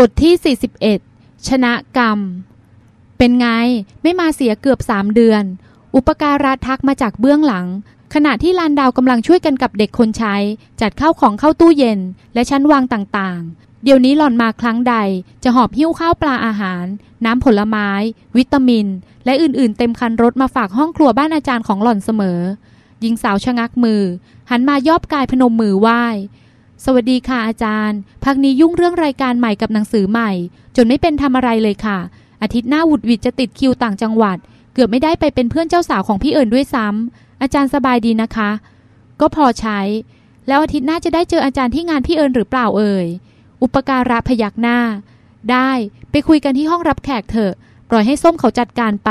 บทที่ 41 ชนะกรรม เป็นไงไม่มาเสียเกือบสามเดือน อุปการะทักมาจากเบื้องหลัง ขณะที่ลานดาวกำลังช่วยกันกับเด็กคนใช้ จัดข้าวของเข้าตู้เย็น และชั้นวางต่างๆ เดี๋ยวนี้หล่อนมาครั้งใด จะหอบหิ้วข้าวปลาอาหาร น้ำผลไม้ วิตามิน และอื่นๆ เต็มคันรถมาฝากห้องครัวบ้านอาจารย์ของหล่อนเสมอหญิงสาวชะงักมือ หันมายอบกายพนมมือไหว้ สวัสดีค่ะอาจารย์ พักนี้ยุ่งเรื่องรายการใหม่กับหนังสือใหม่ จนไม่เป็นทำอะไรเลยค่ะ อาทิตย์หน้าหุดหวิดจะติดคิวต่างจังหวัด เกือบไม่ได้ไปเป็นเพื่อนเจ้าสาวของพี่เอิญด้วยซ้ำอาจารย์สบายดีนะคะ ก็พอใช้ แล้วอาทิตย์หน้าจะได้เจออาจารย์ที่งานพี่เอิญหรือเปล่าเอ่ย อุปการะพยักหน้า ได้ไปคุยกันที่ห้องรับแขกเถอะ ปล่อยให้ส้มเขาจัดการไป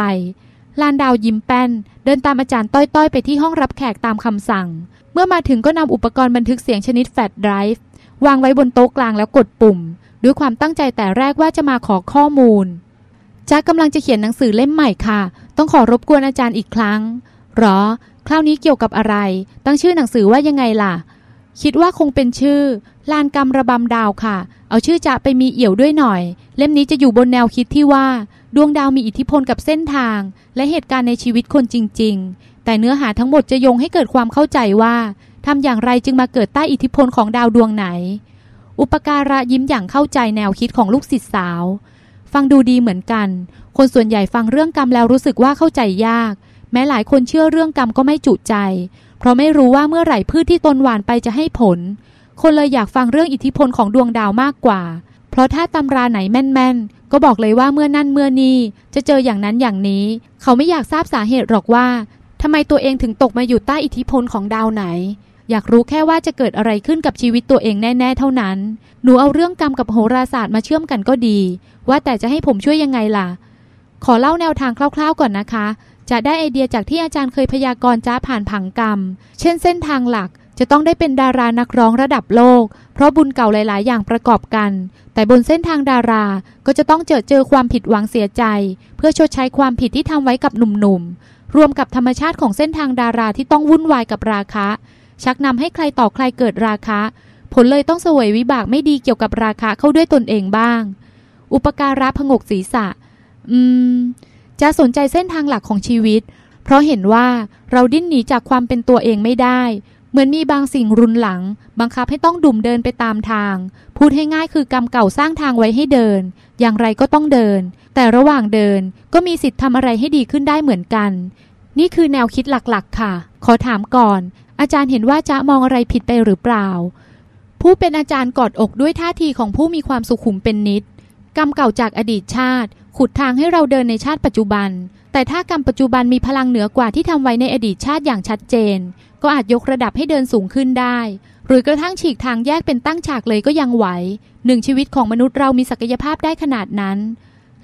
ลานดาวยิ้มแป้น เดินตามอาจารย์ต้อยๆ ไปที่ห้องรับแขกตามคำสั่ง เมื่อมาถึงก็นำอุปกรณ์บันทึกเสียงชนิดแฟลชไดรฟ์วางไว้บนโต๊ะกลางแล้วกดปุ่ม ด้วยความตั้งใจแต่แรกว่าจะมาขอข้อมูลจ้ากำลังจะเขียนหนังสือเล่มใหม่ค่ะ ต้องขอรบกวนอาจารย์อีกครั้งหรอ คราวนี้เกี่ยวกับอะไร ตั้งชื่อหนังสือว่ายังไงล่ะ คิดว่าคงเป็นชื่อ ลานกรรมระบำดาวค่ะ เอาชื่อจะไปมีเอี่ยวด้วยหน่อย เล่มนี้จะอยู่บนแนวคิดที่ว่า ดวงดาวมีอิทธิพลกับเส้นทาง และเหตุการณ์ในชีวิตคนจริง ๆ แต่เนื้อหาทั้งหมดจะยงให้เกิดความเข้าใจว่าทำอย่างไรจึงมาเกิดใต้อิทธิพลของดาวดวงไหน อุปการะยิ้มอย่างเข้าใจแนวคิดของลูกศิษย์สาว ฟังดูดีเหมือนกัน คนส่วนใหญ่ฟังเรื่องกรรมแล้วรู้สึกว่าเข้าใจยาก แม้หลายคนเชื่อเรื่องกรรมก็ไม่จุใจ เพราะไม่รู้ว่าเมื่อไหร่พืชที่ตนหวานไปจะให้ผล คนเลยอยากฟังเรื่องอิทธิพลของดวงดาวมากกว่า เพราะถ้าตำราไหนแม่นๆ ก็บอกเลยว่าเมื่อนั่นเมื่อนี้จะเจออย่างนั้นอย่างนี้ เขาไม่อยากทราบสาเหตุหรอกว่า ทำไมตัวเองถึงตกมาอยู่ใต้อิทธิพลของดาวไหน อยากรู้แค่ว่าจะเกิดอะไรขึ้นกับชีวิตตัวเองแน่ ๆ เท่านั้น หนูเอาเรื่องกรรมกับโหราศาสตร์มาเชื่อมกันก็ดี ว่าแต่จะให้ผมช่วยยังไงล่ะ ขอเล่าแนวทางคร่าว ๆ ก่อนนะคะ จะได้ไอเดียจากที่อาจารย์เคยพยากรณ์จ้าผ่านผังกรรม เช่นเส้นทางหลักจะต้องได้เป็นดารานักร้องระดับโลก เพราะบุญเก่าหลาย ๆ อย่างประกอบกัน แต่บนเส้นทางดาราก็จะต้องเจอเจอความผิดหวังเสียใจ เพื่อชดใช้ความผิดที่ทำไว้กับหนุ่ม ๆ รวมกับธรรมชาติของเส้นทางดาราที่ต้องวุ่นวายกับราคะ ชักนำให้ใครต่อใครเกิดราคะ ผลเลยต้องเสวยวิบากไม่ดีเกี่ยวกับราคะเข้าด้วยตนเองบ้าง อุปการะพงกศีรษะ อืม จะสนใจเส้นทางหลักของชีวิต เพราะเห็นว่าเราดิ้นหนีจากความเป็นตัวเองไม่ได้ เหมือนมีบางสิ่งรุนหลัง บังคับให้ต้องดุ่มเดินไปตามทาง พูดให้ง่ายคือกรรมเก่าสร้างทางไว้ให้เดิน อย่างไรก็ต้องเดิน แต่ระหว่างเดินก็มีสิทธิ์ทำอะไรให้ดีขึ้นได้เหมือนกัน นี่คือแนวคิดหลักๆ ค่ะ ขอถามก่อน อาจารย์เห็นว่าจะมองอะไรผิดไปหรือเปล่า ผู้เป็นอาจารย์กอดอกด้วยท่าทีของผู้มีความสุขุมเป็นนิด กรรมเก่าจากอดีตชาติ ขุดทางให้เราเดินในชาติปัจจุบัน แต่ถ้ากรรมปัจจุบันมีพลังเหนือกว่าที่ทำไว้ในอดีตชาติอย่างชัดเจน ก็อาจยกระดับให้เดินสูงขึ้นได้ หรือกระทั่งฉีกทางแยกเป็นตั้งฉากเลยก็ยังไหวหนึ่งชีวิตของมนุษย์เรามีศักยภาพได้ขนาดนั้น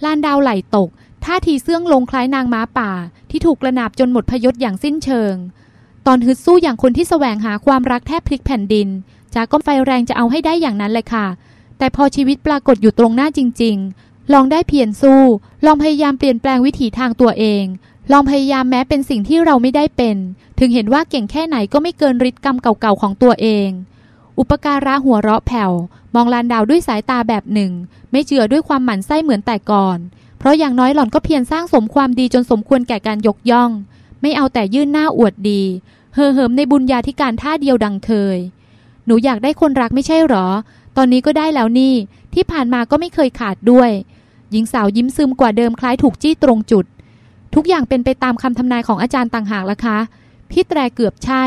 ลานดาวไหลตกท่าทีเสื่องลงคล้ายนางม้าป่า ที่ถูกกระนาบจนหมดพยศอย่างสิ้นเชิง ตอนฮึดสู้อย่างคนที่แสวงหาความรักแทบพลิกแผ่นดินจากก็ไฟแรงจะเอาให้ได้อย่างนั้นเลยค่ะ แต่พอชีวิตปรากฏอยู่ตรงหน้าจริง ๆ ลองได้เพียรสู้ ลองพยายามเปลี่ยนแปลงวิถีทางตัวเอง ลองพยายามแม้เป็นสิ่งที่เราไม่ได้เป็น ถึงเห็นว่าเก่งแค่ไหนก็ไม่เกินฤทธิ์กรรมเก่าๆของตัวเอง อุปการะหัวเราะแผ่ว มองลานดาวด้วยสายตาแบบหนึ่ง ไม่เจือด้วยความหมั่นไส้เหมือนแต่ก่อน เพราะอย่างน้อยหล่อนก็เพียรสร้างสมความดีจนสมควรแก่การยกย่อง ไม่เอาแต่ยื่นหน้าอวดดีเห่อเหิมในบุญญาธิการท่าเดียวดังเคย หนูอยากได้คนรักไม่ใช่หรอ ตอนนี้ก็ได้แล้วนี่ ที่ผ่านมาก็ไม่เคยขาดด้วย หญิงสาวยิ้มซึมกว่าเดิมคล้ายถูกจี้ตรงจุด ทุกอย่างเป็นไปตามคำทำนายของอาจารย์ต่างหากละคะพี่แตรเกือบใช่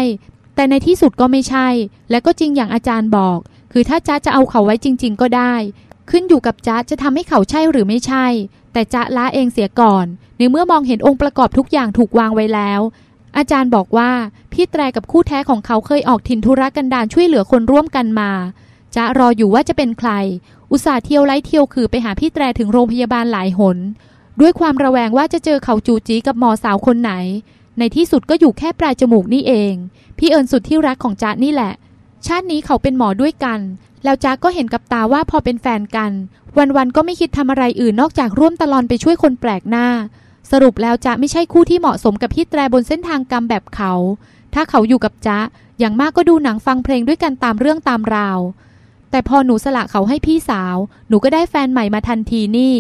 แต่ในที่สุดก็ไม่ใช่ และก็จริงอย่างอาจารย์บอก คือถ้าจ๊ะจะเอาเขาไว้จริง ๆ ก็ได้ ขึ้นอยู่กับจ๊ะจะทำให้เขาใช่หรือไม่ใช่ แต่จ๊ะละเองเสียก่อนในเมื่อมองเห็นองค์ประกอบทุกอย่างถูกวางไว้แล้ว อาจารย์บอกว่าพี่แตรกับคู่แท้ของเขาเคยออกถิ่นธุรกันดารช่วยเหลือคนร่วมกันมาจะรออยู่ว่าจะเป็นใคร อุตส่าห์เที่ยวไล่เที่ยวคือไปหาพี่แตรถึงโรงพยาบาลหลายหน ด้วยความระแวงว่าจะเจอเขาจูจีกับหมอสาวคนไหน ในที่สุดก็อยู่แค่ปลายจมูกนี่เอง พี่เอิญสุดที่รักของจ๊ะนี่แหละ ชาตินี้เขาเป็นหมอด้วยกัน แล้วจ๊ะก็เห็นกับตาว่าพอเป็นแฟนกัน วันๆก็ไม่คิดทำอะไรอื่นนอกจากร่วมตลอนไปช่วยคนแปลกหน้า สรุปแล้วจ๊ะไม่ใช่คู่ที่เหมาะสมกับพี่แตรบนเส้นทางกรรมแบบเขา ถ้าเขาอยู่กับจ๊ะอย่างมากก็ดูหนังฟังเพลงด้วยกันตามเรื่องตามราว แต่พอหนูสละเขาให้พี่สาว หนูก็ได้แฟนใหม่มาทันทีนี่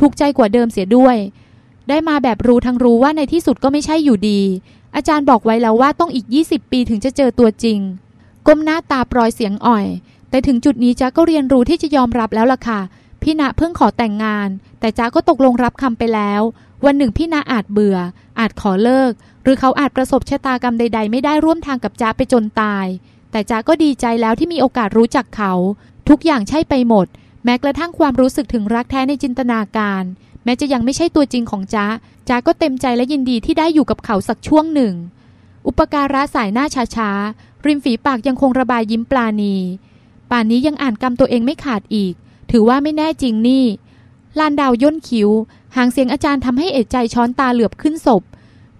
ถูกใจกว่าเดิมเสียด้วย ได้มาแบบรู้ทั้งรู้ว่าในที่สุดก็ไม่ใช่อยู่ดี อาจารย์บอกไว้แล้วว่าต้องอีก 20 ปีถึงจะเจอตัวจริง ก้มหน้าตาปลอยเสียงอ่อย แต่ถึงจุดนี้จ้าก็เรียนรู้ที่จะยอมรับแล้วล่ะค่ะ พี่ณเพิ่งขอแต่งงาน แต่จ้าก็ตกลงรับคำไปแล้ว วันหนึ่งพี่ณอาจเบื่อ อาจขอเลิก หรือเขาอาจประสบชะตากรรมใด ๆ ไม่ได้ร่วมทางกับจ้าไปจนตาย แต่จ้าก็ดีใจแล้วที่มีโอกาสรู้จักเขา ทุกอย่างใช่ไปหมด แม้กระทั่งความรู้สึกถึงรักแท้ในจินตนาการ แม้จะยังไม่ใช่ตัวจริงของจ้าจ้าก็เต็มใจและยินดีที่ได้อยู่กับเขาสักช่วงหนึ่ง อุปการะสายหน้าช้าๆริมฝีปากยังคงระบายยิ้มปลาณี ป่านนี้ยังอ่านกรรมตัวเองไม่ขาดอีก ถือว่าไม่แน่จริงนี่ลานดาวย่นคิ้ว หางเสียงอาจารย์ทำให้เอะใจช้อนตาเหลือบขึ้นศพ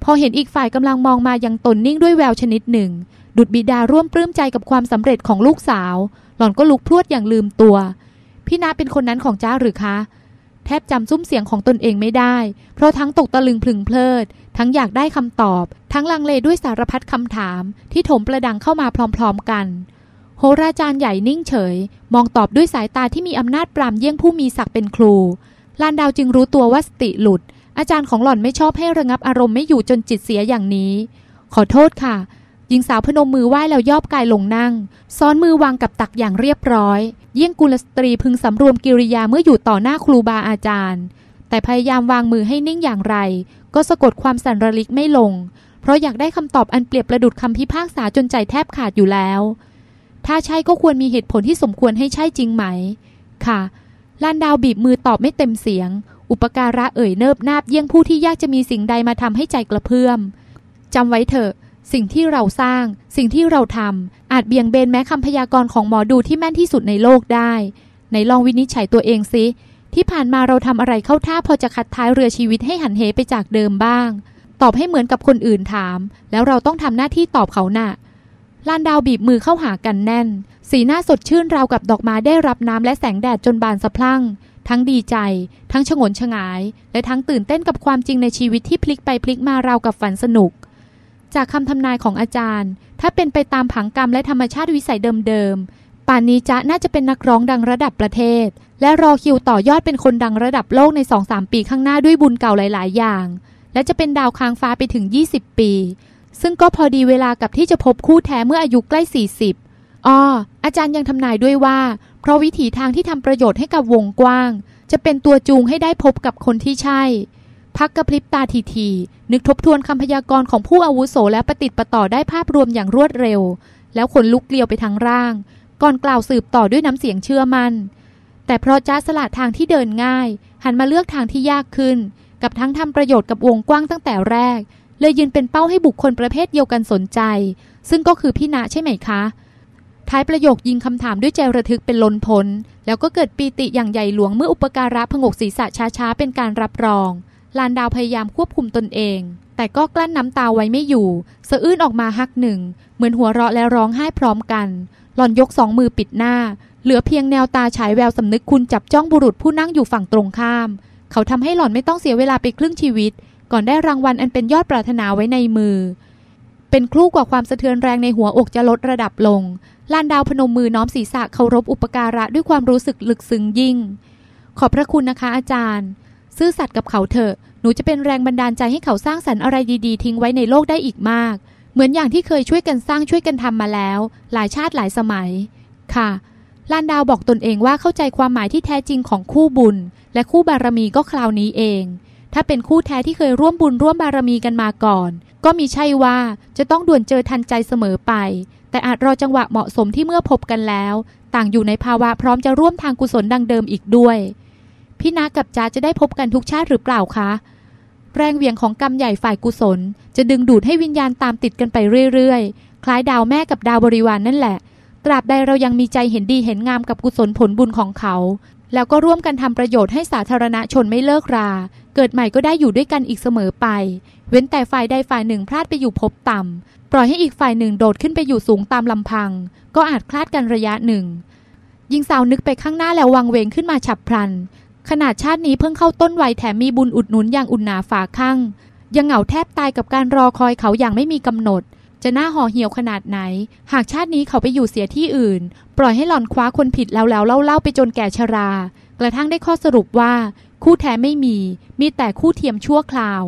พอเห็นอีกฝ่ายกำลังมองมายังตนนิ่งด้วยแววชนิดหนึ่ง ดุดบิดาร่วมปลื้มใจกับความสำเร็จของลูกสาว หล่อนก็ลุกพรวดอย่างลืมตัว พี่นาเป็นคนนั้นของจ้าหรือคะ แทบจำซุ้มเสียงของตนเองไม่ได้ เพราะทั้งตกตะลึงพลึงเพลิด ทั้งอยากได้คำตอบ ทั้งลังเลด้วยสารพัดคำถาม ที่ถมประดังเข้ามาพร้อมๆกันโหราจารย์ใหญ่นิ่งเฉย มองตอบด้วยสายตาที่มีอำนาจปรามเยี่ยงผู้มีศักดิ์เป็นครู ลานดาวจึงรู้ตัวว่าสติหลุด อาจารย์ของหล่อนไม่ชอบให้ระงับอารมณ์ไม่อยู่จนจิตเสียอย่างนี้ ขอโทษค่ะ หญิงสาวพนมมือไหว้แล้วย่อบกายลงนั่ง ซ้อนมือวางกับตักอย่างเรียบร้อย เยี่ยงกุลสตรีพึงสำรวมกิริยาเมื่ออยู่ต่อหน้าครูบาอาจารย์ แต่พยายามวางมือให้นิ่งอย่างไร ก็สะกดความสั่นระลิกไม่ลง เพราะอยากได้คำตอบอันเปรียบประดุดคำพิพากษาจนใจแทบขาดอยู่แล้ว ถ้าใช่ก็ควรมีเหตุผลที่สมควรให้ใช่จริงไหม ค่ะลานดาวบีบมือตอบไม่เต็มเสียง อุปการะเอ่ยเนิบนาบเยี่ยงผู้ที่ยากจะมีสิ่งใดมาทำให้ใจกระเพื่อมจำไว้เถอะ สิ่งที่เราสร้าง สิ่งที่เราทำอาจเบี่ยงเบนแม้คำพยากรณ์ของหมอดูที่แม่นที่สุดในโลกได้ไหนลองวินิจฉัยตัวเองสิที่ผ่านมาเราทำอะไรเข้าท่าพอจะคัดท้ายเรือชีวิตให้หันเหไปจากเดิมบ้าง ตอบให้เหมือนกับคนอื่นถาม แล้วเราต้องทำหน้าที่ตอบเขานะ่ะลานดาวบีบมือเข้าหากันแน่น สีหน้าสดชื่นราวกับดอกไม้ได้รับน้ำและแสงแดดจนบานสะพรั่ง ทั้งดีใจ ทั้งชงนชงาย และทั้งตื่นเต้นกับความจริงในชีวิตที่พลิกไปพลิกมาราวกับฝันสนุก จากคำทำนายของอาจารย์ ถ้าเป็นไปตามผังกรรมและธรรมชาติวิสัยเดิมๆ ป่านนี้จ๊ะน่าจะเป็นนักร้องดังระดับประเทศ และรอคิวต่อยอดเป็นคนดังระดับโลกใน 2-3 ปีข้างหน้าด้วยบุญเก่าหลาย ๆ อย่าง และจะเป็นดาวค้างฟ้าไปถึง 20 ปี ซึ่งก็พอดีเวลากับที่จะพบคู่แท้เมื่ออายุใกล้ 40อ้ออาจารย์ยังทำนายด้วยว่า เพราะวิถีทางที่ทำประโยชน์ให้กับวงกว้าง จะเป็นตัวจูงให้ได้พบกับคนที่ใช่ พักกระพริบตาทีที นึกทบทวนคำพยากรณ์ของผู้อาวุโสและประติดประต่อได้ภาพรวมอย่างรวดเร็ว แล้วขนลุกเกลียวไปทั้งร่าง ก่อนกล่าวสืบต่อด้วยน้ำเสียงเชื่อมัน่น แต่เพราะจ้าสละทางที่เดินง่าย หันมาเลือกทางที่ยากขึ้น กับทั้งทำประโยชน์กับวงกว้างตั้งแต่แรก เลยยืนเป็นเป้าให้บุคคลประเภทเดียวกันสนใจ ซึ่งก็คือพี่ณใช่ไหมคะ ท้ายประโยคยิงคำถามด้วยใจระทึกเป็นลนพ้นแล้วก็เกิดปีติอย่างใหญ่หลวงเมื่ออุปการะพงกศีรษะช้าๆเป็นการรับรอง ลานดาวพยายามควบคุมตนเอง แต่ก็กลั้นน้ำตาไว้ไม่อยู่สะอื้นออกมาฮักหนึ่ง เหมือนหัวเราะและร้องไห้พร้อมกัน หล่อนยกสองมือปิดหน้า เหลือเพียงแนวตาฉายแววสำนึกคุณจับจ้องบุรุษผู้นั่งอยู่ฝั่งตรงข้าม เขาทำให้หล่อนไม่ต้องเสียเวลาไปครึ่งชีวิต ก่อนได้รางวัลอันเป็นยอดปรารถนาไว้ในมือ เป็นครู่กว่าความสะเทือนแรงในหัวอกจะลดระดับลงลานดาวพนมมือน้อมศีรษะเคารพอุปการะด้วยความรู้สึกลึกซึ้งยิ่ง ขอบพระคุณนะคะอาจารย์ ซื่อสัตย์กับเขาเถอะ นูจะเป็นแรงบันดาลใจให้เขาสร้างสรรค์อะไรดีๆ ทิ้งไว้ในโลกได้อีกมาก เหมือนอย่างที่เคยช่วยกันสร้างช่วยกันทำมาแล้ว หลายชาติหลายสมัย ค่ะลานดาวบอกตนเองว่าเข้าใจความหมายที่แท้จริงของคู่บุญ และคู่บารมีก็คราวนี้เอง ถ้าเป็นคู่แท้ที่เคยร่วมบุญร่วมบารมีกันมาก่อน ก็มีใช่ว่าจะต้องด่วนเจอทันใจเสมอไป แต่อาจรอจังหวะเหมาะสมที่เมื่อพบกันแล้ว ต่างอยู่ในภาวะพร้อมจะร่วมทางกุศลดังเดิมอีกด้วยพี่นากับจ้าจะได้พบกันทุกชาติหรือเปล่าคะ แรงเหวี่ยงของกรรมใหญ่ฝ่ายกุศล จะดึงดูดให้วิญญาณตามติดกันไปเรื่อยๆ คล้ายดาวแม่กับดาวบริวารนนั่นแหละ ตราบใดเรายังมีใจเห็นดีเห็นงามกับกุศลผลบุญของเขา แล้วก็ร่วมกันทำประโยชน์ให้สาธารณชนไม่เลิกรา เกิดใหม่ก็ได้อยู่ด้วยกันอีกเสมอไป เว้นแต่ฝ่ายใดฝ่ายหนึ่งพลาดไปอยู่พบต่ำปล่อยให้อีกฝ่ายหนึ่งโดดขึ้นไปอยู่สูงตามลำพัง ก็อาจคลาดกันระยะหนึ่งยิงสาวนึกไปข้างหน้าแล้ววังเวงขึ้นมาฉับพลัน ขนาดชาตินี้เพิ่งเข้าต้นวัยแถมมีบุญอุดหนุนอย่างอุ่นหนาฝาข้างยังเหงาแทบตายกับการรอคอยเขาอย่างไม่มีกำหนด จะหน้าห่อเหี่ยวขนาดไหน หากชาตินี้เขาไปอยู่เสียที่อื่น ปล่อยให้หล่อนคว้าคนผิดแล้วแล้วเล่าเล่าไปจนแก่ชรา กระทั่งได้ข้อสรุปว่า คู่แท้ไม่มี มีแต่คู่เทียมชั่วคราว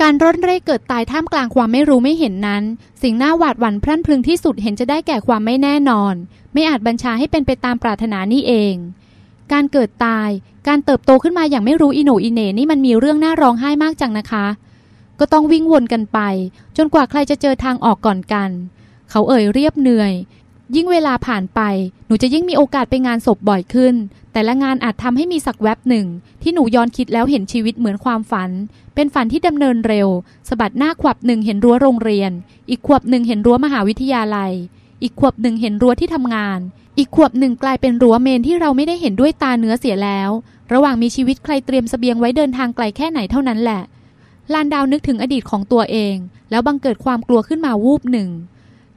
การร่อนเร่เกิดตายท่ามกลางความไม่รู้ไม่เห็นนั้น สิ่งน่าหวาดหวั่นพรั่นพรึงที่สุดเห็นจะได้แก่ความไม่แน่นอน ไม่อาจบัญชาให้เป็นไปตามปรารถนานี่เอง การเกิดตาย การเติบโตขึ้นมาอย่างไม่รู้อิโหนอิเน่นี่มันมีเรื่องน่าร้องไห้มากจังนะคะ ก็ต้องวิ่งวนกันไป จนกว่าใครจะเจอทางออกก่อนกัน เขาเอ่ยเรียบเหนื่อย ยิ่งเวลาผ่านไป หนูจะยิ่งมีโอกาสไปงานศพบ่อยขึ้น แต่ละงานอาจทำให้มีสักแวบหนึ่ง ที่หนูย้อนคิดแล้วเห็นชีวิตเหมือนความฝัน เป็นฝันที่ดำเนินเร็วสะบัดหน้าขวับหนึ่งเห็นรั้วโรงเรียน อีกขวบหนึ่งเห็นรั้วมหาวิทยาลัย อีกขวบหนึ่งเห็นรั้วที่ทำงาน อีกขวบหนึ่งกลายเป็นรั้วเมนที่เราไม่ได้เห็นด้วยตาเนื้อเสียแล้ว ระหว่างมีชีวิตใครเตรียมสเสบียงไว้เดินทางไกลแค่ไหนเท่านั้นแหละ ลานดาวนึกถึงอดีตของตัวเอง แล้วบังเกิดความกลัวขึ้นมาวูบหนึ่ง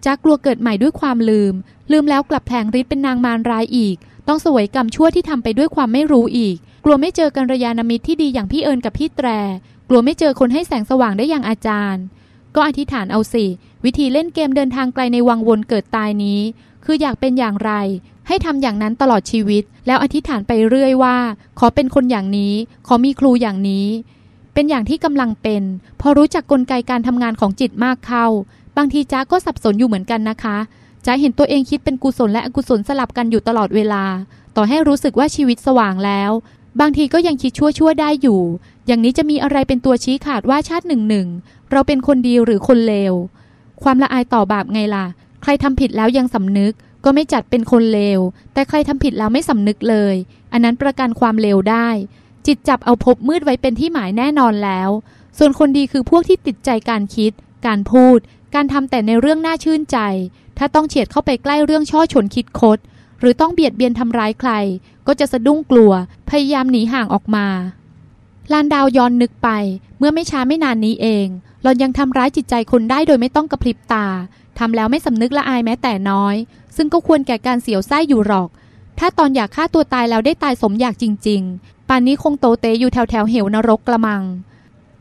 จักกลัวเกิดใหม่ด้วยความลืม ลืมแล้วกลับแผลงฤทธิ์เป็นนางมารร้ายอีก ต้องสวยกรรมชั่วที่ทำไปด้วยความไม่รู้อีก กลัวไม่เจอกัลยาณมิตรที่ดีอย่างพี่เอิญกับพี่แตร กลัวไม่เจอคนให้แสงสว่างได้อย่างอาจารย์ ก็อธิษฐานเอาสิ วิธีเล่นเกมเดินทางไกลในวังวนเกิดตายนี้ คืออยากเป็นอย่างไร ให้ทำอย่างนั้นตลอดชีวิต แล้วอธิษฐานไปเรื่อยว่า ขอเป็นคนอย่างนี้ ขอมีครูอย่างนี้ เป็นอย่างที่กำลังเป็น พอรู้จักกลไกการทำงานของจิตมากเข้า บางทีจ้าก็สับสนอยู่เหมือนกันนะคะจ้าเห็นตัวเองคิดเป็นกุศลและอกุศลสลับกันอยู่ตลอดเวลา ต่อให้รู้สึกว่าชีวิตสว่างแล้ว บางทีก็ยังคิดชั่วชั่วได้อยู่ อย่างนี้จะมีอะไรเป็นตัวชี้ขาดว่าชาติหนึ่งหนึ่งเราเป็นคนดีหรือคนเลวความละอายต่อบาปไงล่ะ ใครทำผิดแล้วยังสำนึก ก็ไม่จัดเป็นคนเลว แต่ใครทำผิดแล้วไม่สำนึกเลย อันนั้นประกันความเลวได้ จิตจับเอาพบมืดไว้เป็นที่หมายแน่นอนแล้ว ส่วนคนดีคือพวกที่ติดใจการคิด การพูด การทำแต่ในเรื่องน่าชื่นใจ ถ้าต้องเฉียดเข้าไปใกล้เรื่องช่อชนคิดคด หรือต้องเบียดเบียนทำร้ายใคร ก็จะสะดุ้งกลัว พยายามหนีห่างออกมาลานดาวย้อนนึกไป เมื่อไม่ช้าไม่นานนี้เอง หลอนยังทำร้ายจิตใจคนได้โดยไม่ต้องกระพริบตาทำแล้วไม่สำนึกละอายแม้แต่น้อย ซึ่งก็ควรแก่การเสียวไส้อยู่หรอก ถ้าตอนอยากฆ่าตัวตายแล้วได้ตายสมอยากจริง ๆ ป่านนี้คงโตเตอยู่แถวแถวเหวนรกกระมัง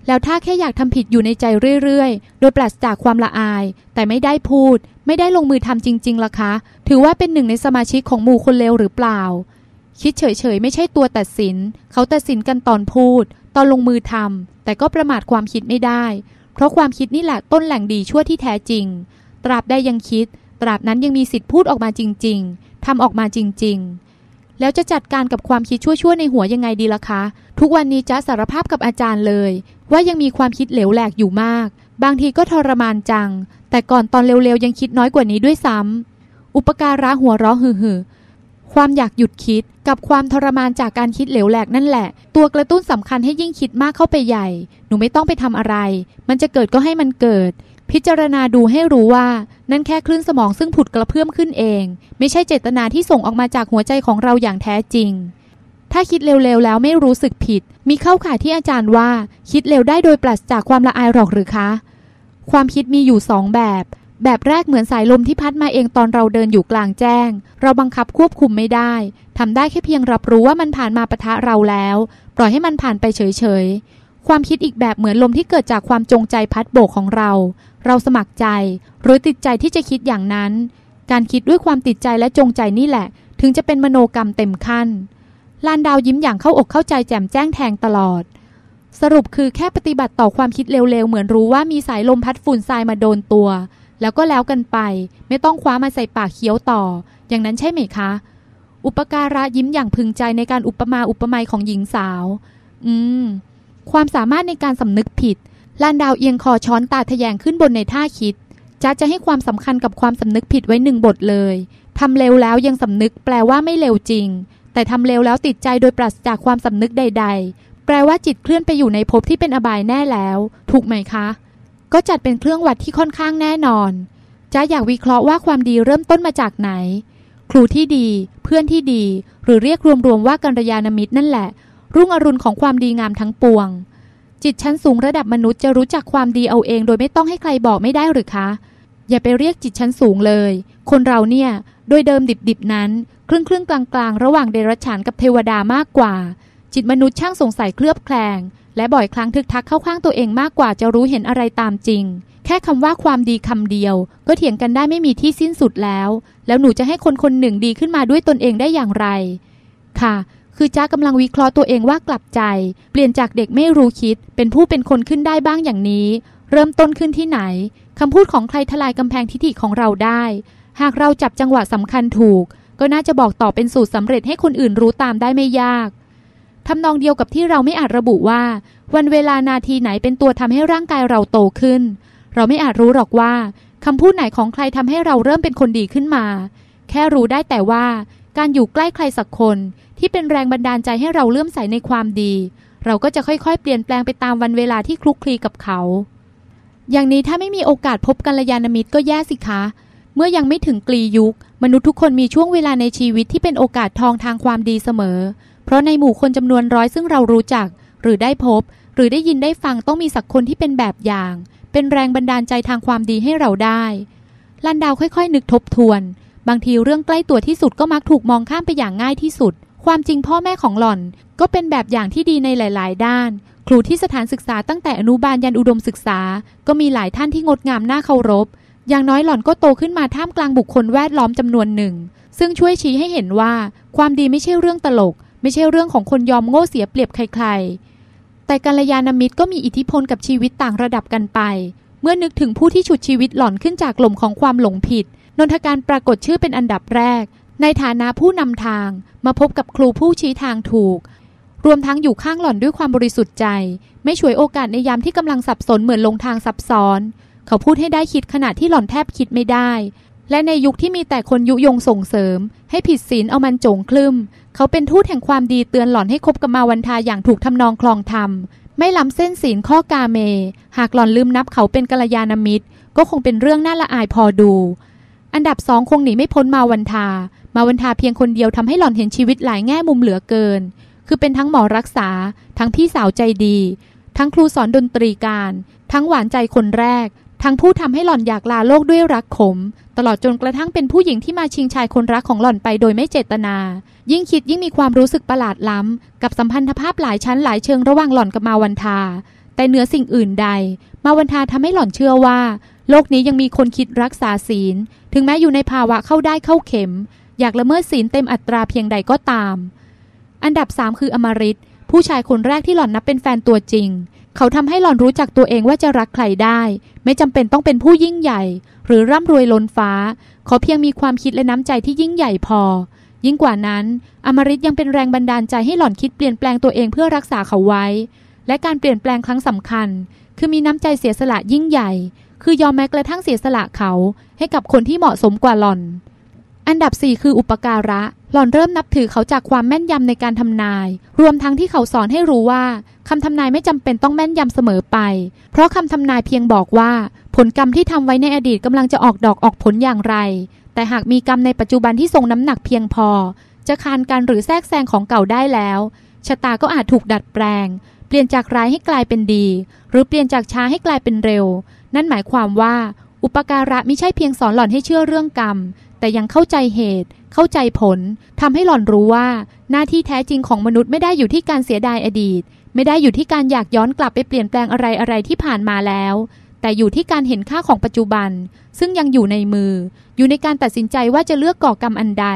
แล้วถ้าแค่อยากทำผิดอยู่ในใจเรื่อยๆ โดยปราศจากความละอาย แต่ไม่ได้พูด ไม่ได้ลงมือทำจริง ๆล่ะคะ ถือว่าเป็นหนึ่งในสมาชิกของหมู่คนเลวหรือเปล่า คิดเฉยๆไม่ใช่ตัวตัดสิน เขาตัดสินกันตอนพูด ตอนลงมือทำแต่ก็ประมาทความคิดไม่ได้ เพราะความคิดนี่แหละต้นแหล่งดีชั่วที่แท้จริง ตราบใดยังคิด ตราบนั้นยังมีสิทธิ์พูดออกมาจริง ๆ ทำออกมาจริง ๆ แล้วจะจัดการกับความคิดชั่วๆในหัวยังไงดีล่ะคะ ทุกวันนี้จ้าสารภาพกับอาจารย์เลย ว่ายังมีความคิดเหลวแหลกอยู่มาก บางทีก็ทรมานจัง แต่ก่อนตอนเร็วๆยังคิดน้อยกว่านี้ด้วยซ้ำอุปการะหัวเราะหือๆความอยากหยุดคิดกับความทรมานจากการคิดเหลวแหลกนั่นแหละ ตัวกระตุ้นสำคัญให้ยิ่งคิดมากเข้าไปใหญ่ หนูไม่ต้องไปทำอะไร มันจะเกิดก็ให้มันเกิด พิจารณาดูให้รู้ว่า นั่นแค่คลื่นสมองซึ่งผุดกระเพื่อมขึ้นเอง ไม่ใช่เจตนาที่ส่งออกมาจากหัวใจของเราอย่างแท้จริง ถ้าคิดเร็วๆแล้วไม่รู้สึกผิด มีเข้าข่ายที่อาจารย์ว่า คิดเร็วได้โดยปราศจากความละอายหรอกหรือคะ ความคิดมีอยู่สองแบบ แบบแรกเหมือนสายลมที่พัดมาเองตอนเราเดินอยู่กลางแจ้ง เราบังคับควบคุมไม่ได้ทำได้แค่เพียงรับรู้ว่ามันผ่านมาปะทะเราแล้ว ปล่อยให้มันผ่านไปเฉยๆความคิดอีกแบบเหมือนลมที่เกิดจากความจงใจพัดโบกของเรา เราสมัครใจ หรือติดใจที่จะคิดอย่างนั้น การคิดด้วยความติดใจและจงใจนี่แหละ ถึงจะเป็นมโนกรรมเต็มขั้นลานดาวยิ้มอย่างเข้าอกเข้าใจแจ่มแจ้งแทงตลอด สรุปคือแค่ปฏิบัติต่อความคิดเร็วๆ เหมือนรู้ว่ามีสายลมพัดฝุ่นทรายมาโดนตัว แล้วก็แล้วกันไป ไม่ต้องคว้ามาใส่ปากเคี้ยวต่อ อย่างนั้นใช่ไหมคะ อุปการะยิ้มอย่างพึงใจในการอุปมาอุปไมยของหญิงสาว อืม ความสามารถในการสำนึกผิด ลานดาวเอียงคอช้อนตาทะแยงขึ้นบนในท่าคิดจ้าจะให้ความสำคัญกับความสำนึกผิดไว้หนึ่งบทเลยทำเร็วแล้วยังสำนึกแปลว่าไม่เร็วจริง แต่ทำเร็วแล้วติดใจโดยปราศจากความสำนึกใด ๆ แปลว่าจิตเคลื่อนไปอยู่ในภพที่เป็นอบายแน่แล้ว ถูกไหมคะ ก็จัดเป็นเครื่องวัดที่ค่อนข้างแน่นอนจ้าอยากวิเคราะห์ว่าความดีเริ่มต้นมาจากไหน ครูที่ดี เพื่อนที่ดี หรือเรียกรวมๆว่ากัลยาณมิตรนั่นแหละ รุ่งอรุณของความดีงามทั้งปวง จิตชั้นสูงระดับมนุษย์จะรู้จักความดีเอาเองโดยไม่ต้องให้ใครบอกไม่ได้หรือคะ อย่าไปเรียกจิตชั้นสูงเลย คนเราเนี่ย โดยเดิมดิบๆนั้น ครึ่งครึ่งกลางๆ ระหว่างเดรัจฉานกับเทวดามากกว่า จิตมนุษย์ช่างสงสัยเคลือบแคลง และบ่อยครั้งทึกทักเข้าข้างตัวเองมากกว่าจะรู้เห็นอะไรตามจริง แค่คำว่าความดีคำเดียว ก็เถียงกันได้ไม่มีที่สิ้นสุดแล้ว แล้วหนูจะให้คนคนหนึ่งดีขึ้นมาด้วยตนเองได้อย่างไร ค่ะ คือจ้ากำลังวิเคราะห์ตัวเองว่ากลับใจ เปลี่ยนจากเด็กไม่รู้คิด เป็นผู้เป็นคนขึ้นได้บ้างอย่างนี้ เริ่มต้นขึ้นที่ไหนคำพูดของใครทลายกำแพงทิฐิของเราได้ หากเราจับจังหวะสำคัญถูก ก็น่าจะบอกต่อเป็นสูตรสำเร็จให้คนอื่นรู้ตามได้ไม่ยากทำนองเดียวกับที่เราไม่อาจระบุว่า วันเวลานาทีไหนเป็นตัวทำให้ร่างกายเราโตขึ้น เราไม่อาจรู้หรอกว่าคำพูดไหนของใครทำให้เราเริ่มเป็นคนดีขึ้นมา แค่รู้ได้แต่ว่า การอยู่ใกล้ใครสักคนที่เป็นแรงบันดาลใจให้เราเลื่อมใสในความดี เราก็จะค่อยๆ เปลี่ยนแปลงไปตามวันเวลาที่คลุกคลีกับเขา อย่างนี้ถ้าไม่มีโอกาสพบกัลยาณมิตรก็แย่สิคะ เมื่อยังไม่ถึงกลียุค มนุษย์ทุกคนมีช่วงเวลาในชีวิตที่เป็นโอกาสทองทางความดีเสมอ เพราะในหมู่คนจำนวนร้อยซึ่งเรารู้จัก หรือได้พบ หรือได้ยินได้ฟังต้องมีสักคนที่เป็นแบบอย่าง เป็นแรงบันดาลใจทางความดีให้เราได้ลันดาวค่อยๆ นึกทบทวน บางทีเรื่องใกล้ตัวที่สุดก็มักถูกมองข้ามไปอย่างง่ายที่สุด ความจริงพ่อแม่ของหล่อน ก็เป็นแบบอย่างที่ดีในหลาย ๆ ด้าน ครูที่สถานศึกษาตั้งแต่อนุบาลยันอุดมศึกษา ก็มีหลายท่านที่งดงามน่าเคารพ อย่างน้อยหล่อนก็โตขึ้นมาท่ามกลางบุคคลแวดล้อมจำนวนหนึ่ง ซึ่งช่วยชี้ให้เห็นว่า ความดีไม่ใช่เรื่องตลก ไม่ใช่เรื่องของคนยอมโง่เสียเปรียบใคร ๆ แต่กัลยาณมิตรก็มีอิทธิพลกับชีวิตต่างระดับกันไป เมื่อนึกถึงผู้ที่ฉุดชีวิตหล่อนขึ้นจากหล่มของความหลงผิด นนทการปรากฏชื่อเป็นอันดับแรก ในฐานะผู้นำทาง มาพบกับครูผู้ชี้ทางถูก รวมทั้งอยู่ข้างหล่อนด้วยความบริสุทธิ์ใจ ไม่ฉวยโอกาสในยามที่กำลังสับสนเหมือนลงทางซับซ้อน เขาพูดให้ได้คิดขณะที่หล่อนแทบคิดไม่ได้ และในยุคที่มีแต่คนยุยงส่งเสริม ให้ผิดศีลเอามันโจงคลึมเขาเป็นทูตแห่งความดีเตือนหล่อนให้คบกับมาวันทาอย่างถูกทำนองคลองธรรมไม่ล้ำเส้นศีลข้อกาเม หากหล่อนลืมนับเขาเป็นกัลยาณมิตร ก็คงเป็นเรื่องน่าละอายพอดู อันดับสองคงหนีไม่พ้นมาวันทา มาวันทาเพียงคนเดียวทำให้หล่อนเห็นชีวิตหลายแง่มุมเหลือเกิน คือเป็นทั้งหมอรักษา ทั้งพี่สาวใจดี ทั้งครูสอนดนตรีการ ทั้งหวานใจคนแรก ทั้งผู้ทำให้หล่อนอยากลาโลกด้วยรักขม ตลอดจนกระทั่งเป็นผู้หญิงที่มาชิงชายคนรักของหล่อนไปโดยไม่เจตนา ยิ่งคิดยิ่งมีความรู้สึกประหลาดล้ำกับสัมพันธภาพหลายชั้นหลายเชิงระหว่างหล่อนกับมาวันทา แต่เหนือสิ่งอื่นใด มาวันทาทำให้หล่อนเชื่อว่า โลกนี้ยังมีคนคิดรักษาศีล ถึงแม้อยู่ในภาวะเข้าได้เข้าเข็ม อยากละเมิดศีลเต็มอัตราเพียงใดก็ตาม อันดับสามคืออมริตผู้ชายคนแรกที่หล่อนนับเป็นแฟนตัวจริง เขาทำให้หล่อนรู้จักตัวเองว่าจะรักใครได้ ไม่จำเป็นต้องเป็นผู้ยิ่งใหญ่ หรือร่ำรวยล้นฟ้า ขอเพียงมีความคิดและน้ำใจที่ยิ่งใหญ่พอ ยิ่งกว่านั้น อมริตยังเป็นแรงบันดาลใจให้หล่อนคิดเปลี่ยนแปลงตัวเองเพื่อรักษาเขาไว้ และการเปลี่ยนแปลงครั้งสำคัญ คือมีน้ำใจเสียสละยิ่งใหญ่ คือยอมแม้กระทั่งเสียสละเขาให้กับคนที่เหมาะสมกว่าหล่อน อันดับ 4 คืออุปการะ หล่อนเริ่มนับถือเขาจากความแม่นยำในการทำนาย รวมทั้งที่เขาสอนให้รู้ว่าคำทำนายไม่จำเป็นต้องแม่นยำเสมอไป เพราะคำทำนายเพียงบอกว่า ผลกรรมที่ทำไว้ในอดีตกำลังจะออกดอกออกผลอย่างไร แต่หากมีกรรมในปัจจุบันที่ทรงน้ำหนักเพียงพอ จะคานกันหรือแทรกแซงของเก่าได้แล้ว ชะตาก็อาจถูกดัดแปลง เปลี่ยนจากร้ายให้กลายเป็นดี หรือเปลี่ยนจากช้าให้กลายเป็นเร็ว นั่นหมายความว่า อุปการะไม่ใช่เพียงสอนหล่อนให้เชื่อเรื่องกรรม แต่ยังเข้าใจเหตุ เข้าใจผลทำให้หล่อนรู้ว่า หน้าที่แท้จริงของมนุษย์ไม่ได้อยู่ที่การเสียดายอดีต ไม่ได้อยู่ที่การอยากย้อนกลับไปเปลี่ยนแปลงอะไรอะไรที่ผ่านมาแล้ว แต่อยู่ที่การเห็นค่าของปัจจุบัน ซึ่งยังอยู่ในมือ อยู่ในการตัดสินใจว่าจะเลือกก่อกรรมอันใด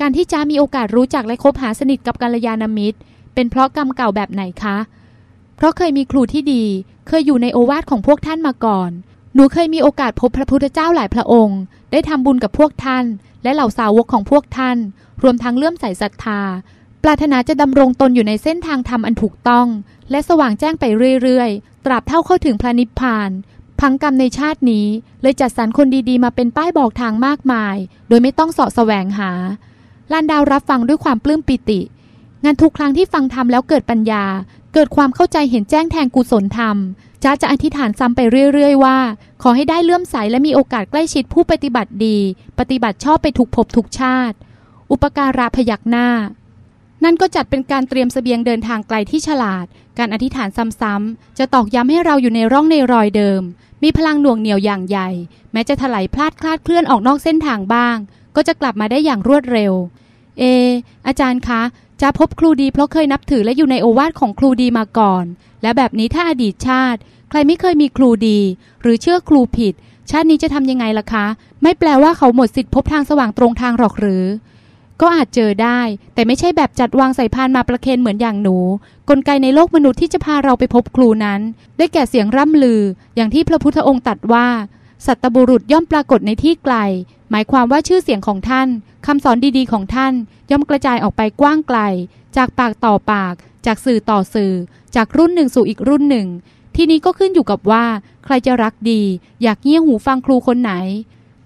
การที่จ้ามีโอกาสรู้จักและคบหาสนิทกับกัลยาณมิตร เป็นเพราะกรรมเก่าแบบไหนคะ เพราะเคยมีครูที่ดี เคยอยู่ในโอวาทของพวกท่านมาก่อน หนูเคยมีโอกาสพบพระพุทธเจ้าหลายพระองค์ ได้ทำบุญกับพวกท่าน และเหล่าสาวกของพวกท่าน รวมทั้งเลื่อมใสศรัทธา ปรารถนาจะดำรงตนอยู่ในเส้นทางธรรมอันถูกต้อง และสว่างแจ้งไปเรื่อยๆ ตราบเท่าเข้าถึงพระนิพพาน พังกรรมในชาตินี้ เลยจัดสรรคนดีๆ มาเป็นป้ายบอกทางมากมาย โดยไม่ต้องเสาะแสวงหาลานดาวรับฟังด้วยความปลื้มปิติงานทุกครั้งที่ฟังธรรมแล้วเกิดปัญญา เกิดความเข้าใจเห็นแจ้งแทงกุศลธรรมจ้าจะอธิษฐานซ้ำไปเรื่อย ๆ ว่า ขอให้ได้เลื่อมใสและมีโอกาสใกล้ชิดผู้ปฏิบัติดี ปฏิบัติชอบไปถูกภพทุกชาติ อุปการะพยักหน้า นั่นก็จัดเป็นการเตรียมเสบียงเดินทางไกลที่ฉลาด การอธิษฐานซ้ำๆจะตอกย้ำให้เราอยู่ในร่องในรอยเดิม มีพลังหน่วงเหนียวอย่างใหญ่ แม้จะถลายพลาดคลาดเคลื่อนออกนอกเส้นทางบ้าง ก็จะกลับมาได้อย่างรวดเร็ว เอ อาจารย์คะ จะพบครูดีเพราะเคยนับถือและอยู่ในโอวาทของครูดีมาก่อน และแบบนี้ถ้าอดีตชาติ ใครไม่เคยมีครูดี หรือเชื่อครูผิด ชาตินี้จะทำยังไงล่ะคะ ไม่แปลว่าเขาหมดสิทธิ์พบทางสว่างตรงทางหรอกหรือ ก็อาจเจอได้ แต่ไม่ใช่แบบจัดวางใส่พานมาประเคนเหมือนอย่างหนู กลไกในโลกมนุษย์ที่จะพาเราไปพบครูนั้น ได้แก่เสียงร่ำลือ อย่างที่พระพุทธองค์ตรัสว่า สัตบุรุษย่อมปรากฏในที่ไกล หมายความว่าชื่อเสียงของท่าน คำสอนดีๆของท่าน ย่อมกระจายออกไปกว้างไกล จากปากต่อปาก จากสื่อต่อสื่อ จากรุ่นหนึ่งสู่อีกรุ่นหนึ่ง ที่นี้ก็ขึ้นอยู่กับว่า ใครจะรักดี อยากเงี่ยหูฟังครูคนไหน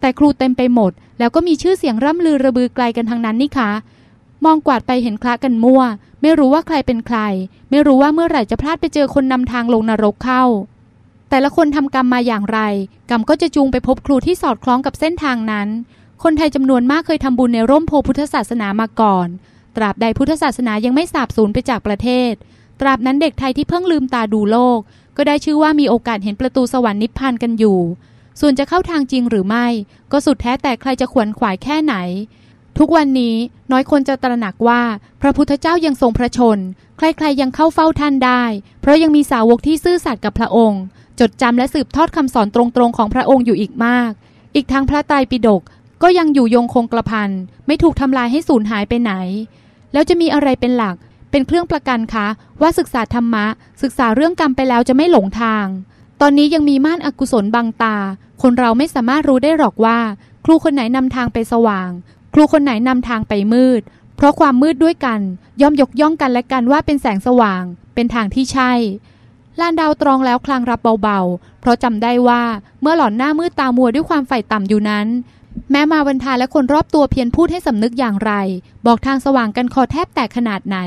แต่ครูเต็มไปหมด แล้วก็มีชื่อเสียงร่ำลือระบือไกลกันทางนั้นนี่คะ มองกวาดไปเห็นคละกันมั่ว ไม่รู้ว่าใครเป็นใคร ไม่รู้ว่าเมื่อไหร่จะพลาดไปเจอคนนำทางลงนรกเข้า แต่ละคนทำกรรมมาอย่างไร กรรมก็จะจูงไปพบครูที่สอดคล้องกับเส้นทางนั้น คนไทยจำนวนมากเคยทำบุญในร่มโพพุทธศาสนามาก่อน ตราบใดพุทธศาสนายังไม่สาบสูญไปจากประเทศ ตราบนั้นเด็กไทยที่เพิ่งลืมตาดูโลก ก็ได้ชื่อว่ามีโอกาสเห็นประตูสวรรค์นิพพานกันอยู่ ส่วนจะเข้าทางจริงหรือไม่ ก็สุดแท้แต่ใครจะขวนขวายแค่ไหน ทุกวันนี้น้อยคนจะตระหนักว่าพระพุทธเจ้ายังทรงพระชน ใครๆยังเข้าเฝ้าท่านได้ เพราะยังมีสาวกที่ซื่อสัตย์กับพระองค์ จดจำและสืบทอดคำสอนตรงๆของพระองค์อยู่อีกมาก อีกทั้งพระไตรปิฎกก็ยังอยู่ยงคงกระพันไม่ถูกทำลายให้สูญหายไปไหน แล้วจะมีอะไรเป็นหลัก เป็นเครื่องประกันคะ ว่าศึกษาธรรมะ ศึกษาเรื่องกรรมไปแล้วจะไม่หลงทาง ตอนนี้ยังมีม่านอกุศลบังตา คนเราไม่สามารถรู้ได้หรอกว่า ครูคนไหนนำทางไปสว่าง ครูคนไหนนำทางไปมืด เพราะความมืดด้วยกัน ย่อมยกย่องกันและกันว่าเป็นแสงสว่าง เป็นทางที่ใช่ลานดาวตรองแล้วคลางรับเบาๆ เพราะจำได้ว่าเมื่อหล่อนหน้ามืดตามัวด้วยความใฝ่ต่ำอยู่นั้น แม้มาวันทาและคนรอบตัวเพียรพูดให้สำนึกอย่างไร บอกทางสว่างกันคอแทบแตกขนาดไหน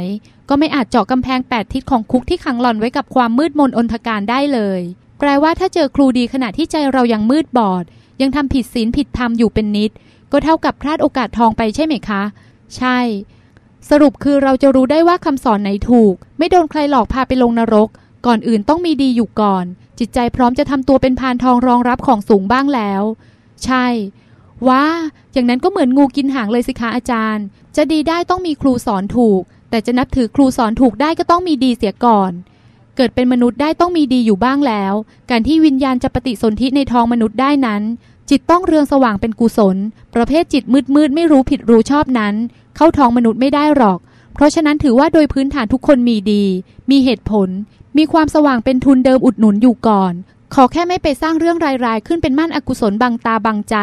ก็ไม่อาจเจาะกำแพงแปดทิศของคุกที่ขังหล่อนไว้กับความมืดมนอนทการได้เลย แปลว่าถ้าเจอครูดีขณะที่ใจเรายังมืดบอด ยังทำผิดศีลผิดธรรมอยู่เป็นนิด ก็เท่ากับพลาดโอกาสทองไปใช่ไหมคะ ใช่ สรุปคือเราจะรู้ได้ว่าคำสอนไหนถูก ไม่โดนใครหลอกพาไปลงนรก ก่อนอื่นต้องมีดีอยู่ก่อน จิตใจพร้อมจะทำตัวเป็นพานทองรองรับของสูงบ้างแล้ว ใช่ ว้า อย่างนั้นก็เหมือนงูกินหางเลยสิคะอาจารย์ จะดีได้ต้องมีครูสอนถูก แต่จะนับถือครูสอนถูกได้ก็ต้องมีดีเสียก่อนเกิดเป็นมนุษย์ได้ต้องมีดีอยู่บ้างแล้ว การที่วิญญาณจะปฏิสนธิในท้องมนุษย์ได้นั้น จิตต้องเรืองสว่างเป็นกุศล ประเภทจิตมืดมืดไม่รู้ผิดรู้ชอบนั้น เข้าท้องมนุษย์ไม่ได้หรอก เพราะฉะนั้นถือว่าโดยพื้นฐานทุกคนมีดี มีเหตุผล มีความสว่างเป็นทุนเดิมอุดหนุนอยู่ก่อน ขอแค่ไม่ไปสร้างเรื่องรายๆ ขึ้นเป็นม่านอกุศลบังตาบังใจ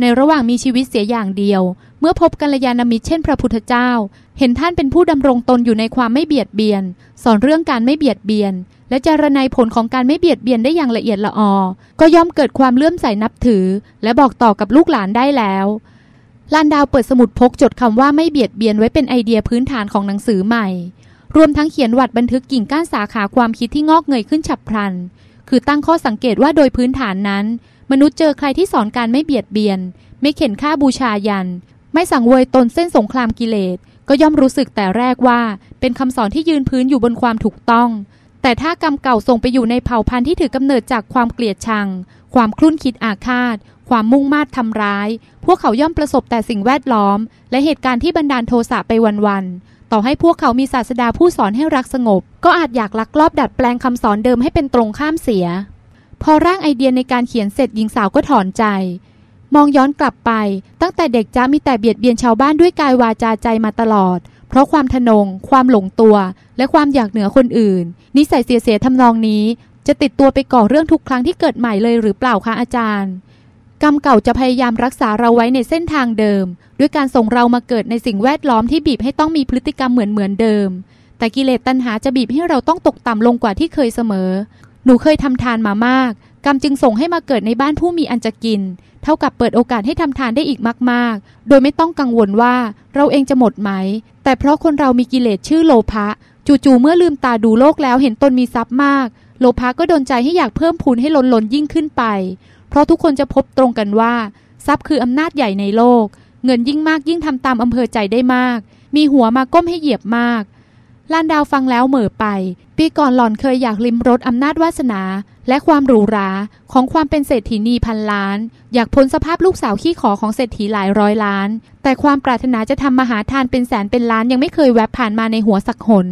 ในระหว่างมีชีวิตเสียอย่างเดียว เมื่อพบกัลยาณมิตรเช่นพระพุทธเจ้า เห็นท่านเป็นผู้ดำรงตนอยู่ในความไม่เบียดเบียน สอนเรื่องการไม่เบียดเบียน และจารณัยผลของการไม่เบียดเบียนได้อย่างละเอียดละออ ก็ย่อมเกิดความเลื่อมใสนับถือ และบอกต่อกับลูกหลานได้แล้วลานดาวเปิดสมุดพกจดคำว่าไม่เบียดเบียนไว้เป็นไอเดียพื้นฐานของหนังสือใหม่ รวมทั้งเขียนวัดบันทึกกิ่งก้านสาขาความคิดที่งอกเงยขึ้นฉับพลัน คือตั้งข้อสังเกตว่าโดยพื้นฐานนั้น มนุษย์เจอใครที่สอนการไม่เบียดเบียน ไม่เข็นฆ่าบูชายัน ไม่สั่งเวยตนเส้นสงครามกิเลสก็ย่อมรู้สึกแต่แรกว่า เป็นคำสอนที่ยืนพื้นอยู่บนความถูกต้อง แต่ถ้ากรรมเก่าส่งไปอยู่ในเผ่าพันธุ์ที่ถือกำเนิดจากความเกลียดชัง ความคลุ่นคิดอาฆาต ความมุ่งมา่ทำร้าย พวกเขาย่อมประสบแต่สิ่งแวดล้อม และเหตุการณ์ที่บันดาลโทสะไปวันๆ ต่อให้พวกเขามีศาสดาผู้สอนให้รักสงบ ก็อาจอยากลักลอบดัดแปลงคำสอนเดิมให้เป็นตรงข้ามเสีย พอร่างไอเดียในการเขียนเสร็จหญิงสาวก็ถอนใจ มองย้อนกลับไป ตั้งแต่เด็กจ้ามีแต่เบียดเบียนชาวบ้านด้วยกายวาจาใจมาตลอด เพราะความทนง ความหลงตัว และความอยากเหนือคนอื่น นิสัยเสียๆทำนองนี้ จะติดตัวไปก่อเรื่องทุกครั้งที่เกิดใหม่เลยหรือเปล่าคะอาจารย์ กรรมเก่าจะพยายามรักษาเราไว้ในเส้นทางเดิม ด้วยการส่งเรามาเกิดในสิ่งแวดล้อมที่บีบให้ต้องมีพฤติกรรมเหมือนเหมือนเดิม แต่กิเลสตัณหาจะบีบให้เราต้องตกต่ำลงกว่าที่เคยเสมอ หนูเคยทำทานมามาก กรรมจึงส่งให้มาเกิดในบ้านผู้มีอันจะกิน เท่ากับเปิดโอกาสให้ทำทานได้อีกมาก ๆ โดยไม่ต้องกังวลว่าเราเองจะหมดไหม แต่เพราะคนเรามีกิเลสชื่อโลภะจู่ๆเมื่อลืมตาดูโลกแล้วเห็นตนมีทรัพย์มาก โลภะก็ดนใจให้อยากเพิ่มพูนให้ล้นล้นยิ่งขึ้นไป เพราะทุกคนจะพบตรงกันว่า ทรัพย์คืออำนาจใหญ่ในโลก เงินยิ่งมากยิ่งทำตามอำเภอใจได้มาก มีหัวมาก้มให้เหยียบมากลานดาวฟังแล้วเหม่อไป ปีก่อนหล่อนเคยอยากลิมรสอำนาจวาสนา และความหรูหราของความเป็นเศรษฐีนีพันล้าน อยากพ้นสภาพลูกสาวขี้ขอของเศรษฐีหลายร้อยล้าน แต่ความปรารถนาจะทำมหาทานเป็นแสนเป็นล้านยังไม่เคยแวบผ่านมาในหัวสักหน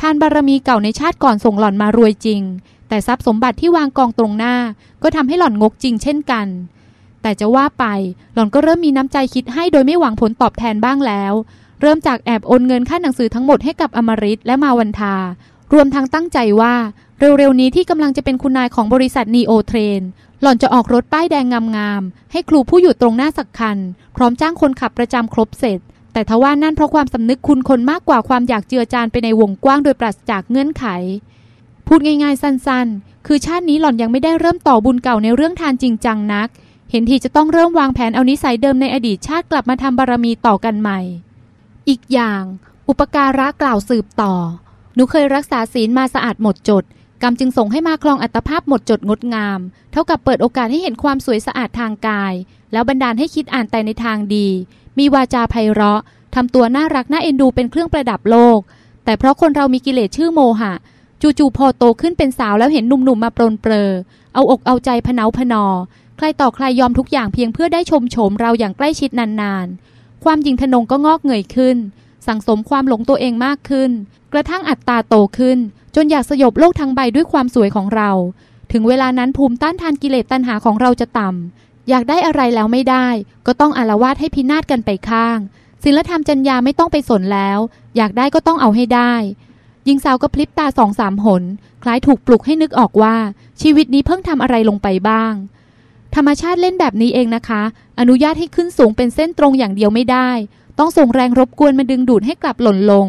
ทานบารมีเก่าในชาติก่อนส่งหล่อนมารวยจริง แต่ทรัพย์สมบัติที่วางกองตรงหน้า ก็ทำให้หล่อนงกจริงเช่นกัน แต่จะว่าไปหล่อนก็เริ่มมีน้ำใจคิดให้โดยไม่หวังผลตอบแทนบ้างแล้ว เริ่มจากแอบโอนเงินค่าหนังสือทั้งหมดให้กับอมริตและมาวันทารวมทั้งตั้งใจว่า เร็วๆนี้ที่กำลังจะเป็นคุณนายของบริษัทนีโอเทรนหล่อนจะออกรถป้ายแดงงามๆ ให้ครูผู้อยู่ตรงหน้าสักคัน พร้อมจ้างคนขับประจำครบเสร็จ แต่ทว่านั่นเพราะความสำนึกคุณคนมากกว่าความอยากเจือจานไปในวงกว้างโดยปราศจากเงื่อนไข พูดง่ายๆ สั้นๆ คือชาตินี้หล่อนยังไม่ได้เริ่มต่อบุญเก่าในเรื่องทานจริงจังนัก เห็นทีจะต้องเริ่มวางแผนเอานิสัยเดิมในอดีตชาติกลับมาทำบารมีต่อกันใหม่ อีกอย่าง อุปการะกล่าวสืบต่อหนูเคยรักษาศีลมาสะอาดหมดจด กรรมจึงส่งให้มาคลองอัตภาพหมดจดงดงาม เท่ากับเปิดโอกาสให้เห็นความสวยสะอาดทางกาย แล้วบันดาลให้คิดอ่านแต่ในทางดี มีวาจาไพเราะทำตัวน่ารักน่าเอ็นดูเป็นเครื่องประดับโลก แต่เพราะคนเรามีกิเลสชื่อโมหะ จู่ๆพอโตขึ้นเป็นสาวแล้วเห็นหนุ่มๆมาปรนเปรอ เอาอกเอาใจพเนาพนอ ใครต่อใครยอมทุกอย่างเพียงเพื่อได้ชมโฉมเราอย่างใกล้ชิดนานๆ ความยิงทนงก็งอกเงยขึ้น สังสมความหลงตัวเองมากขึ้น กระทั่งอัตตาโตขึ้น จนอยากสยบโลกทั้งใบด้วยความสวยของเรา ถึงเวลานั้นภูมิต้านทานกิเลสตัณหาของเราจะต่ำอยากได้อะไรแล้วไม่ได้ ก็ต้องอารวาสให้พินาศกันไปข้างศีลธรรมจัญญาไม่ต้องไปสนแล้ว อยากได้ก็ต้องเอาให้ได้หญิงสาวก็พลิบตาสองสามหน คล้ายถูกปลุกให้นึกออกว่า ชีวิตนี้เพิ่งทำอะไรลงไปบ้าง ธรรมชาติเล่นแบบนี้เองนะคะ อนุญาตให้ขึ้นสูงเป็นเส้นตรงอย่างเดียวไม่ได้ ต้องส่งแรงรบกวนมาดึงดูดให้กลับหล่นลง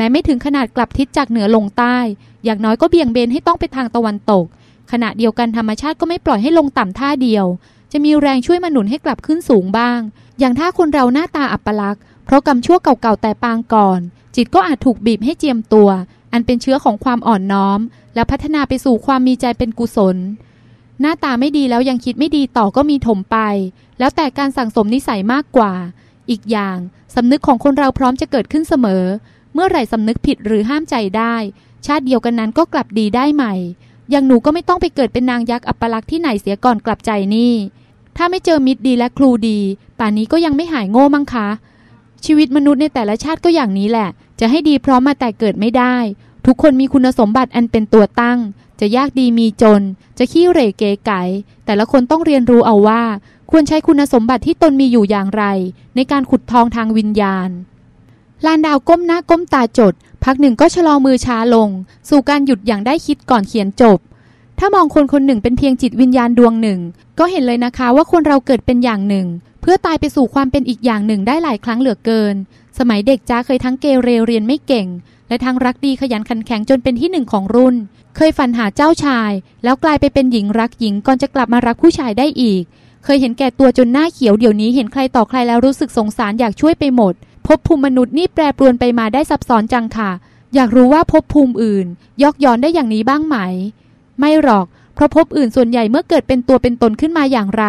ม้ไม่ถึงขนาดกลับทิศจากเหนือลงใต้ อย่างน้อยก็เบี่ยงเบนให้ต้องไปทางตะวันตก ขณะเดียวกันธรรมชาติก็ไม่ปล่อยให้ลงต่ำท่าเดียว จะมีแรงช่วยมาหนุนให้กลับขึ้นสูงบ้าง อย่างถ้าคนเราหน้าตาอัปลักษ์เพราะกรรมชั่วเก่าๆแต่ปางก่อน จิตก็อาจถูกบีบให้เจียมตัว อันเป็นเชื้อของความอ่อนน้อม แล้วพัฒนาไปสู่ความมีใจเป็นกุศล หน้าตาไม่ดีแล้วยังคิดไม่ดีต่อก็มีถมไป แล้วแต่การสั่งสมนิสัยมากกว่า อีกอย่างสำนึกของคนเราพร้อมจะเกิดขึ้นเสมอ เมื่อไหร่สำนึกผิดหรือห้ามใจได้ ชาติเดียวกันนั้นก็กลับดีได้ใหม่ อย่างหนูก็ไม่ต้องไปเกิดเป็นนางยักษ์อัปลักษณ์ที่ไหนเสียก่อนกลับใจนี่ ถ้าไม่เจอมิตรดีและครูดี ป่านนี้ก็ยังไม่หายโง่มั้งคะ ชีวิตมนุษย์ในแต่ละชาติก็อย่างนี้แหละ จะให้ดีพร้อมมาแต่เกิดไม่ได้ ทุกคนมีคุณสมบัติอันเป็นตัวตั้ง จะยากดีมีจน จะขี้เหร่เก๋ไก๋แต่ละคนต้องเรียนรู้เอาว่า ควรใช้คุณสมบัติที่ตนมีอยู่อย่างไร ในการขุดทองทางวิญญาณ ลานดาวก้มหน้าก้มตาจด พักหนึ่งก็ชะลอมือช้าลง สู่การหยุดอย่างได้คิดก่อนเขียนจบ ถ้ามองคนคนหนึ่งเป็นเพียงจิตวิญญาณดวงหนึ่ง ก็เห็นเลยนะคะว่าคนเราเกิดเป็นอย่างหนึ่ง เพื่อตายไปสู่ความเป็นอีกอย่างหนึ่งได้หลายครั้งเหลือเกิน สมัยเด็กจ้าเคยทั้งเกเรเรียนไม่เก่ง และทั้งรักดีขยันขันแข็งจนเป็นที่หนึ่งของรุ่น เคยฝันหาเจ้าชาย แล้วกลายไปเป็นหญิงรักหญิงก่อนจะกลับมารักผู้ชายได้อีก เคยเห็นแก่ตัวจนหน้าเขียวเดี๋ยวนี้เห็นใครต่อใครแล้วรู้สึกสงสารอยากช่วยไปหมด พบภูมิมนุษย์นี่แปรปรวนไปมาได้ซับซ้อนจังค่ะ อยากรู้ว่าพบภูมิอื่น ยอกย้อนได้อย่างนี้บ้างไหม ไม่หรอก เพราะพบอื่นส่วนใหญ่เมื่อเกิดเป็นตัวเป็นตนขึ้นมาอย่างไร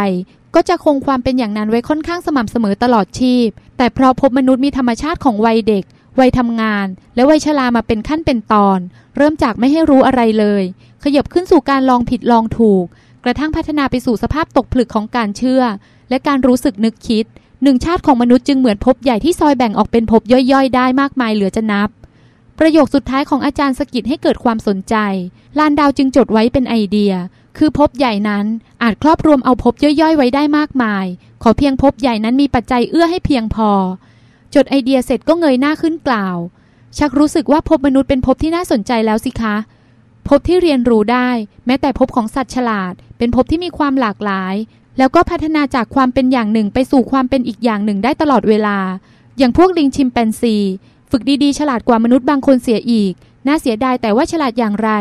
ก็จะคงความเป็นอย่างนั้นไว้ค่อนข้างสม่ำเสมอตลอดชีพ แต่เพราะพบมนุษย์มีธรรมชาติของวัยเด็ก วัยทำงาน และวัยชรามาเป็นขั้นเป็นตอน เริ่มจากไม่ให้รู้อะไรเลย ขยับขึ้นสู่การลองผิดลองถูก กระทั่งพัฒนาไปสู่สภาพตกผลึกของการเชื่อ และการรู้สึกนึกคิด หนึ่งชาติของมนุษย์จึงเหมือนพบใหญ่ที่ซอยแบ่งออกเป็นพบย่อยๆ ได้มากมายเหลือจะนับ ประโยคสุดท้ายของอาจารย์สกิดให้เกิดความสนใจ ลานดาวจึงจดไว้เป็นไอเดีย คือพบใหญ่นั้นอาจครอบรวมเอาพบย่อยๆ ไว้ได้มากมาย ขอเพียงพบใหญ่นั้นมีปัจจัยเอื้อให้เพียงพอ จดไอเดียเสร็จก็เงยหน้าขึ้นกล่าว ชักรู้สึกว่าพบมนุษย์เป็นพบที่น่าสนใจแล้วสิคะพบที่เรียนรู้ได้ แม้แต่พบของสัตว์ฉลาด เป็นพบที่มีความหลากหลาย แล้วก็พัฒนาจากความเป็นอย่างหนึ่งไปสู่ความเป็นอีกอย่างหนึ่งได้ตลอดเวลา อย่างพวกลิงชิมแปนซี ฝึกดีๆ ฉลาดกว่ามนุษย์บางคนเสียอีก น่าเสียดายแต่ว่าฉลาดอย่างไร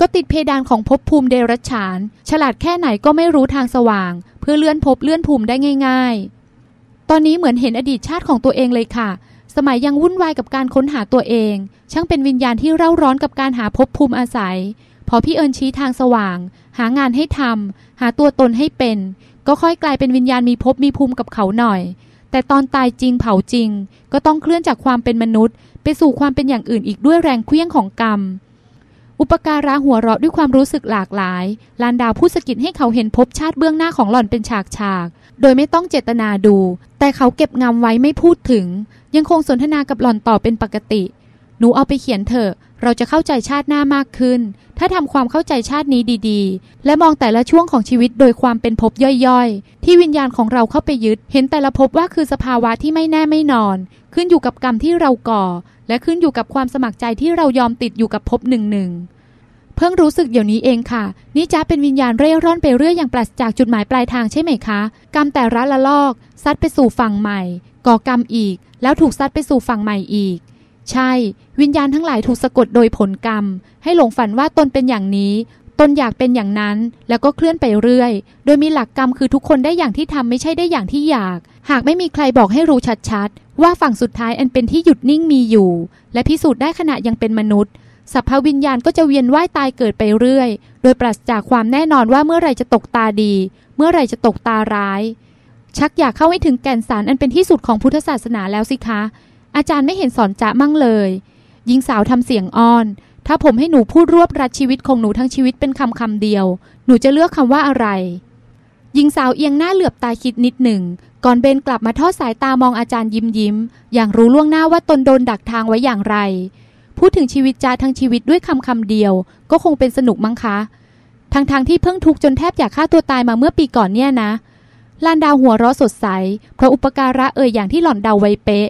ก็ติดเพดานของภพภูมิเดรัจฉาน ฉลาดแค่ไหนก็ไม่รู้ทางสว่าง เพื่อเลื่อนภพเลื่อนภูมิได้ง่าย ๆ ตอนนี้เหมือนเห็นอดีตชาติของตัวเองเลยค่ะ สมัยยังวุ่นวายกับการค้นหาตัวเอง ช่างเป็นวิญญาณที่เร่าร้อนกับการหาภพภูมิอาศัย พอพี่เอิญชี้ทางสว่าง หางานให้ทำหาตัวตนให้เป็น ก็ค่อยกลายเป็นวิญญาณมีภพมีภูมิกับเขาหน่อย แต่ตอนตายจริงเผาจริง ก็ต้องเคลื่อนจากความเป็นมนุษย์ ไปสู่ความเป็นอย่างอื่นอีกด้วยแรงเคลื่องของกรรม อุปการะหัวเราะด้วยความรู้สึกหลากหลาย ลานดาวพูดสกิดให้เขาเห็นภพชาติเบื้องหน้าของหล่อนเป็นฉากฉาก โดยไม่ต้องเจตนาดู แต่เขาเก็บงำไว้ไม่พูดถึง ยังคงสนทนากับหล่อนต่อเป็นปกติ หนูเอาไปเขียนเถอะ เราจะเข้าใจชาติหน้ามากขึ้น ถ้าทำความเข้าใจชาตินี้ดีๆ และมองแต่ละช่วงของชีวิตโดยความเป็นภพย่อยๆ ที่วิญญาณของเราเข้าไปยึด เห็นแต่ละภพว่าคือสภาวะที่ไม่แน่ไม่นอน ขึ้นอยู่กับกรรมที่เราก่อ และขึ้นอยู่กับความสมัครใจที่เรายอมติดอยู่กับภพหนึ่งหนึ่งเพิ่งรู้สึกเดี๋ยวนี้เองค่ะนี่จ้าเป็นวิญญาณเร่ร่อนไปเรื่อยอย่างปราศจากจุดหมายปลายทางใช่ไหมคะ กรรมแต่ละละลอก ซัดไปสู่ฝั่งใหม่ ก่อกรรมอีก แล้วถูกซัดไปสู่ฝั่งใหม่อีก ใช่ วิญญาณทั้งหลายถูกสะกดโดยผลกรรม ให้หลงฝันว่าตนเป็นอย่างนี้ ตนอยากเป็นอย่างนั้น แล้วก็เคลื่อนไปเรื่อย โดยมีหลักกรรมคือทุกคนได้อย่างที่ทำไม่ใช่ได้อย่างที่อยาก หากไม่มีใครบอกให้รู้ชัดๆ ว่าฝั่งสุดท้ายอันเป็นที่หยุดนิ่งมีอยู่ และพิสูจน์ได้ขณะยังเป็นมนุษย์สัพพวิญญาณก็จะเวียนว่ายตายเกิดไปเรื่อย โดยปราศจากความแน่นอนว่าเมื่อไรจะตกตาดี เมื่อไรจะตกตาร้าย ชักอยากเข้าให้ถึงแก่นสารอันเป็นที่สุดของพุทธศาสนาแล้วสิคะ อาจารย์ไม่เห็นสอนจะมั่งเลย หญิงสาวทำเสียงอ้อน ถ้าผมให้หนูพูดรวบรัดชีวิตของหนูทั้งชีวิตเป็นคำคำเดียว หนูจะเลือกคำว่าอะไร หญิงสาวเอียงหน้าเหลือบตาคิดนิดหนึ่ง ก่อนเบนกลับมาทอดสายตามองอาจารย์ยิ้มยิ้ม อย่างรู้ล่วงหน้าว่าตนโดนดักทางไว้อย่างไร พูดถึงชีวิตจ้าทั้งชีวิตด้วยคำคำเดียว ก็คงเป็นสนุกมั้งคะทางทางๆที่เพิ่งทุกข์จนแทบอยากฆ่าตัวตายมาเมื่อปีก่อนเนี่ยนะลานดาวหัวเราะสดใส เพราะอุปการะเอ่ยอย่างที่หล่อนเดาไว้เป๊ะ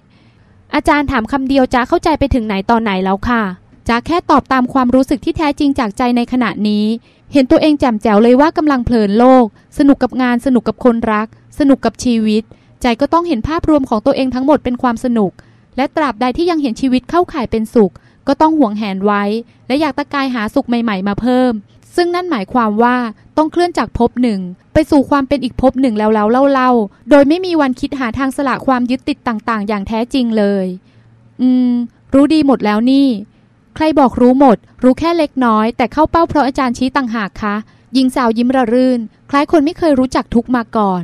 อาจารย์ถามคำเดียวจ้าเข้าใจไปถึงไหนตอนไหนแล้วค่ะจ้าแค่ตอบตามความรู้สึกที่แท้จริงจากใจในขณะนี้ เห็นตัวเองแจ่มแจ๋วเลยว่ากำลังเพลินโลก สนุกกับงานสนุกกับคนรัก สนุกกับชีวิต ใจก็ต้องเห็นภาพรวมของตัวเองทั้งหมดเป็นความสนุก และตราบใดที่ยังเห็นชีวิตเข้าข่ายเป็นสุข ก็ต้องห่วงแหนไว้ และอยากตะกายหาสุขใหม่ ๆ มาเพิ่ม ซึ่งนั่นหมายความว่าต้องเคลื่อนจากภพหนึ่ง ไปสู่ความเป็นอีกภพหนึ่งแล้วแล้วเล่าๆ โดยไม่มีวันคิดหาทางสละความยึดติดต่างๆ อย่างแท้จริงเลย อืม รู้ดีหมดแล้วนี่ ใครบอกรู้หมด รู้แค่เล็กน้อย แต่เข้าเป้าเพราะอาจารย์ชี้ต่างหากคะหญิงสาวยิ้มระรื่น คล้ายคนไม่เคยรู้จักทุกมาก่อน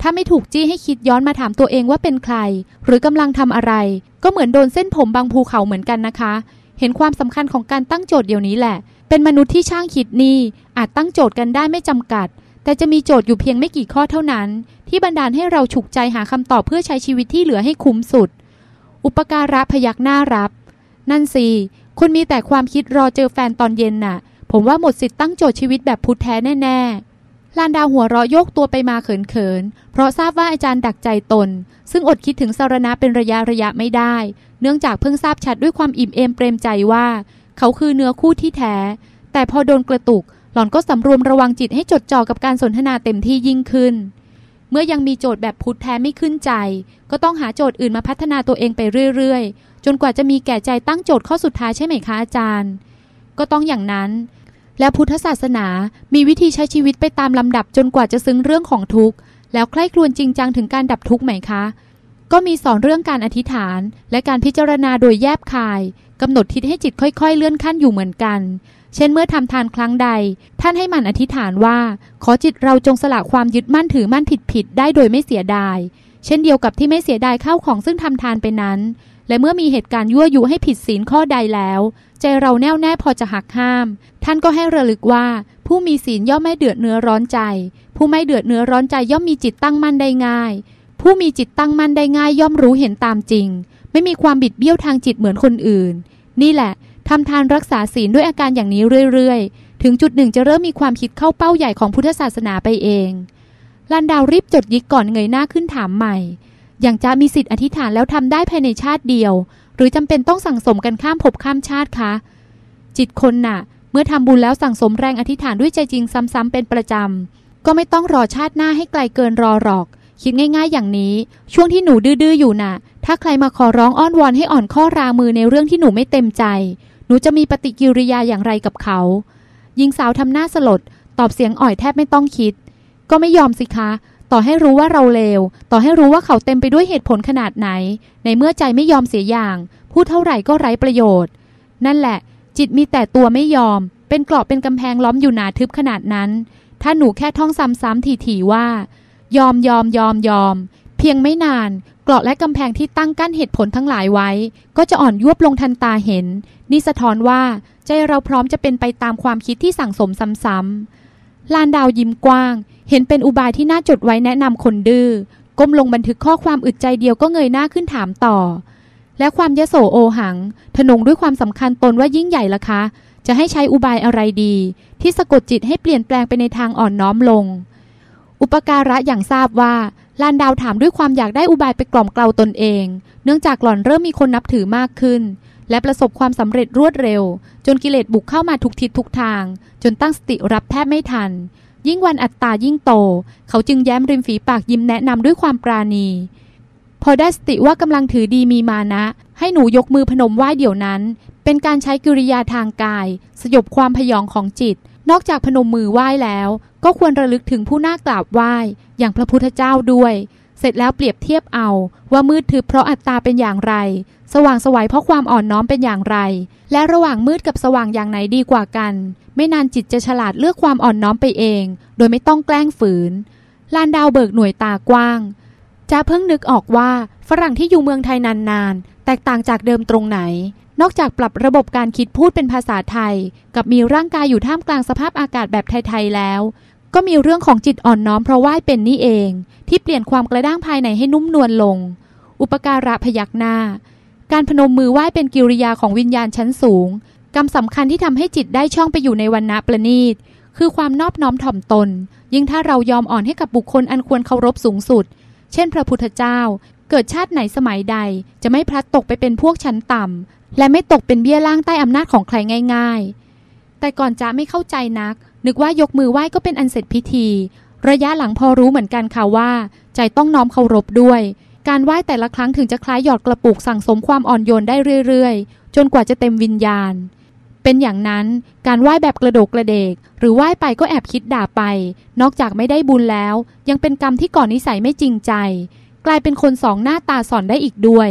ถ้าไม่ถูกจี้ให้คิดย้อนมาถามตัวเองว่าเป็นใคร หรือกำลังทำอะไร ก็เหมือนโดนเส้นผมบางภูเขาเหมือนกันนะคะ เห็นความสำคัญของการตั้งโจทย์เดี๋ยวนี้แหละ เป็นมนุษย์ที่ช่างคิดนี่อาจตั้งโจทย์กันได้ไม่จำกัด แต่จะมีโจทย์อยู่เพียงไม่กี่ข้อเท่านั้น ที่บันดาลให้เราฉุกใจหาคำตอบเพื่อใช้ชีวิตที่เหลือให้คุ้มสุด อุปการะพยักหน้ารับ นั่นสิคุณมีแต่ความคิดรอเจอแฟนตอนเย็นน่ะ ผมว่าหมดสิทธิ์ตั้งโจทย์ชีวิตแบบพุทธแท้แน่ๆลานดาวหัวเราะโยกตัวไปมาเขินๆเพราะทราบว่าอาจารย์ดักใจตน ซึ่งอดคิดถึงสารณะเป็นระยะระยะไม่ได้ เนื่องจากเพิ่งทราบชัดด้วยความอิ่มเอมเปรมใจว่า เขาคือเนื้อคู่ที่แท้ แต่พอโดนกระตุก หล่อนก็สำรวมระวังจิตให้จดจ่อกับการสนทนาเต็มที่ยิ่งขึ้น เมื่อยังมีโจทย์แบบพุทธแท้ไม่ขึ้นใจ ก็ต้องหาโจทย์อื่นมาพัฒนาตัวเองไปเรื่อยๆ จนกว่าจะมีแก่ใจตั้งโจทย์ข้อสุดท้ายใช่ไหมคะอาจารย์ ก็ต้องอย่างนั้น แล้วพุทธศาสนามีวิธีใช้ชีวิตไปตามลำดับจนกว่าจะซึ้งเรื่องของทุกข์แล้วใคร่ครวญจริงจังถึงการดับทุกข์ไหมคะ ก็มีสอนเรื่องการอธิษฐาน และการพิจารณาโดยแยบคาย กำหนดทิศให้จิตค่อยๆ เลื่อนขั้นอยู่เหมือนกัน เช่นเมื่อทำทานครั้งใด ท่านให้มันอธิษฐานว่า ขอจิตเราจงสละความยึดมั่นถือมั่นผิดผิดๆได้โดยไม่เสียดาย เช่นเดียวกับที่ไม่เสียดายข้าวของซึ่งทำทานไปนั้น และเมื่อมีเหตุการณ์ยั่วยุให้ผิดศีลข้อใดแล้ว ใจเราแน่วแน่พอจะหักห้าม ท่านก็ให้ระลึกว่า ผู้มีศีลย่อมไม่เดือดเนื้อร้อนใจ ผู้ไม่เดือดเนื้อร้อนใจย่อมมีจิตตั้งมั่นได้ง่าย ผู้มีจิตตั้งมั่นได้ง่ายย่อมรู้เห็นตามจริง ไม่มีความบิดเบี้ยวทางจิตเหมือนคนอื่น นี่แหละทำทานรักษาศีลด้วยอาการอย่างนี้เรื่อยๆ ถึงจุดหนึ่งจะเริ่มมีความคิดเข้าเป้าใหญ่ของพุทธศาสนาไปเองลันดาวรีบจดยิกก่อนเงยหน้าขึ้นถามใหม่ อย่างจะมีสิทธิ์อธิษฐานแล้วทำได้ภายในชาติเดียว หรือจำเป็นต้องสั่งสมกันข้ามภพข้ามชาติคะ จิตคนน่ะ เมื่อทำบุญแล้วสั่งสมแรงอธิษฐานด้วยใจจริงซ้ำๆเป็นประจำ ก็ไม่ต้องรอชาติหน้าให้ไกลเกินรอหรอก คิดง่าย ๆ อย่างนี้ ช่วงที่หนูดื้อๆอยู่น่ะ ถ้าใครมาขอร้องอ้อนวอนให้อ่อนข้อรามือในเรื่องที่หนูไม่เต็มใจ หนูจะมีปฏิกิริยาอย่างไรกับเขาหญิงสาวทำหน้าสลด ตอบเสียงอ่อยแทบไม่ต้องคิด ก็ไม่ยอมสิคะ ต่อให้รู้ว่าเราเลว ต่อให้รู้ว่าเขาเต็มไปด้วยเหตุผลขนาดไหน ในเมื่อใจไม่ยอมเสียอย่าง พูดเท่าไหร่ก็ไร้ประโยชน์ นั่นแหละ จิตมีแต่ตัวไม่ยอม เป็นกราะเป็นกำแพงล้อมอยู่หนาทึบขนาดนั้น ถ้าหนูแค่ท่องซ้ำๆถี่ๆว่า ยอมยอมยอมยอม เพียงไม่นาน เกราะและกำแพงที่ตั้งกั้นเหตุผลทั้งหลายไว้ ก็จะอ่อนยวบลงทันตาเห็น นี่สะท้อนว่าใจเราพร้อมจะเป็นไปตามความคิดที่สั่งสมซ้ำๆลานดาวยิ้มกว้าง เห็นเป็นอุบายที่น่าจดไว้แนะนำคนดื้อก้มลงบันทึกข้อความอึดใจเดียวก็เงยหน้าขึ้นถามต่อ และความยโสโอหัง ทนงด้วยความสำคัญตนว่ายิ่งใหญ่ละคะ จะให้ใช้อุบายอะไรดี ที่สะกดจิตให้เปลี่ยนแปลงไปในทางอ่อนน้อมลง อุปการะอย่างทราบว่า ลานดาวถามด้วยความอยากได้อุบายไปกล่อมเกลาตนเอง เนื่องจากหล่อนเริ่มมีคนนับถือมากขึ้น และประสบความสำเร็จรวดเร็ว จนกิเลสบุกเข้ามาทุกทิศทุกทาง จนตั้งสติรับแทบไม่ทัน ยิ่งวันอัตตายิ่งโต เขาจึงแย้มริมฝีปากยิ้มแนะนำด้วยความปราณี พอได้สติว่ากำลังถือดีมีมานะ ให้หนูยกมือพนมไหว้เดี๋ยวนั้น เป็นการใช้กิริยาทางกาย สยบความพยองของจิต นอกจากพนมมือไหว้แล้ว ก็ควรระลึกถึงผู้น่ากราบไหว้อย่างพระพุทธเจ้าด้วย เสร็จแล้วเปรียบเทียบเอาว่ามืดทึบเพราะอัตตาเป็นอย่างไร สว่างสวัยเพราะความอ่อนน้อมเป็นอย่างไร และระหว่างมืดกับสว่างอย่างไหนดีกว่ากัน ไม่นานจิตจะฉลาดเลือกความอ่อนน้อมไปเอง โดยไม่ต้องแกล้งฝืน ลานดาวเบิกหน่วยตากว้างจะเพิ่งนึกออกว่าฝรั่งที่อยู่เมืองไทยนานๆ แตกต่างจากเดิมตรงไหน นอกจากปรับระบบการคิดพูดเป็นภาษาไทย กับมีร่างกายอยู่ท่ามกลางสภาพอากาศแบบไทย ๆ แล้ว ก็มีเรื่องของจิตอ่อนน้อมเพราะว่ายเป็นนี่เอง ที่เปลี่ยนความกระด้างภายในให้นุ่มนวลลง อุปการะพยักหน้า การพนมมือไหว้เป็นกิริยาของวิญญาณชั้นสูงกรรมสำคัญที่ทำให้จิตได้ช่องไปอยู่ในวันณะประณีต คือความนอบน้อมถ่อมตน ยิ่งถ้าเรายอมอ่อนให้กับบุคคลอันควรเคารพสูงสุด เช่น พระพุทธเจ้า เกิดชาติไหนสมัยใด จะไม่พลัดตกไปเป็นพวกชั้นต่ำและไม่ตกเป็นเบี้ยล่างใต้อำนาจของใครง่าย ๆ แต่ก่อนจะไม่เข้าใจนัก นึกว่ายกมือไหว้ก็เป็นอันเสร็จพิธี ระยะหลังพอรู้เหมือนกันค่ะว่า ใจต้องน้อมเคารพด้วย การไหว้แต่ละครั้งถึงจะคล้ายหยอดกระปุกสั่งสมความอ่อนโยนได้เรื่อยๆ จนกว่าจะเต็มวิญญาณ เป็นอย่างนั้นการไหว้แบบกระโดกกระเดก หรือไหว้ไปก็แอบคิดด่าไป นอกจากไม่ได้บุญแล้ว ยังเป็นกรรมที่ก่อนนิสัยไม่จริงใจ กลายเป็นคนสองหน้าตาสอนได้อีกด้วย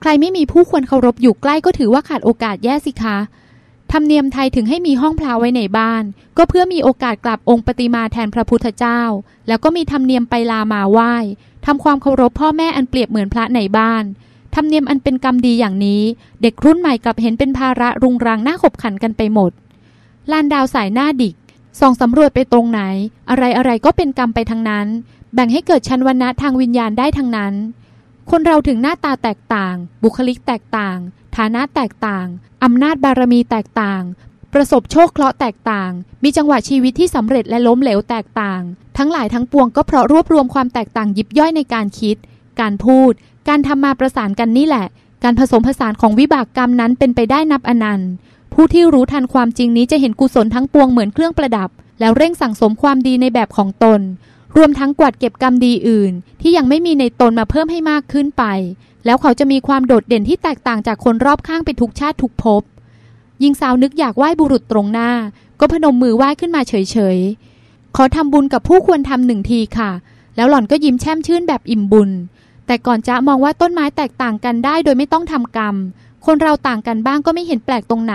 ใครไม่มีผู้ควรเคารพอยู่ใกล้ก็ถือว่าขาดโอกาสแย่สิคะ ธรรมเนียมไทยถึงให้มีห้องพระไว้ในบ้าน ก็เพื่อมีโอกาสกราบองค์ปฏิมาแทนพระพุทธเจ้า แล้วก็มีธรรมเนียมไปลามาไหว้ทำความเคารพพ่อแม่อันเปรียบเหมือนพระในบ้านธรรมเนียมอันเป็นกรรมดีอย่างนี้ เด็กรุ่นใหม่กลับเห็นเป็นภาระรุงรังหน้าขบขันกันไปหมดลานดาวสายหน้าดิกส่องสำรวจไปตรงไหน อะไรอะไรก็เป็นกรรมไปทั้งนั้น แบ่งให้เกิดชั้นวรรณะทางวิญญาณได้ทั้งนั้น คนเราถึงหน้าตาแตกต่าง บุคลิกแตกต่าง ฐานะแตกต่าง อำนาจบารมีแตกต่าง ประสบโชคเคราะห์แตกต่าง มีจังหวะชีวิตที่สำเร็จและล้มเหลวแตกต่าง ทั้งหลายทั้งปวงก็เพราะรวบรวมความแตกต่างยิบย่อยในการคิด การพูด การทำมาประสานกันนี่แหละ การผสมผสานของวิบากกรรมนั้นเป็นไปได้นับอนันต์ ผู้ที่รู้ทันความจริงนี้จะเห็นกุศลทั้งปวงเหมือนเครื่องประดับ แล้วเร่งสั่งสมความดีในแบบของตน รวมทั้งกวาดเก็บกรรมดีอื่น ที่ยังไม่มีในตนมาเพิ่มให้มากขึ้นไป แล้วเขาจะมีความโดดเด่นที่แตกต่างจากคนรอบข้างไปทุกชาติทุกภพยิงสาวนึกอยากไหว้บุรุษตรงหน้า ก็พนมมือไหว้ขึ้นมาเฉยๆ ขอทำบุญกับผู้ควรทำหนึ่งทีค่ะ แล้วหล่อนก็ยิ้มแช่มชื่นแบบอิ่มบุญ แต่ก่อนจะมองว่าต้นไม้แตกต่างกันได้โดยไม่ต้องทำกรรม คนเราต่างกันบ้างก็ไม่เห็นแปลกตรงไหน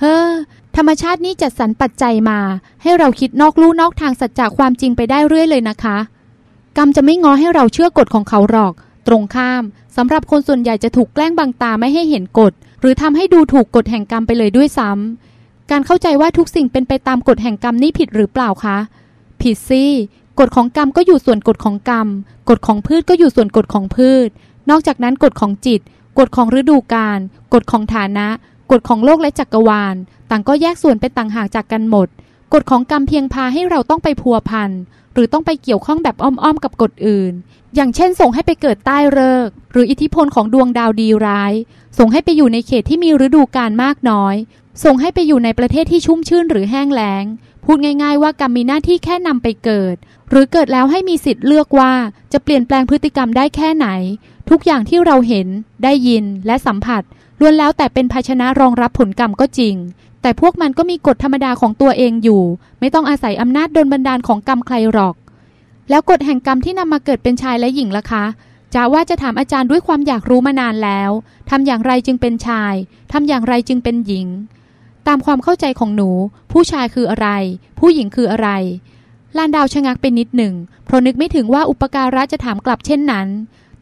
เฮ้อ ธรรมชาตินี้จัดสรรปัจจัยมา ให้เราคิดนอกลู่นอกทางสัจจะความจริงไปได้เรื่อยเลยนะคะ กรรมจะไม่ง้อให้เราเชื่อกฎของเขาหรอก ตรงข้ามสำหรับคนส่วนใหญ่จะถูกแกล้งบังตาไม่ให้เห็นกฎ หรือทำให้ดูถูกกฎแห่งกรรมไปเลยด้วยซ้ำการเข้าใจว่าทุกสิ่งเป็นไปตามกฎแห่งกรรมนี่ผิดหรือเปล่าคะ ผิดสิกฎของกรรมก็อยู่ส่วนกฎของกรรม กฎของพืชก็อยู่ส่วนกฎของพืช นอกจากนั้นกฎของจิต กฎของฤดูกาล กฎของฐานะ กฎของโลกและจักรวาล ต่างก็แยกส่วนเป็นต่างหากจากกันหมด กฎของกรรมเพียงพาให้เราต้องไปพัวพัน หรือต้องไปเกี่ยวข้องแบบอ้อมๆกับกฎอื่น อย่างเช่นส่งให้ไปเกิดใต้เลิกหรืออิทธิพลของดวงดาวดีร้าย ส่งให้ไปอยู่ในเขตที่มีฤดูกาลมากน้อย ส่งให้ไปอยู่ในประเทศที่ชุ่มชื่นหรือแห้งแล้ง พูดง่าย ๆ ว่ากรรมมีหน้าที่แค่นำไปเกิด หรือเกิดแล้วให้มีสิทธิ์เลือกว่าจะเปลี่ยนแปลงพฤติกรรมได้แค่ไหน ทุกอย่างที่เราเห็น ได้ยินและสัมผัสล้วนแล้วแต่เป็นภาชนะรองรับผลกรรมก็จริง แต่พวกมันก็มีกฎธรรมดาของตัวเองอยู่ ไม่ต้องอาศัยอำนาจดลบันดาลของกรรมใครหรอก แล้วกฎแห่งกรรมที่นำมาเกิดเป็นชายและหญิงล่ะคะจะว่าจะถามอาจารย์ด้วยความอยากรู้มานานแล้วทำอย่างไรจึงเป็นชายทำอย่างไรจึงเป็นหญิง ตามความเข้าใจของหนู ผู้ชายคืออะไร ผู้หญิงคืออะไรลานดาวชะงักเป็นนิดหนึ่งเพราะนึกไม่ถึงว่าอุปการะจะถามกลับเช่นนั้น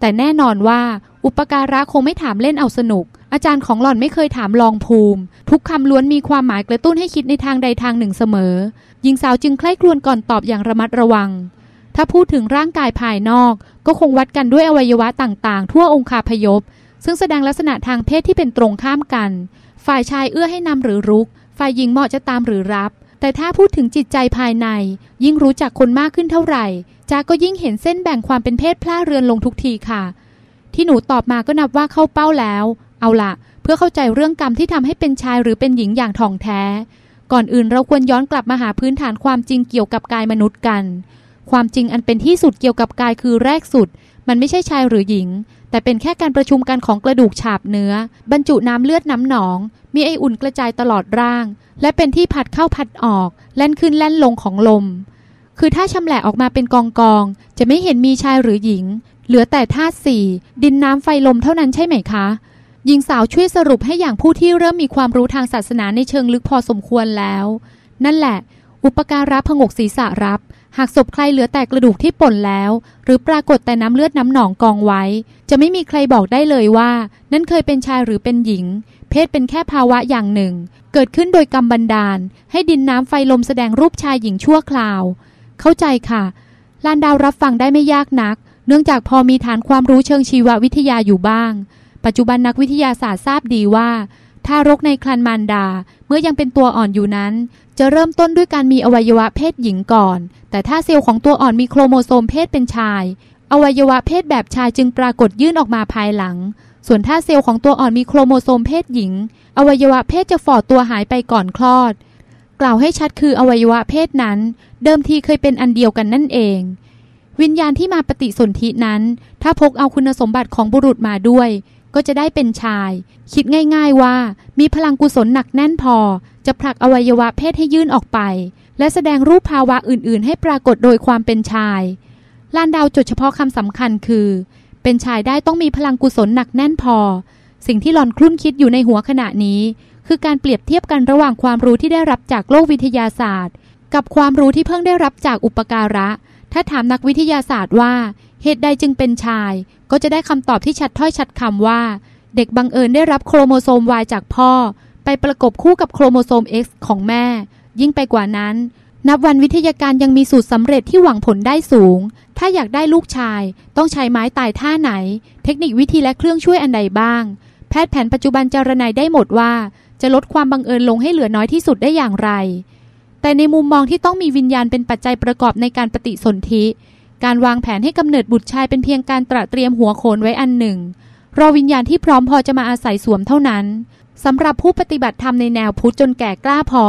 แต่แน่นอนว่า อุปการะคงไม่ถามเล่นเอาสนุก อาจารย์ของหล่อนไม่เคยถามลองภูมิ ทุกคำล้วนมีความหมายกระตุ้นให้คิดในทางใดทางหนึ่งเสมอ หญิงสาวจึงใคร่ครวญก่อนตอบอย่างระมัดระวัง ถ้าพูดถึงร่างกายภายนอก ก็คงวัดกันด้วยอวัยวะต่างๆ ทั่วองคาพยพ ซึ่งแสดงลักษณะทางเพศที่เป็นตรงข้ามกัน ฝ่ายชายเอื้อให้นำหรือรุก ฝ่ายหญิงเหมาะจะตามหรือรับ แต่ถ้าพูดถึงจิตใจภายใน ยิ่งรู้จักคนมากขึ้นเท่าไหร่จากก็ยิ่งเห็นเส้นแบ่งความเป็นเพศพล่าเรือนลงทุกทีค่ะ ที่หนูตอบมาก็นับว่าเข้าเป้าแล้ว เอาละเพื่อเข้าใจเรื่องกรรมที่ทำให้เป็นชายหรือเป็นหญิงอย่างท่องแท้ ก่อนอื่นเราควรย้อนกลับมาหาพื้นฐานความจริงเกี่ยวกับกายมนุษย์กัน ความจริงอันเป็นที่สุดเกี่ยวกับกายคือแรกสุด มันไม่ใช่ชายหรือหญิง แต่เป็นแค่การประชุมกันของกระดูกฉาบเนื้อ บรรจุน้ำเลือดน้ำหนอง มีไออุ่นกระจายตลอดร่าง และเป็นที่พัดเข้าพัดออกแล่นขึ้นแล่นลงของลมคือถ้าชำแหละออกมาเป็นกองกอง จะไม่เห็นมีชายหรือหญิง เหลือแต่ธาตุสี่ดินน้ำไฟลมเท่านั้นใช่ไหมคะหญิงสาวช่วยสรุปให้อย่างผู้ที่เริ่มมีความรู้ทางศาสนาในเชิงลึกพอสมควรแล้ว นั่นแหละ อุปการะพงกศีรษะรับ หากศพใครเหลือแต่กระดูกที่ป่นแล้ว หรือปรากฏแต่น้ำเลือดน้ำหนองกองไว้ จะไม่มีใครบอกได้เลยว่า นั่นเคยเป็นชายหรือเป็นหญิง เพศเป็นแค่ภาวะอย่างหนึ่ง เกิดขึ้นโดยกรรมบันดาล ให้ดินน้ำไฟลมแสดงรูปชายหญิงชั่วคราว เข้าใจค่ะลานดาวรับฟังได้ไม่ยากนัก เนื่องจากพอมีฐานความรู้เชิงชีววิทยาอยู่บ้าง ปัจจุบันนักวิทยาศาสตร์ทราบดีว่าทารกในครรภ์มารดาเมื่อยังเป็นตัวอ่อนอยู่นั้น จะเริ่มต้นด้วยการมีอวัยวะเพศหญิงก่อน แต่ถ้าเซลล์ของตัวอ่อนมีโครโมโซมเพศเป็นชาย อวัยวะเพศแบบชายจึงปรากฏยื่นออกมาภายหลัง ส่วนถ้าเซลล์ของตัวอ่อนมีโครโมโซมเพศหญิง อวัยวะเพศจะฝ่อตัวหายไปก่อนคลอด กล่าวให้ชัดคืออวัยวะเพศนั้น เดิมทีเคยเป็นอันเดียวกันนั่นเอง วิญญาณที่มาปฏิสนธินั้น ถ้าพกเอาคุณสมบัติของบุรุษมาด้วย ก็จะได้เป็นชาย คิดง่ายๆว่ามีพลังกุศลหนักแน่นพอ จะผลักอวัยวะเพศให้ยื่นออกไป และแสดงรูปภาวะอื่นๆ ให้ปรากฏโดยความเป็นชายลานดาวจดเฉพาะคำสำคัญคือ เป็นชายได้ต้องมีพลังกุศลหนักแน่นพอ สิ่งที่หลอนคลุ่นคิดอยู่ในหัวขณะนี้ คือการเปรียบเทียบกันระหว่างความรู้ที่ได้รับจากโลกวิทยาศาสตร์ กับความรู้ที่เพิ่งได้รับจากอุปการะ ถ้าถามนักวิทยาศาสตร์ว่า เหตุใดจึงเป็นชาย ก็จะได้คำตอบที่ชัดถ้อยชัดคำว่า เด็กบังเอิญได้รับโครโมโซม Y จากพ่อ ไปประกบคู่กับโครโมโซม X ของแม่ ยิ่งไปกว่านั้น นับวันวิทยาการยังมีสูตรสำเร็จที่หวังผลได้สูง ถ้าอยากได้ลูกชาย ต้องใช้ไม้ตายท่าไหน เทคนิควิธีและเครื่องช่วยอันใดบ้าง แพทย์แผนปัจจุบันจารณัยได้หมดว่า จะลดความบังเอิญลงให้เหลือน้อยที่สุดได้อย่างไร แต่ในมุมมองที่ต้องมีวิญญาณเป็นปัจจัยประกอบในการปฏิสนธิ การวางแผนให้กำเนิดบุตรชายเป็นเพียงการตระเตรียมหัวโขนไว้อันหนึ่ง รอวิญญาณที่พร้อมพอจะมาอาศัยสวมเท่านั้นสำหรับผู้ปฏิบัติธรรมในแนวพุทธจนแก่กล้าพอ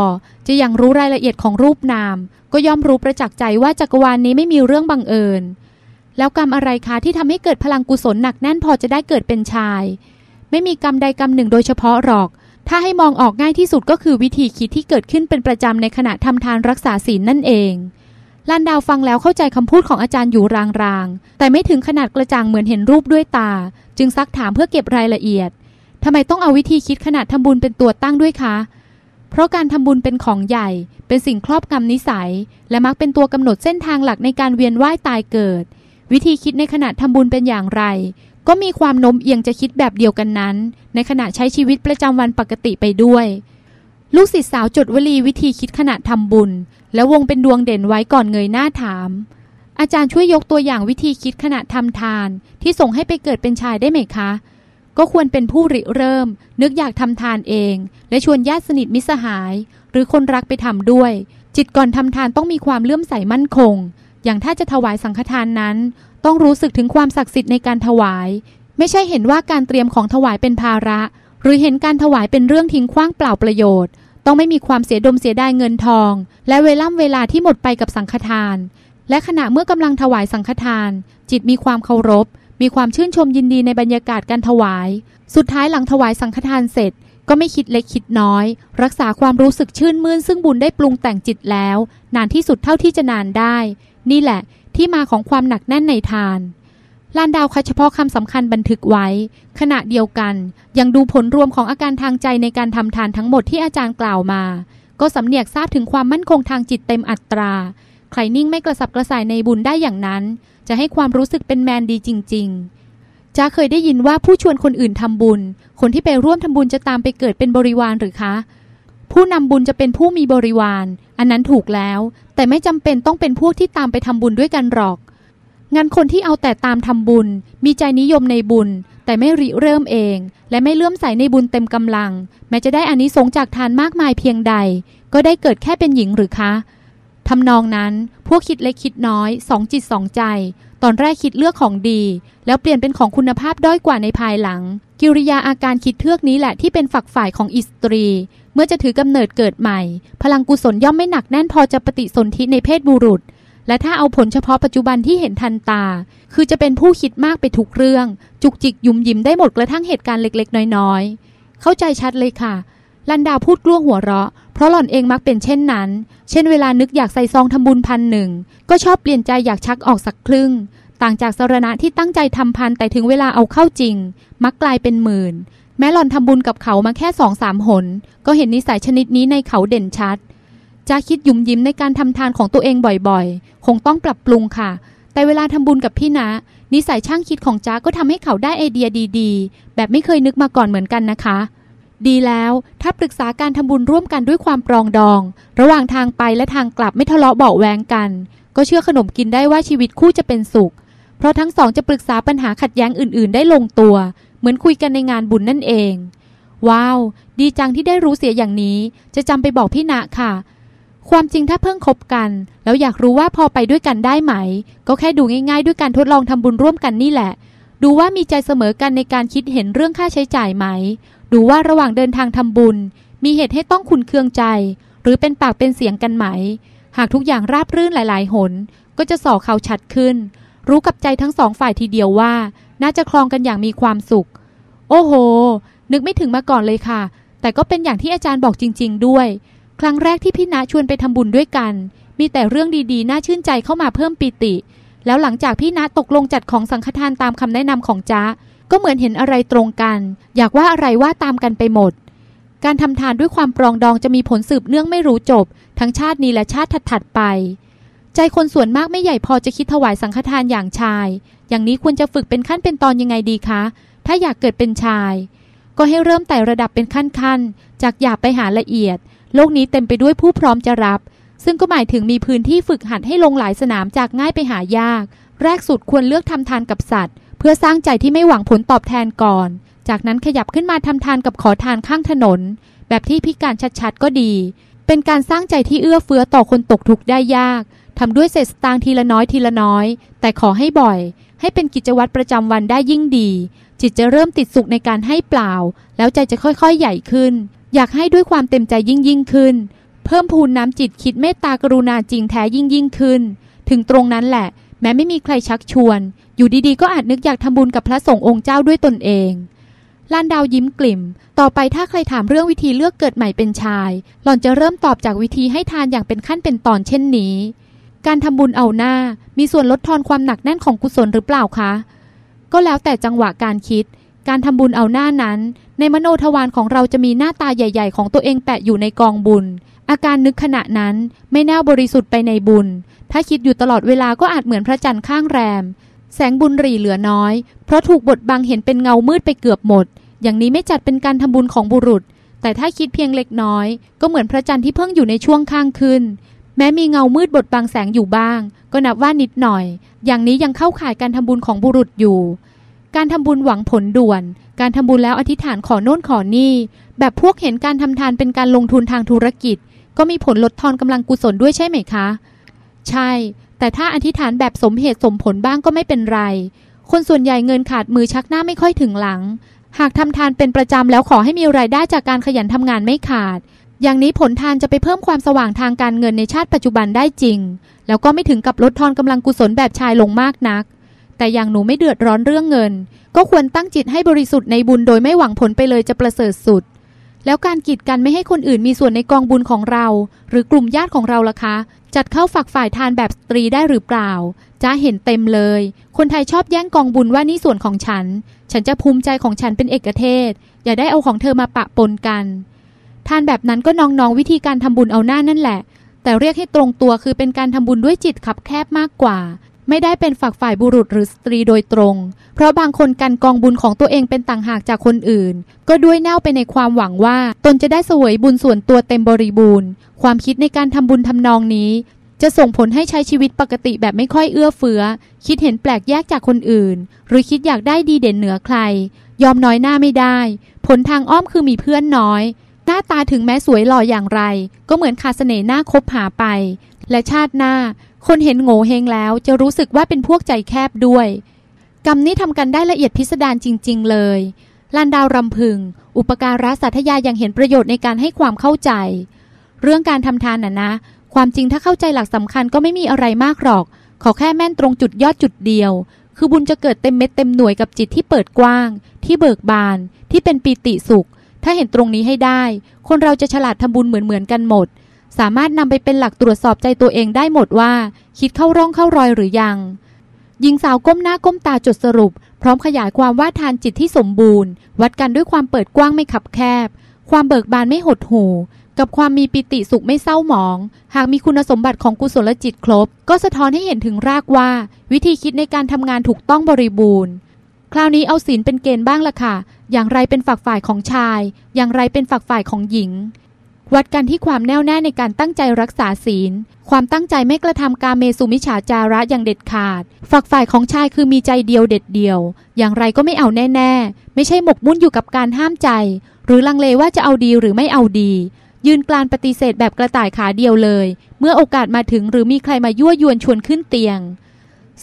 จะยังรู้รายละเอียดของรูปนาม ก็ย่อมรู้ประจักษ์ใจว่าจักรวาลนนี้ไม่มีเรื่องบังเอิญ แล้วกรรมอะไรคะที่ทำให้เกิดพลังกุศลหนักแน่นพอจะได้เกิดเป็นชาย ไม่มีกรรมใดกรรมหนึ่งโดยเฉพาะหรอก ถ้าให้มองออกง่ายที่สุดก็คือวิธีคิดที่เกิดขึ้นเป็นประจำในขณะทำทานรักษาศีลนั่นเองลานดาวฟังแล้วเข้าใจคำพูดของอาจารย์อยู่รางๆ แต่ไม่ถึงขนาดกระจ่างเหมือนเห็นรูปด้วยตา จึงซักถามเพื่อเก็บรายละเอียดทำไมต้องเอาวิธีคิดขนาดทำบุญเป็นตัวตั้งด้วยคะ เพราะการทำบุญเป็นของใหญ่ เป็นสิ่งครอบงำนิสัย และมักเป็นตัวกำหนดเส้นทางหลักในการเวียนว่ายตายเกิด วิธีคิดในขณะทำบุญเป็นอย่างไร ก็มีความโน้มเอียงจะคิดแบบเดียวกันนั้น ในขณะใช้ชีวิตประจำวันปกติไปด้วย ลูกศิษย์สาวจดวลีวิธีคิดขณะทำบุญ แล้วงเป็นดวงเด่นไว้ก่อนเงยหน้าถาม อาจารย์ช่วยยกตัวอย่างวิธีคิดขณะทำทาน ที่ส่งให้ไปเกิดเป็นชายได้ไหมคะ ก็ควรเป็นผู้ริเริ่ม นึกอยากทำทานเอง และชวนญาติสนิทมิสหาย หรือคนรักไปทำด้วย จิตก่อนทำทานต้องมีความเลื่อมใสมั่นคงอย่างถ้าจะถวายสังฆทานนั้น ต้องรู้สึกถึงความศักดิ์สิทธิ์ในการถวาย ไม่ใช่เห็นว่าการเตรียมของถวายเป็นภาระ หรือเห็นการถวายเป็นเรื่องทิ้งขว้างเปล่าประโยชน์ ต้องไม่มีความเสียดมเสียดายเงินทอง และเวล่ำเวลาที่หมดไปกับสังฆทาน และขณะเมื่อกำลังถวายสังฆทาน จิตมีความเคารพ มีความชื่นชมยินดีในบรรยากาศการถวาย สุดท้ายหลังถวายสังฆทานเสร็จ ก็ไม่คิดเล็กคิดน้อย รักษาความรู้สึกชื่นมื่นซึ่งบุญได้ปรุงแต่งจิตแล้ว นานที่สุดเท่าที่จะนานได้ นี่แหละ ที่มาของความหนักแน่นในทานลานดาวคัดเฉพาะคำสำคัญบันทึกไว้ ขณะเดียวกันยังดูผลรวมของอาการทางใจในการทำทานทั้งหมดที่อาจารย์กล่าวมา ก็สำเนียกทราบถึงความมั่นคงทางจิตเต็มอัตรา ใครนิ่งไม่กระสับกระส่ายในบุญได้อย่างนั้น จะให้ความรู้สึกเป็นแมนดีจริง ๆจ้าเคยได้ยินว่าผู้ชวนคนอื่นทำบุญ คนที่ไปร่วมทำบุญจะตามไปเกิดเป็นบริวารหรือคะ ผู้นำบุญจะเป็นผู้มีบริวาร อันนั้นถูกแล้ว แต่ไม่จำเป็นต้องเป็นพวกที่ตามไปทำบุญด้วยกันหรอก งั้นคนที่เอาแต่ตามทำบุญ มีใจนิยมในบุญ แต่ไม่ริเริ่มเอง และไม่เลื่อมใสในบุญเต็มกำลัง แม้จะได้อานิสงส์จากทานมากมายเพียงใด ก็ได้เกิดแค่เป็นหญิงหรือคะทำนองนั้นพวกคิดเล็กคิดน้อยสองจิตสองใจ ตอนแรกคิดเลือกของดี แล้วเปลี่ยนเป็นของคุณภาพด้อยกว่าในภายหลัง กิริยาอาการคิดเทือกนี้แหละที่เป็นฝักฝ่ายของอิสตรี เมื่อจะถือกำเนิดเกิดใหม่ พลังกุศลย่อมไม่หนักแน่นพอจะปฏิสนธิในเพศบุรุษ และถ้าเอาผลเฉพาะปัจจุบันที่เห็นทันตา คือจะเป็นผู้คิดมากไปทุกเรื่อง จุกจิกยุ่มยิ้มได้หมดกระทั่งเหตุการณ์เล็กๆ น้อยๆ เข้าใจชัดเลยค่ะ ลันดาพูดกลัวหัวเราะ เพราะหล่อนเองมักเป็นเช่นนั้น เช่นเวลานึกอยากใส่ซองทำบุญพันหนึ่งก็ชอบเปลี่ยนใจอยากชักออกสักครึ่งต่างจากสรณะที่ตั้งใจทำพันแต่ถึงเวลาเอาเข้าจริง มักกลายเป็นหมื่น แม้หล่อนทำบุญกับเขามาแค่สองสามหน ก็เห็นนิสัยชนิดนี้ในเขาเด่นชัด จะคิดยุ่มยิ้มในการทำทานของตัวเองบ่อยๆ คงต้องปรับปรุงค่ะ แต่เวลาทำบุญกับพี่นะ นิสัยช่างคิดของจ้าก็ทำให้เขาได้ไอเดียดีๆ แบบไม่เคยนึกมาก่อนเหมือนกันนะคะ ดีแล้วถ้าปรึกษาการทำบุญร่วมกันด้วยความปรองดอง ระหว่างทางไปและทางกลับไม่ทะเลาะเบาแวงกัน ก็เชื่อขนมกินได้ว่าชีวิตคู่จะเป็นสุข เพราะทั้งสองจะปรึกษาปัญหาขัดแย้งอื่น ๆ ได้ลงตัว เหมือนคุยกันในงานบุญนั่นเอง ว้าว ดีจังที่ได้รู้เสียอย่างนี้ จะจำไปบอกพี่ณะค่ะ ความจริงถ้าเพิ่งคบกัน แล้วอยากรู้ว่าพอไปด้วยกันได้ไหม ก็แค่ดูง่ายๆ ด้วยการทดลองทำบุญร่วมกันนี่แหละ ดูว่ามีใจเสมอกันในการคิดเห็นเรื่องค่าใช้จ่ายไหม ดูว่าระหว่างเดินทางทำบุญ มีเหตุให้ต้องขุนเคืองใจ หรือเป็นปากเป็นเสียงกันไหม หากทุกอย่างราบรื่นหลาย ๆ หน ก็จะส่อเขาชัดขึ้น รู้กับใจทั้งสองฝ่ายทีเดียวว่า น่าจะคลองกันอย่างมีความสุข โอ้โห นึกไม่ถึงมาก่อนเลยค่ะ แต่ก็เป็นอย่างที่อาจารย์บอกจริง ๆ ด้วย ครั้งแรกที่พี่ณชวนไปทำบุญด้วยกัน มีแต่เรื่องดีๆ น่าชื่นใจเข้ามาเพิ่มปีติ แล้วหลังจากพี่ณตกลงจัดของสังฆทานตามคำแนะนำของจ๊ะก็เหมือนเห็นอะไรตรงกัน อยากว่าอะไรว่าตามกันไปหมด การทำทานด้วยความปรองดองจะมีผลสืบเนื่องไม่รู้จบ ทั้งชาตินี้และชาติถัดๆไป ใจคนส่วนมากไม่ใหญ่พอจะคิดถวายสังฆทานอย่างชาย อย่างนี้ควรจะฝึกเป็นขั้นเป็นตอนยังไงดีคะ ถ้าอยากเกิดเป็นชาย ก็ให้เริ่มไต่ระดับเป็นขั้นๆ จากหยาบไปหาละเอียด โลกนี้เต็มไปด้วยผู้พร้อมจะรับ ซึ่งก็หมายถึงมีพื้นที่ฝึกหัดให้ลงหลายสนามจากง่ายไปหายาก แรกสุดควรเลือกทำทานกับสัตว์ เพื่อสร้างใจที่ไม่หวังผลตอบแทนก่อน จากนั้นขยับขึ้นมาทำทานกับขอทานข้างถนน แบบที่พิการชัดๆ ก็ดี เป็นการสร้างใจที่เอื้อเฟื้อต่อคนตกทุกข์ได้ยากทำด้วยเศษสตางค์ทีละน้อยทีละน้อย แต่ขอให้บ่อย ให้เป็นกิจวัตรประจำวันได้ยิ่งดี จิตจะเริ่มติดสุขในการให้เปล่า แล้วใจจะค่อยๆใหญ่ขึ้น อยากให้ด้วยความเต็มใจยิ่งยิ่งขึ้น เพิ่มพูนน้ำจิตคิดเมตตากรุณาจริงแท้ยิ่งยิ่งขึ้น ถึงตรงนั้นแหละ แม้ไม่มีใครชักชวน อยู่ดีๆ ก็อาจนึกอยากทำบุญกับพระสงฆ์องค์เจ้าด้วยตนเองลานดาวยิ้มกลิ่ม ต่อไปถ้าใครถามเรื่องวิธีเลือกเกิดใหม่เป็นชาย หล่อนจะเริ่มตอบจากวิธีให้ทานอย่างเป็นขั้นเป็นตอนเช่นนี้ การทำบุญเอาหน้ามีส่วนลดทอนความหนักแน่นของกุศลหรือเปล่าคะ ก็แล้วแต่จังหวะการคิด การทำบุญเอาหน้านั้น ในมโนทวารของเราจะมีหน้าตาใหญ่ ๆ ของตัวเองแปะอยู่ในกองบุญ อาการนึกขณะนั้นไม่แน่าบริสุทธิ์ไปในบุญ ถ้าคิดอยู่ตลอดเวลาก็อาจเหมือนพระจันทร์ข้างแรม แสงบุญหรี่เหลือน้อย เพราะถูกบดบังเห็นเป็นเงามืดไปเกือบหมด อย่างนี้ไม่จัดเป็นการทำบุญของบุรุษ แต่ถ้าคิดเพียงเล็กน้อย ก็เหมือนพระจันทร์ที่เพิ่งอยู่ในช่วงข้างขึ้น ม้มีเงามืดบดบังแสงอยู่บ้าง ก็นับว่านิดหน่อย อย่างนี้ยังเข้าข่ายการทำบุญของบุรุษอยู่ การทำบุญหวังผลด่วน การทำบุญแล้วอธิษฐานขอโน่นขอนี่ แบบพวกเห็นการทำทานเป็นการลงทุนทางธุรกิจ ก็มีผลลดทอนกำลังกุศลด้วยใช่ไหมคะ ใช่ แต่ถ้าอธิษฐานแบบสมเหตุสมผลบ้างก็ไม่เป็นไร คนส่วนใหญ่เงินขาดมือชักหน้าไม่ค่อยถึงหลัง หากทำทานเป็นประจำแล้วขอให้มีรายได้จากการขยันทำงานไม่ขาด อย่างนี้ผลทานจะไปเพิ่มความสว่างทางการเงินในชาติปัจจุบันได้จริง แล้วก็ไม่ถึงกับลดทอนกำลังกุศลแบบชายลงมากนัก แต่อย่างหนูไม่เดือดร้อนเรื่องเงิน ก็ควรตั้งจิตให้บริสุทธิ์ในบุญโดยไม่หวังผลไปเลยจะประเสริฐสุด แล้วการกีดกันไม่ให้คนอื่นมีส่วนในกองบุญของเรา หรือกลุ่มญาติของเราล่ะคะ จัดเข้าฝักฝ่ายทานแบบสตรีได้หรือเปล่าจาเห็นเต็มเลย คนไทยชอบแย่งกองบุญว่านี่ส่วนของฉัน ฉันจะภูมิใจของฉันเป็นเอกเทศ อย่าได้เอาของเธอมาปะปนกัน ทานแบบนั้นก็น้องๆวิธีการทำบุญเอาหน้านั่นแหละ แต่เรียกให้ตรงตัวคือเป็นการทำบุญด้วยจิตคับแคบมากกว่าไม่ได้เป็นฝักฝ่ายบุรุษหรือสตรีโดยตรง เพราะบางคนกันกองบุญของตัวเองเป็นต่างหากจากคนอื่น ก็ด้วยแน่วไปในความหวังว่า ตนจะได้สวยบุญส่วนตัวเต็มบริบูรณ์ ความคิดในการทำบุญทำนองนี้ จะส่งผลให้ใช้ชีวิตปกติแบบไม่ค่อยเอื้อเฟื้อ คิดเห็นแปลกแยกจากคนอื่น หรือคิดอยากได้ดีเด่นเหนือใคร ยอมน้อยหน้าไม่ได้ ผลทางอ้อมคือมีเพื่อนน้อย หน้าตาถึงแม้สวยหล่ออย่างไร ก็เหมือนขาดเสน่ห์หน้าคบหาไป และชาติหน้า คนเห็นโง่เฮงแล้วจะรู้สึกว่าเป็นพวกใจแคบด้วย กรรมนี้ทำกันได้ละเอียดพิสดารจริง ๆ เลยลันดาวรำพึง อุปการะสัทยายังเห็นประโยชน์ในการให้ความเข้าใจ เรื่องการทำทานน่ะนะ ความจริงถ้าเข้าใจหลักสำคัญก็ไม่มีอะไรมากหรอก ขอแค่แม่นตรงจุดยอดจุดเดียว คือบุญจะเกิดเต็มเม็ดเต็มหน่วยกับจิตที่เปิดกว้าง ที่เบิกบาน ที่เป็นปีติสุข ถ้าเห็นตรงนี้ให้ได้ คนเราจะฉลาดทำบุญเหมือนๆกันหมด สามารถนำไปเป็นหลักตรวจสอบใจตัวเองได้หมดว่า คิดเข้าร่องเข้ารอยหรือยังหญิงสาวก้มหน้าก้มตาจดสรุป พร้อมขยายความว่าทานจิตที่สมบูรณ์ วัดกันด้วยความเปิดกว้างไม่ขับแคบ ความเบิกบานไม่หดหู่ กับความมีปิติสุขไม่เศร้าหมอง หากมีคุณสมบัติของกุศลจิตครบ ก็สะท้อนให้เห็นถึงรากว่า วิธีคิดในการทำงานถูกต้องบริบูรณ์ คราวนี้เอาศีลเป็นเกณฑ์บ้างละค่ะ อย่างไรเป็นฝักฝ่ายของชาย อย่างไรเป็นฝักฝ่ายของหญิง วัดกันที่ความแน่วแน่ในการตั้งใจรักษาศีล ความตั้งใจไม่กระทำการเมสุมิฉาจาระอย่างเด็ดขาด ฝักฝ่ายของชายคือมีใจเดียวเด็ดเดียว อย่างไรก็ไม่เอาแน่ ๆ ไม่ใช่หมกมุ่นอยู่กับการห้ามใจ หรือลังเลว่าจะเอาดีหรือไม่เอาดี ยืนกลานปฏิเสธแบบกระต่ายขาเดียวเลย เมื่อโอกาสมาถึงหรือมีใครมายั่วยวนชวนขึ้นเตียง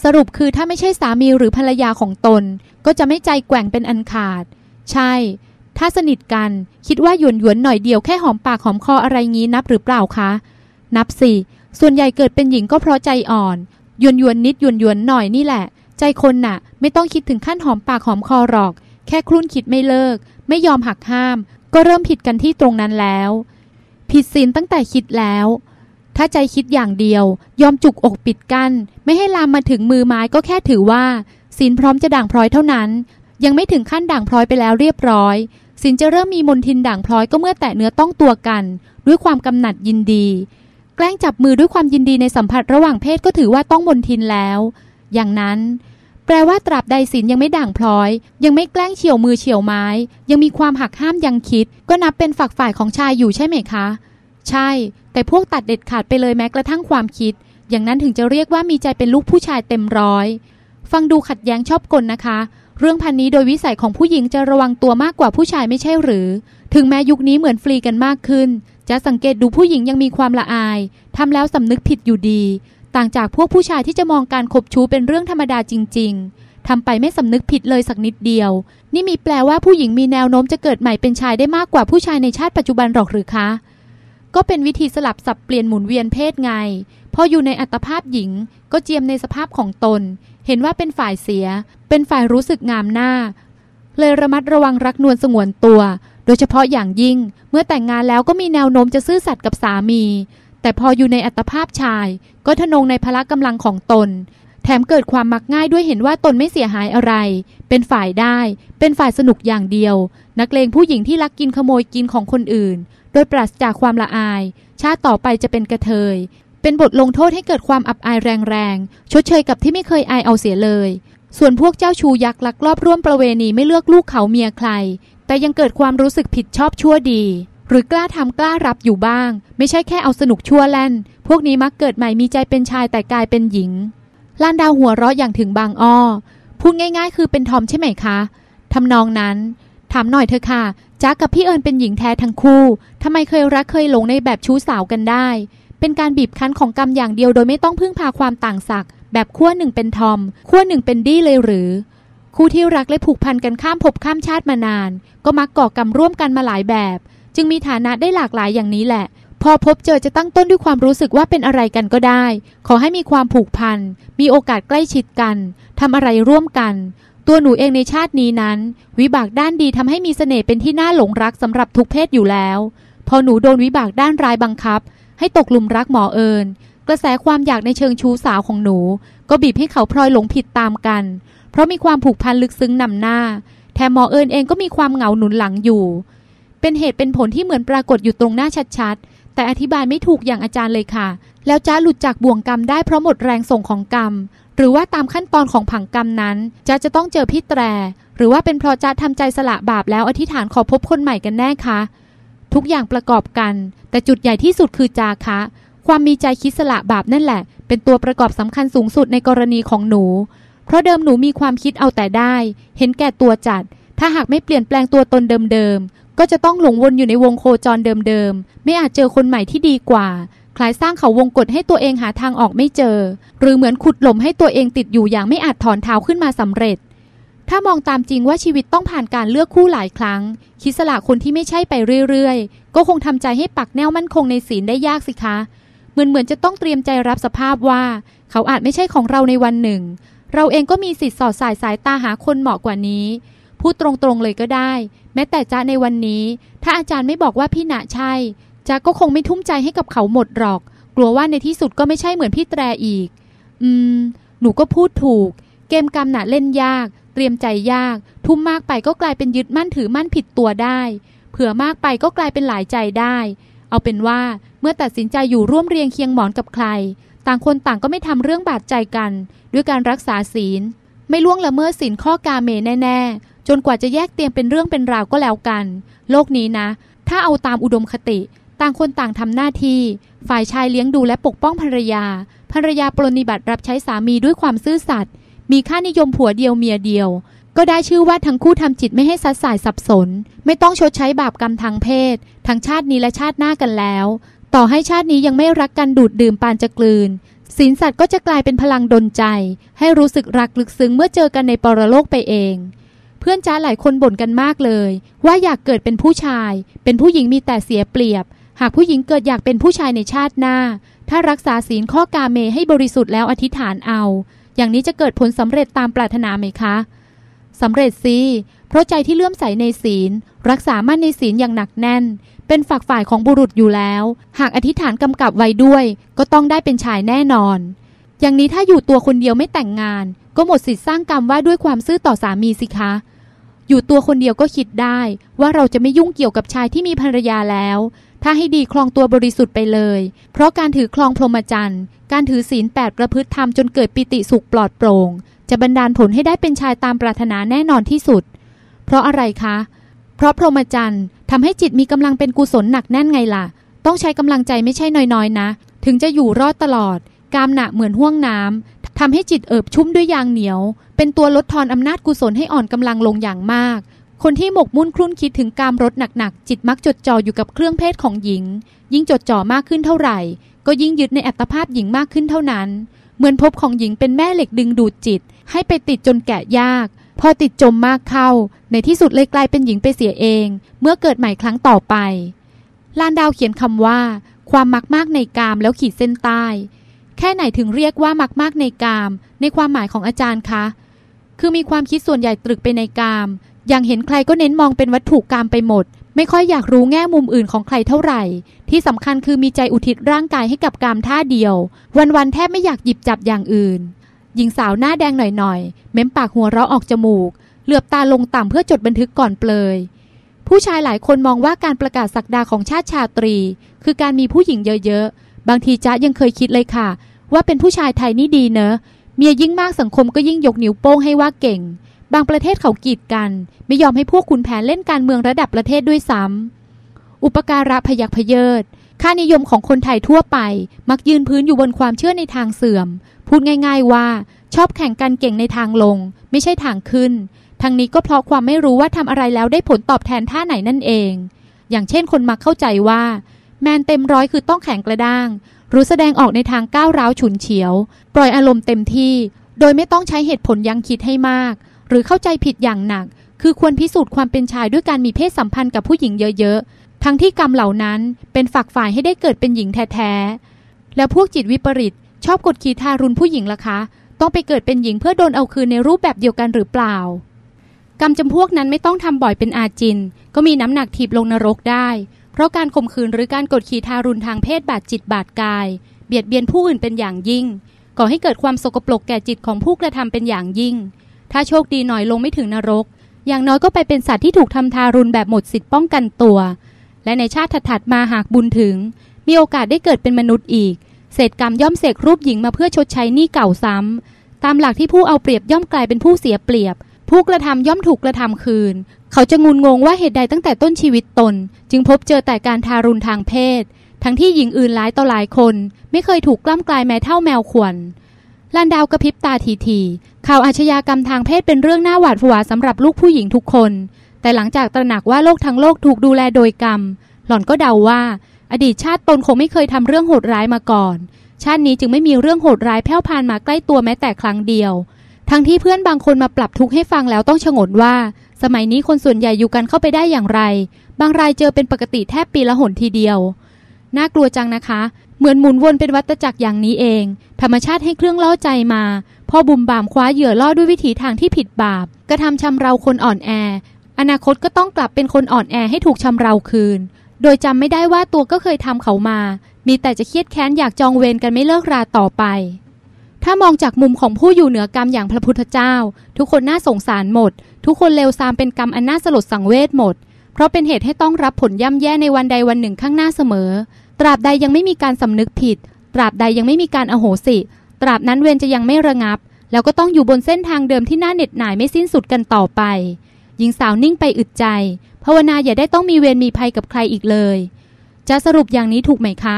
สรุปคือถ้าไม่ใช่สามีหรือภรรยาของตน ก็จะไม่ใจแกว่งเป็นอันขาด ใช่ ถ้าสนิทกันคิดว่าหยวนหยวนหน่อยเดียวแค่หอมปากหอมคออะไรงี้นับหรือเปล่าคะ นับสิส่วนใหญ่เกิดเป็นหญิงก็เพราะใจอ่อนหยวนหยวนนิดหยวนหยวนหน่อยนี่แหละ ใจคนน่ะ ไม่ต้องคิดถึงขั้นหอมปากหอมคอหรอก แค่ครุ่นคิดไม่เลิก ไม่ยอมหักห้าม ก็เริ่มผิดกันที่ตรงนั้นแล้ว ผิดศีลตั้งแต่คิดแล้ว ถ้าใจคิดอย่างเดียว ยอมจุกอกปิดกัน้น ไม่ให้ลามมาถึงมือไม้ก็แค่ถือว่าศีลพร้อมจะด่างพร้อยเท่านั้น ยังไม่ถึงขั้นด่างพร้อยไปแล้วเรียบร้อยศีลจะเริ่มมีมนทินด่างพร้อยก็เมื่อแตะเนื้อต้องตัวกัน ด้วยความกำหนัดยินดี แกล้งจับมือด้วยความยินดีในสัมผัสระหว่างเพศก็ถือว่าต้องมนทินแล้ว อย่างนั้น แปลว่าตราบใดศีลยังไม่ด่างพร้อย ยังไม่แกล้งเฉียวมือเฉียวไม้ ยังมีความหักห้ามยังคิด ก็นับเป็นฝักฝ่ายของชายอยู่ใช่ไหมคะ ใช่ แต่พวกตัดเด็ดขาดไปเลยแม้กระทั่งความคิด อย่างนั้นถึงจะเรียกว่ามีใจเป็นลูกผู้ชายเต็มร้อย ฟังดูขัดแย้งชอบกลนะคะ เรื่องพันนี้โดยวิสัยของผู้หญิงจะระวังตัวมากกว่าผู้ชายไม่ใช่หรือ ถึงแม้ยุคนี้เหมือนฟรีกันมากขึ้น จะสังเกตดูผู้หญิงยังมีความละอายทำแล้วสำนึกผิดอยู่ดี ต่างจากพวกผู้ชายที่จะมองการคบชู้เป็นเรื่องธรรมดาจริง ๆทำไปไม่สำนึกผิดเลยสักนิดเดียว นี่มีแปลว่าผู้หญิงมีแนวโน้มจะเกิดใหม่เป็นชายได้มากกว่าผู้ชายในชาติปัจจุบันหรอกหรือคะ ก็เป็นวิธีสลับสับเปลี่ยนหมุนเวียนเพศไง พออยู่ในอัตภาพหญิงก็เจียมในสภาพของตน เห็นว่าเป็นฝ่ายเสีย เป็นฝ่ายรู้สึกงามหน้า เลยระมัดระวังรักนวลสงวนตัว โดยเฉพาะอย่างยิ่ง เมื่อแต่งงานแล้วก็มีแนวโน้มจะซื่อสัตย์กับสามี แต่พออยู่ในอัตภาพชาย ก็ทะนงในพละกำลังของตน แถมเกิดความมักง่ายด้วยเห็นว่าตนไม่เสียหายอะไร เป็นฝ่ายได้ เป็นฝ่ายสนุกอย่างเดียว นักเลงผู้หญิงที่ลักกินขโมยกินของคนอื่น โดยปราศจากความละอาย ชาติต่อไปจะเป็นกระเทย เป็นบทลงโทษให้เกิดความอับอายแรงๆ ชดเชยกับที่ไม่เคยอายเอาเสียเลย ส่วนพวกเจ้าชูยักษ์ลักลอบร่วมประเวณีไม่เลือกลูกเขาเมียใคร แต่ยังเกิดความรู้สึกผิดชอบชั่วดี หรือกล้าทำกล้ารับอยู่บ้าง ไม่ใช่แค่เอาสนุกชั่วแล่น พวกนี้มักเกิดใหม่มีใจเป็นชายแต่กายเป็นหญิงลานดาวหัวเราะอย่างถึงบางอ้อพูดง่าย ๆ คือเป็นทอมใช่ไหมคะทำนองนั้น ถามหน่อยเถอะค่ะ จ๊กกับพี่เอิญเป็นหญิงแท้ทั้งคู่ทำไมเคยรักเคยหลงในแบบชู้สาวกันได้ เป็นการบีบคั้นของกรรมอย่างเดียวโดยไม่ต้องพึ่งพาความต่างศักดิ์แบบขั้วหนึ่งเป็นทอมขั้วหนึ่งเป็นดี้เลยหรือ คู่ที่รักและผูกพันกันข้ามภพข้ามชาติมานาน ก็มักก่อกรรมร่วมกันมาหลายแบบ จึงมีฐานะได้หลากหลายอย่างนี้แหละ พอพบเจอจะตั้งต้นด้วยความรู้สึกว่าเป็นอะไรกันก็ได้ ขอให้มีความผูกพันมีโอกาสใกล้ชิดกันทำอะไรร่วมกัน ตัวหนูเองในชาตินี้นั้น วิบากด้านดีทำให้มีเสน่ห์เป็นที่น่าหลงรักสำหรับทุกเพศอยู่แล้ว พอหนูโดนวิบากด้านร้ายบังคับ ให้ตกหลุมรักหมอเอิญกระแสความอยากในเชิงชู้สาวของหนู ก็บีบให้เขาพลอยหลงผิดตามกัน เพราะมีความผูกพันลึกซึ้งนำหน้า แถมหมอเอิญเองก็มีความเหงาหนุนหลังอยู่ เป็นเหตุเป็นผลที่เหมือนปรากฏอยู่ตรงหน้าชัดๆ แต่อธิบายไม่ถูกอย่างอาจารย์เลยค่ะ แล้วจ้าหลุดจากบ่วงกรรมได้เพราะหมดแรงส่งของกรรม หรือว่าตามขั้นตอนของผังกรรมนั้นจะจะต้องเจอพี่แตร หรือว่าเป็นเพราะจะทำใจสละบาปแล้วอธิษฐานขอพบคนใหม่กันแน่คะทุกอย่างประกอบกัน แต่จุดใหญ่ที่สุดคือจาคะ ความมีใจคิดสละบาปนั่นแหละ เป็นตัวประกอบสำคัญสูงสุดในกรณีของหนู เพราะเดิมหนูมีความคิดเอาแต่ได้ เห็นแก่ตัวจัด ถ้าหากไม่เปลี่ยนแปลงตัวตนเดิมๆก็จะต้องหลงวนอยู่ในวงโคจรเดิมๆไม่อาจเจอคนใหม่ที่ดีกว่า ล้ายสร้างเขาวงกฏให้ตัวเองหาทางออกไม่เจอ หรือเหมือนขุดหล่มให้ตัวเองติดอยู่อย่างไม่อาจถอนเท้าขึ้นมาสำเร็จ ถ้ามองตามจริงว่าชีวิตต้องผ่านการเลือกคู่หลายครั้ง คิดสละคนที่ไม่ใช่ไปเรื่อยๆ ก็คงทำใจให้ปักแนวมั่นคงในศีลได้ยากสิคะ เหมือนเหมือนจะต้องเตรียมใจรับสภาพว่า เขาอาจไม่ใช่ของเราในวันหนึ่ง เราเองก็มีสิทธิ์สอดสายสายตาหาคนเหมาะกว่านี้พูดตรงๆเลยก็ได้ แม้แต่จ้าในวันนี้ ถ้าอาจารย์ไม่บอกว่าพี่ณใช่ จ้าก็คงไม่ทุ่มใจให้กับเขาหมดหรอก กลัวว่าในที่สุดก็ไม่ใช่เหมือนพี่แตรอีก อืม หนูก็พูดถูก เกมกรรมหนะเล่นยาก เตรียมใจยาก ทุ่มมากไปก็กลายเป็นยึดมั่นถือมั่นผิดตัวได้ เผื่อมากไปก็กลายเป็นหลายใจได้ เอาเป็นว่าเมื่อตัดสินใจอยู่ร่วมเรียงเคียงหมอนกับใคร ต่างคนต่างก็ไม่ทำเรื่องบาดใจกัน ด้วยการรักษาศีล ไม่ล่วงละเมิดศีลข้อกาเมแน่ ๆ จนกว่าจะแยกเตียงเป็นเรื่องเป็นราวก็แล้วกัน โลกนี้นะ ถ้าเอาตามอุดมคติ ต่างคนต่างทำหน้าที่ ฝ่ายชายเลี้ยงดูและปกป้องภรรยา ภรรยาปรนิบัติรับใช้สามีด้วยความซื่อสัตย์ มีค่านิยมผัวเดียวเมียเดียว ก็ได้ชื่อว่าทั้งคู่ทำจิตไม่ให้สัดสายสับสน ไม่ต้องชดใช้บาปกรรมทางเพศ ทั้งชาตินี้และชาติหน้ากันแล้ว ต่อให้ชาตินี้ยังไม่รักกันดูดดื่มปานจะกลืนศีลสัตว์ก็จะกลายเป็นพลังดลใจ ให้รู้สึกรักลึกซึ้งเมื่อเจอกันในปรโลกไปเอง เพื่อนจ้าหลายคนบ่นกันมากเลย ว่าอยากเกิดเป็นผู้ชาย เป็นผู้หญิงมีแต่เสียเปรียบ หากผู้หญิงเกิดอยากเป็นผู้ชายในชาติหน้า ถ้ารักษาศีลข้อกาเมให้บริสุทธิ์แล้วอธิษฐานเอา อย่างนี้จะเกิดผลสำเร็จตามปรารถนาไหมคะสำเร็จสิเพราะใจที่เลื่อมใสในศีล รักษามั่นในศีลอย่างหนักแน่น เป็นฝักฝ่ายของบุรุษอยู่แล้ว หากอธิษฐานกำกับไว้ด้วย ก็ต้องได้เป็นชายแน่นอน อย่างนี้ถ้าอยู่ตัวคนเดียวไม่แต่งงาน ก็หมดสิทธิ์สร้างกรรมว่าด้วยความซื่อต่อสามีสิคะอยู่ตัวคนเดียวก็คิดได้ ว่าเราจะไม่ยุ่งเกี่ยวกับชายที่มีภรรยาแล้ว ถ้าให้ดีคลองตัวบริสุทธิ์ไปเลย เพราะการถือคลองพรหมจรรย์ การถือศีลแปดประพฤติธรรมจนเกิดปิติสุขปลอดโปร่ง จะบันดาลผลให้ได้เป็นชายตามปรารถนาแน่นอนที่สุด เพราะอะไรคะ เพราะพรหมจรรย์ทำให้จิตมีกำลังเป็นกุศลหนักแน่นไงล่ะ ต้องใช้กำลังใจไม่ใช่น้อยๆนะ ถึงจะอยู่รอดตลอด กามหนะเหมือนห่วงน้ำทำให้จิตเอิบชุ่มด้วยยางเหนียว เป็นตัวลดทอนอำนาจกุศลให้อ่อนกำลังลงอย่างมาก คนที่หมกมุ่นคลุ่นคิดถึงกามรสหนักๆ จิตมักจดจ่ออยู่กับเครื่องเพศของหญิง ยิ่งจดจ่อมากขึ้นเท่าไหร่ ก็ยิ่งยึดในอัตภาพหญิงมากขึ้นเท่านั้น เหมือนพบของหญิงเป็นแม่เหล็กดึงดูดจิต ให้ไปติดจนแกะยาก พอติดจมมากเข้า ในที่สุดเลยกลายเป็นหญิงไปเสียเอง เมื่อเกิดใหม่ครั้งต่อไป ลานดาวเขียนคำว่า ความมักมากในกามแล้วขีดเส้นใต้ แค่ไหนถึงเรียกว่ามักมากในกาม ในความหมายของอาจารย์คะ คือมีความคิดส่วนใหญ่ตรึกไปในกาม อย่างเห็นใครก็เน้นมองเป็นวัตถุกามไปหมด ไม่ค่อยอยากรู้แง่มุมอื่นของใครเท่าไหร่ ที่สำคัญคือมีใจอุทิศร่างกายให้กับกามท่าเดียว วันๆแทบไม่อยากหยิบจับอย่างอื่น หญิงสาวหน้าแดงหน่อยๆ เม้มปากหัวเราะออกจมูก เหลือบตาลงต่ำเพื่อจดบันทึกก่อนเปลย ผู้ชายหลายคนมองว่าการประกาศสักดาของชาติชาตรี คือการมีผู้หญิงเยอะๆ บางทีจ๊ะยังเคยคิดเลยค่ะ ว่าเป็นผู้ชายไทยนี่ดีเนอะ เมียยิ่งมากสังคมก็ยิ่งยกนิ้วโป้งให้ว่าเก่ง บางประเทศเขากีดกัน ไม่ยอมให้พวกคุณแผนเล่นการเมืองระดับประเทศด้วยซ้ำอุปการะพยักพเยิดค่านิยมของคนไทยทั่วไป มักยืนพื้นอยู่บนความเชื่อในทางเสื่อม พูดง่าย ๆว่า ชอบแข่งกันเก่งในทางลง ไม่ใช่ทางขึ้นทางนี้ก็เพราะความไม่รู้ว่าทำอะไรแล้วได้ผลตอบแทนท่าไหนนั่นเอง อย่างเช่นคนมักเข้าใจว่า แมนเต็มร้อยคือต้องแข็งกระด้าง รู้แสดงออกในทางก้าวร้าวฉุนเฉียว ปล่อยอารมณ์เต็มที่ โดยไม่ต้องใช้เหตุผลยังคิดให้มาก หรือเข้าใจผิดอย่างหนัก คือควรพิสูจน์ความเป็นชายด้วยการมีเพศสัมพันธ์กับผู้หญิงเยอะๆ ทั้งที่กรรมเหล่านั้นเป็นฝักฝ่ายให้ได้เกิดเป็นหญิงแท้ๆ แล้วพวกจิตวิปริต ชอบกดขี่ทารุณผู้หญิงล่ะคะ ต้องไปเกิดเป็นหญิงเพื่อโดนเอาคืนในรูปแบบเดียวกันหรือเปล่า กรรมจำพวกนั้นไม่ต้องทำบ่อยเป็นอาจิน ก็มีน้ำหนักถีบลงนรกได้ เพราะการข่มขืนหรือการกดขี่ทารุณทางเพศบาดจิตบาดกาย เบียดเบียนผู้อื่นเป็นอย่างยิ่งก่อให้เกิดความสกปรกแก่จิตของผู้กระทำเป็นอย่างยิ่ง ถ้าโชคดีหน่อยลงไม่ถึงนรก อย่างน้อยก็ไปเป็นสัตว์ที่ถูกทำทารุณแบบหมดสิทธิ์ป้องกันตัว และในชาติถัดมาหากบุญถึง มีโอกาสได้เกิดเป็นมนุษย์อีก เศษกรรมย่อมเสกรูปหญิงมาเพื่อชดใช้หนี้เก่าซ้ำ ตามหลักที่ผู้เอาเปรียบย่อมกลายเป็นผู้เสียเปรียบ ผู้กระทำย่อมถูกกระทำคืน เขาจะงุนงงว่าเหตุใดตั้งแต่ต้นชีวิตตน จึงพบเจอแต่การทารุณทางเพศ ทั้งที่หญิงอื่นหลายต่อหลายคน ไม่เคยถูกกล้ำกลายแม้เท่าแมวขวน ลันดาวกระพริบตาทีทีข่าวอาชญากรรมทางเพศเป็นเรื่องน่าหวาดผวาสำหรับลูกผู้หญิงทุกคน แต่หลังจากตระหนักว่าโลกทั้งโลกถูกดูแลโดยกรรม หล่อนก็เดาว่า อดีตชาติตนคงไม่เคยทำเรื่องโหดร้ายมาก่อน ชาตินี้จึงไม่มีเรื่องโหดร้ายแผ่วพานมาใกล้ตัวแม้แต่ครั้งเดียว ทั้งที่เพื่อนบางคนมาปรับทุกข์ให้ฟังแล้วต้องชงนว่า สมัยนี้คนส่วนใหญ่อยู่กันเข้าไปได้อย่างไร บางรายเจอเป็นปกติแทบปีละหนทีเดียวน่ากลัวจังนะคะ เหมือนหมุนวนเป็นวัฏจักรอย่างนี้เอง ธรรมชาติให้เครื่องล่อใจมาพอบุมบามคว้าเหยื่อล่อด้วยวิถีทางที่ผิดบาป กระทำชำเราคนอ่อนแอ อนาคตก็ต้องกลับเป็นคนอ่อนแอให้ถูกชำเราคืน โดยจำไม่ได้ว่าตัวก็เคยทำเขามา มีแต่จะเครียดแค้นอยากจองเวรกันไม่เลิกราต่อไป ถ้ามองจากมุมของผู้อยู่เหนือกรรมอย่างพระพุทธเจ้า ทุกคนน่าสงสารหมด ทุกคนเลวทรามเป็นกรรมอันน่าสลดสังเวชหมด เพราะเป็นเหตุให้ต้องรับผลย่ำแย่ในวันใดวันหนึ่งข้างหน้าเสมอ ตราบใดยังไม่มีการสำนึกผิด ตราบใดยังไม่มีการอโหสิ ตราบนั้นเวรจะยังไม่ระงับ แล้วก็ต้องอยู่บนเส้นทางเดิมที่น่าเหน็ดหน่ายไม่สิ้นสุดกันต่อไป หญิงสาวนิ่งไปอึดใจ ภาวนาอย่าได้ต้องมีเวรมีภัยกับใครอีกเลย จะสรุปอย่างนี้ถูกไหมคะ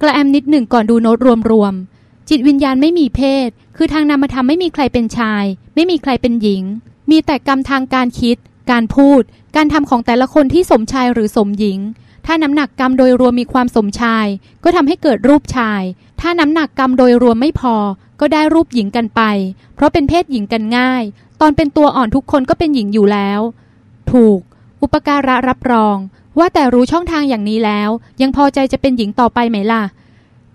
กระแอมนิดหนึ่งก่อนดูโน้ตรวมๆ จิตวิญญาณไม่มีเพศ คือทางนามธรรมไม่มีใครเป็นชาย ไม่มีใครเป็นหญิง มีแต่กรรมทางการคิด การพูด การทำของแต่ละคนที่สมชายหรือสมหญิง ถ้าน้ำหนักกรรมโดยรวมมีความสมชาย ก็ทำให้เกิดรูปชาย ถ้าน้ำหนักกรรมโดยรวมไม่พอ ก็ได้รูปหญิงกันไป เพราะเป็นเพศหญิงกันง่าย ตอนเป็นตัวอ่อนทุกคนก็เป็นหญิงอยู่แล้ว ถูก อุปการะรับรอง ว่าแต่รู้ช่องทางอย่างนี้แล้ว ยังพอใจจะเป็นหญิงต่อไปไหมล่ะ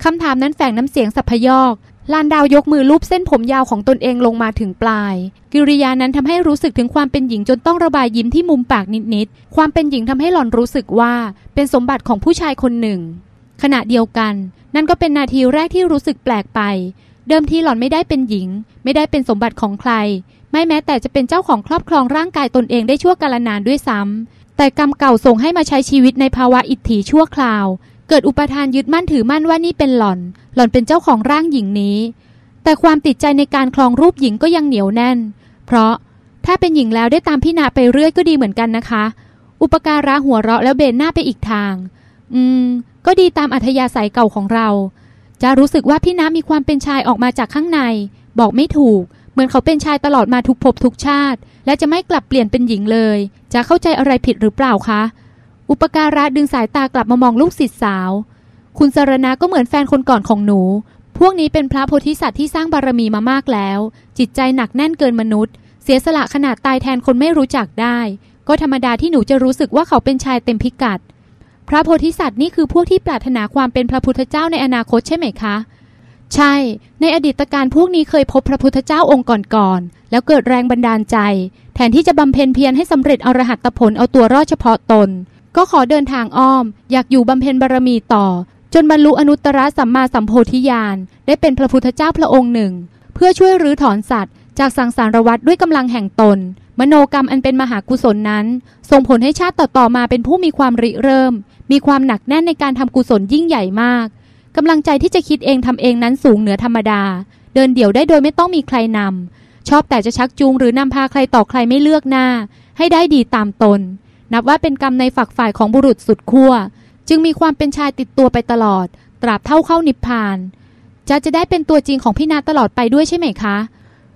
คำถามนั้นแฝงน้ำเสียงสัพยอก ลานดาวยกมือลูบเส้นผมยาวของตนเองลงมาถึงปลาย กิริยานั้นทำให้รู้สึกถึงความเป็นหญิงจนต้องระบายยิ้มที่มุมปากนิดๆ ความเป็นหญิงทำให้หล่อนรู้สึกว่าเป็นสมบัติของผู้ชายคนหนึ่ง ขณะเดียวกัน นั่นก็เป็นนาทีแรกที่รู้สึกแปลกไป เดิมทีหล่อนไม่ได้เป็นหญิง ไม่ได้เป็นสมบัติของใคร ไม่แม้แต่จะเป็นเจ้าของครอบครองร่างกายตนเองได้ชั่วกาลนานด้วยซ้ำแต่กรรมเก่าส่งให้มาใช้ชีวิตในภาวะอิทธิชั่วคราว เกิดอุปทานยึดมั่นถือมั่นว่านี่เป็นหล่อน หล่อนเป็นเจ้าของร่างหญิงนี้ แต่ความติดใจในการคลองรูปหญิงก็ยังเหนียวแน่น เพราะถ้าเป็นหญิงแล้วได้ตามพี่นาไปเรื่อยก็ดีเหมือนกันนะคะ อุปการะหัวเราะแล้วเบนหน้าไปอีกทาง อืม ก็ดีตามอัธยาศัยเก่าของเรา จะรู้สึกว่าพี่น้ามีความเป็นชายออกมาจากข้างใน บอกไม่ถูก เหมือนเขาเป็นชายตลอดมาทุกภพทุกชาติ และจะไม่กลับเปลี่ยนเป็นหญิงเลย จะเข้าใจอะไรผิดหรือเปล่าคะ อุปการะดึงสายตากลับมามองลูกศิษย์สาว คุณสารณะก็เหมือนแฟนคนก่อนของหนู พวกนี้เป็นพระโพธิสัตว์ที่สร้างบารมีมามากแล้ว จิตใจหนักแน่นเกินมนุษย์ เสียสละขนาดตายแทนคนไม่รู้จักได้ ก็ธรรมดาที่หนูจะรู้สึกว่าเขาเป็นชายเต็มพิกัด พระโพธิสัตว์นี่คือพวกที่ปรารถนาความเป็นพระพุทธเจ้าในอนาคตใช่ไหมคะ ใช่ ในอดีตการพวกนี้เคยพบพระพุทธเจ้าองค์ก่อนๆแล้วเกิดแรงบันดาลใจ แทนที่จะบำเพ็ญเพียรให้สำเร็จอรหัตผลเอาตัวรอดเฉพาะตน ก็ขอเดินทางอ้อม อยากอยู่บำเพ็ญบารมีต่อ จนบรรลุอนุตตรสัมมาสัมโพธิญาณได้เป็นพระพุทธเจ้าพระองค์หนึ่ง เพื่อช่วยรื้อถอนสัตว์ จากสังสารวัฏด้วยกำลังแห่งตน มโนกรรมอันเป็นมหากุศลนั้น ส่งผลให้ชาติต่อๆมาเป็นผู้มีความริเริ่ม มีความหนักแน่นในการทำกุศลยิ่งใหญ่มากกำลังใจที่จะคิดเองทำเองนั้นสูงเหนือธรรมดา เดินเดี่ยวได้โดยไม่ต้องมีใครนำชอบแต่จะชักจูงหรือนำพาใครต่อใครไม่เลือกหน้า ให้ได้ดีตามตน นับว่าเป็นกรรมในฝักฝ่ายของบุรุษสุดขั้วจึงมีความเป็นชายติดตัวไปตลอด ตราบเท่าเข้านิพพานจะจะได้เป็นตัวจริงของพี่นาตลอดไปด้วยใช่ไหมคะ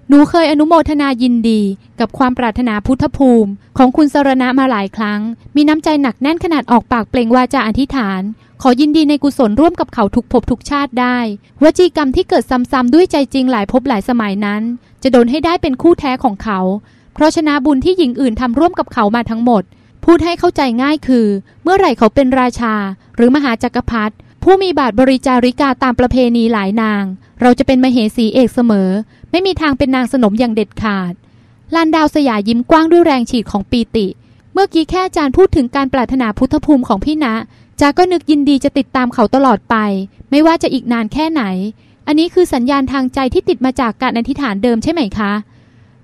หนูเคยอนุโมทนายินดี กับความปรารถนาพุทธภูมิ ของคุณสรณะมาหลายครั้ง มีน้ำใจหนักแน่นขนาดออกปากเปล่งวาจาอธิษฐาน ขอยินดีในกุศลร่วมกับเขาทุกภพทุกชาติได้ วจีกรรมที่เกิดซ้ำๆด้วยใจจริงหลายภพหลายสมัยนั้น จะโดนให้ได้เป็นคู่แท้ของเขา เพราะชนะบุญที่หญิงอื่นทำร่วมกับเขามาทั้งหมด พูดให้เข้าใจง่ายคือ เมื่อไหร่เขาเป็นราชา หรือมหาจักรพรรดิผู้มีบาทบริจาริกาตามประเพณีหลายนาง เราจะเป็นมเหสีเอกเสมอ ไม่มีทางเป็นนางสนมอย่างเด็ดขาดลานดาวสยายิ้มกว้างด้วยแรงฉีดของปีติ เมื่อกี้แค่อาจารย์พูดถึงการปรารถนาพุทธภูมิของพี่ณะจาก็นึกยินดีจะติดตามเขาตลอดไป ไม่ว่าจะอีกนานแค่ไหน อันนี้คือสัญญาณทางใจที่ติดมาจากการอธิษฐานเดิมใช่ไหมคะ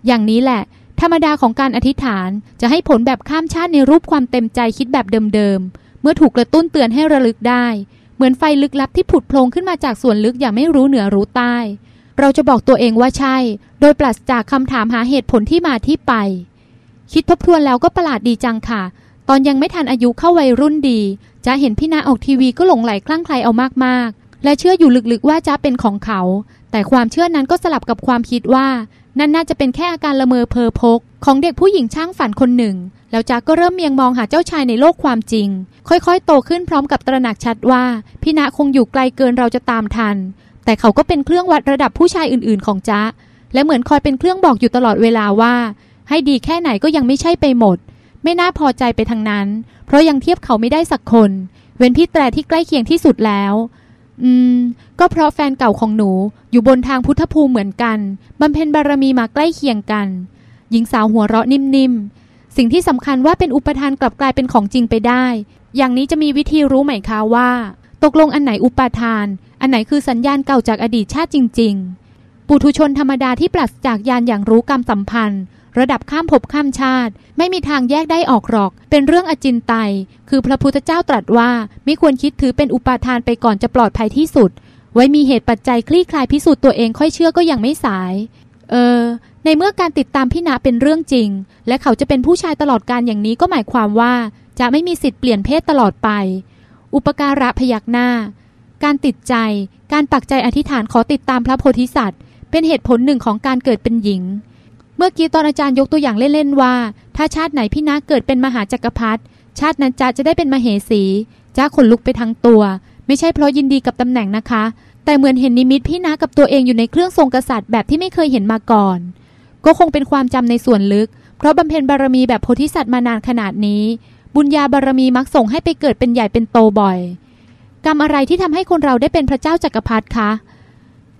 อย่างนี้แหละ รรมดาของการอธิษฐานจะให้ผลแบบข้ามชาติในรูปความเต็มใจคิดแบบเดิมๆ เมื่อถูกกระตุ้นเตือนให้ระลึกได้ เหมือนไฟลึกลับที่ผุดโผล่ขึ้นมาจากส่วนลึกอย่างไม่รู้เหนือรู้ใต้ เราจะบอกตัวเองว่าใช่ โดยปราศจากคำถามหาเหตุผลที่มาที่ไป คิดทบทวนแล้วก็ประหลาดดีจังค่ะ ตอนยังไม่ทันอายุเข้าวัยรุ่นดี จะเห็นพี่นาออกทีวีก็หลงไหลคลั่งไคล้เอามากๆ และเชื่ออยู่ลึกๆว่าจะเป็นของเขา แต่ความเชื่อนั้นก็สลับกับความคิดว่า นั่นน่าจะเป็นแค่อาการละเมอเพอพก ของเด็กผู้หญิงช่างฝันคนหนึ่ง แล้วจ๊กก็เริ่มเมียงมองหาเจ้าชายในโลกความจริง ค่อยๆ โตขึ้นพร้อมกับตระหนักชัดว่าพี่ณคงอยู่ไกลเกินเราจะตามทัน แต่เขาก็เป็นเครื่องวัดระดับผู้ชายอื่นๆ ของจ๊ะและเหมือนคอยเป็นเครื่องบอกอยู่ตลอดเวลาว่า ให้ดีแค่ไหนก็ยังไม่ใช่ไปหมด ไม่น่าพอใจไปทางนั้น เพราะยังเทียบเขาไม่ได้สักคน เว้นพี่แตรที่ใกล้เคียงที่สุดแล้ว อืม ก็เพราะแฟนเก่าของหนูอยู่บนทางพุทธภูมิเหมือนกันบำเพ็ญบารมีมาใกล้เคียงกัน หญิงสาวหัวเราะนิ่มๆ สิ่งที่สำคัญว่าเป็นอุปทานกลับกลายเป็นของจริงไปได้ อย่างนี้จะมีวิธีรู้ไหมคะว่า ตกลงอันไหนอุปทาน อันไหนคือสัญญาณเก่าจากอดีตชาติจริง ๆ ปุถุชนธรรมดาที่ปราศจากยานอย่างรู้กรรมสัมพันธ์ ระดับข้ามภพข้ามชาติ ไม่มีทางแยกได้ออกหรอก เป็นเรื่องอจินไตย คือพระพุทธเจ้าตรัสว่า ไม่ควรคิดถือเป็นอุปาทานไปก่อนจะปลอดภัยที่สุด ไว้มีเหตุปัจจัยคลี่คลายพิสูจน์ตัวเองค่อยเชื่อก็ยังไม่สาย เออ ในเมื่อการติดตามพี่นาเป็นเรื่องจริง และเขาจะเป็นผู้ชายตลอดการอย่างนี้ก็หมายความว่า จะไม่มีสิทธิ์เปลี่ยนเพศตลอดไป อุปการะพยักหน้า การติดใจ การปักใจอธิษฐานขอติดตามพระโพธิสัตว์ เป็นเหตุผลหนึ่งของการเกิดเป็นหญิง เมื่อกี้ตอนอาจารย์ยกตัวอย่างเล่นๆว่า ถ้าชาติไหนพี่นาเกิดเป็นมหาจักรพรรดิชาตินั้นจะจะได้เป็นมเหสีจ้าขนลุกไปทั้งตัว ไม่ใช่เพราะยินดีกับตำแหน่งนะคะ แต่เหมือนเห็นนิมิตพี่นากับตัวเองอยู่ในเครื่องทรงกษัตริย์แบบที่ไม่เคยเห็นมาก่อน ก็คงเป็นความจำในส่วนลึก เพราะบำเพ็ญบารมีแบบโพธิสัตว์มานานขนาดนี้ บุญญาบารมีมักส่งให้ไปเกิดเป็นใหญ่เป็นโตบ่อย กรรมอะไรที่ทำให้คนเราได้เป็นพระเจ้าจักรพรรดิคะ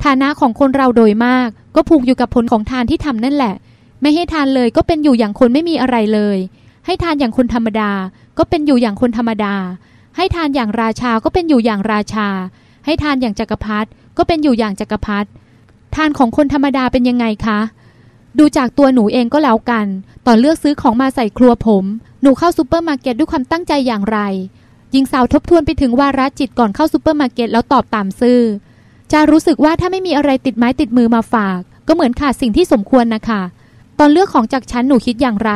ฐานะของคนเราโดยมาก ก็ผูกอยู่กับผลของทานที่ทำนั่นแหละ ไม่ให้ทานเลยก็เป็นอยู่อย่างคนไม่มีอะไรเลย ให้ทานอย่างคนธรรมดา ก็เป็นอยู่อย่างคนธรรมดา ให้ทานอย่างราชาก็เป็นอยู่อย่างราชา ให้ทานอย่างจักรพรรดิก็เป็นอยู่อย่างจักรพรรดิทานของคนธรรมดาเป็นยังไงคะ ดูจากตัวหนูเองก็แล้วกัน ตอนเลือกซื้อของมาใส่ครัวผม หนูเข้าซูเปอร์มาร์เก็ตด้วยความตั้งใจอย่างไรหญิงสาวทบทวนไปถึงวาระจิตก่อนเข้าซูเปอร์มาร์เก็ตแล้วตอบตามซื่อ จะรู้สึกว่าถ้าไม่มีอะไรติดไม้ติดมือมาฝาก ก็เหมือนขาดสิ่งที่สมควรนะคะ ตอนเลือกของจากชั้นหนูคิดอย่างไร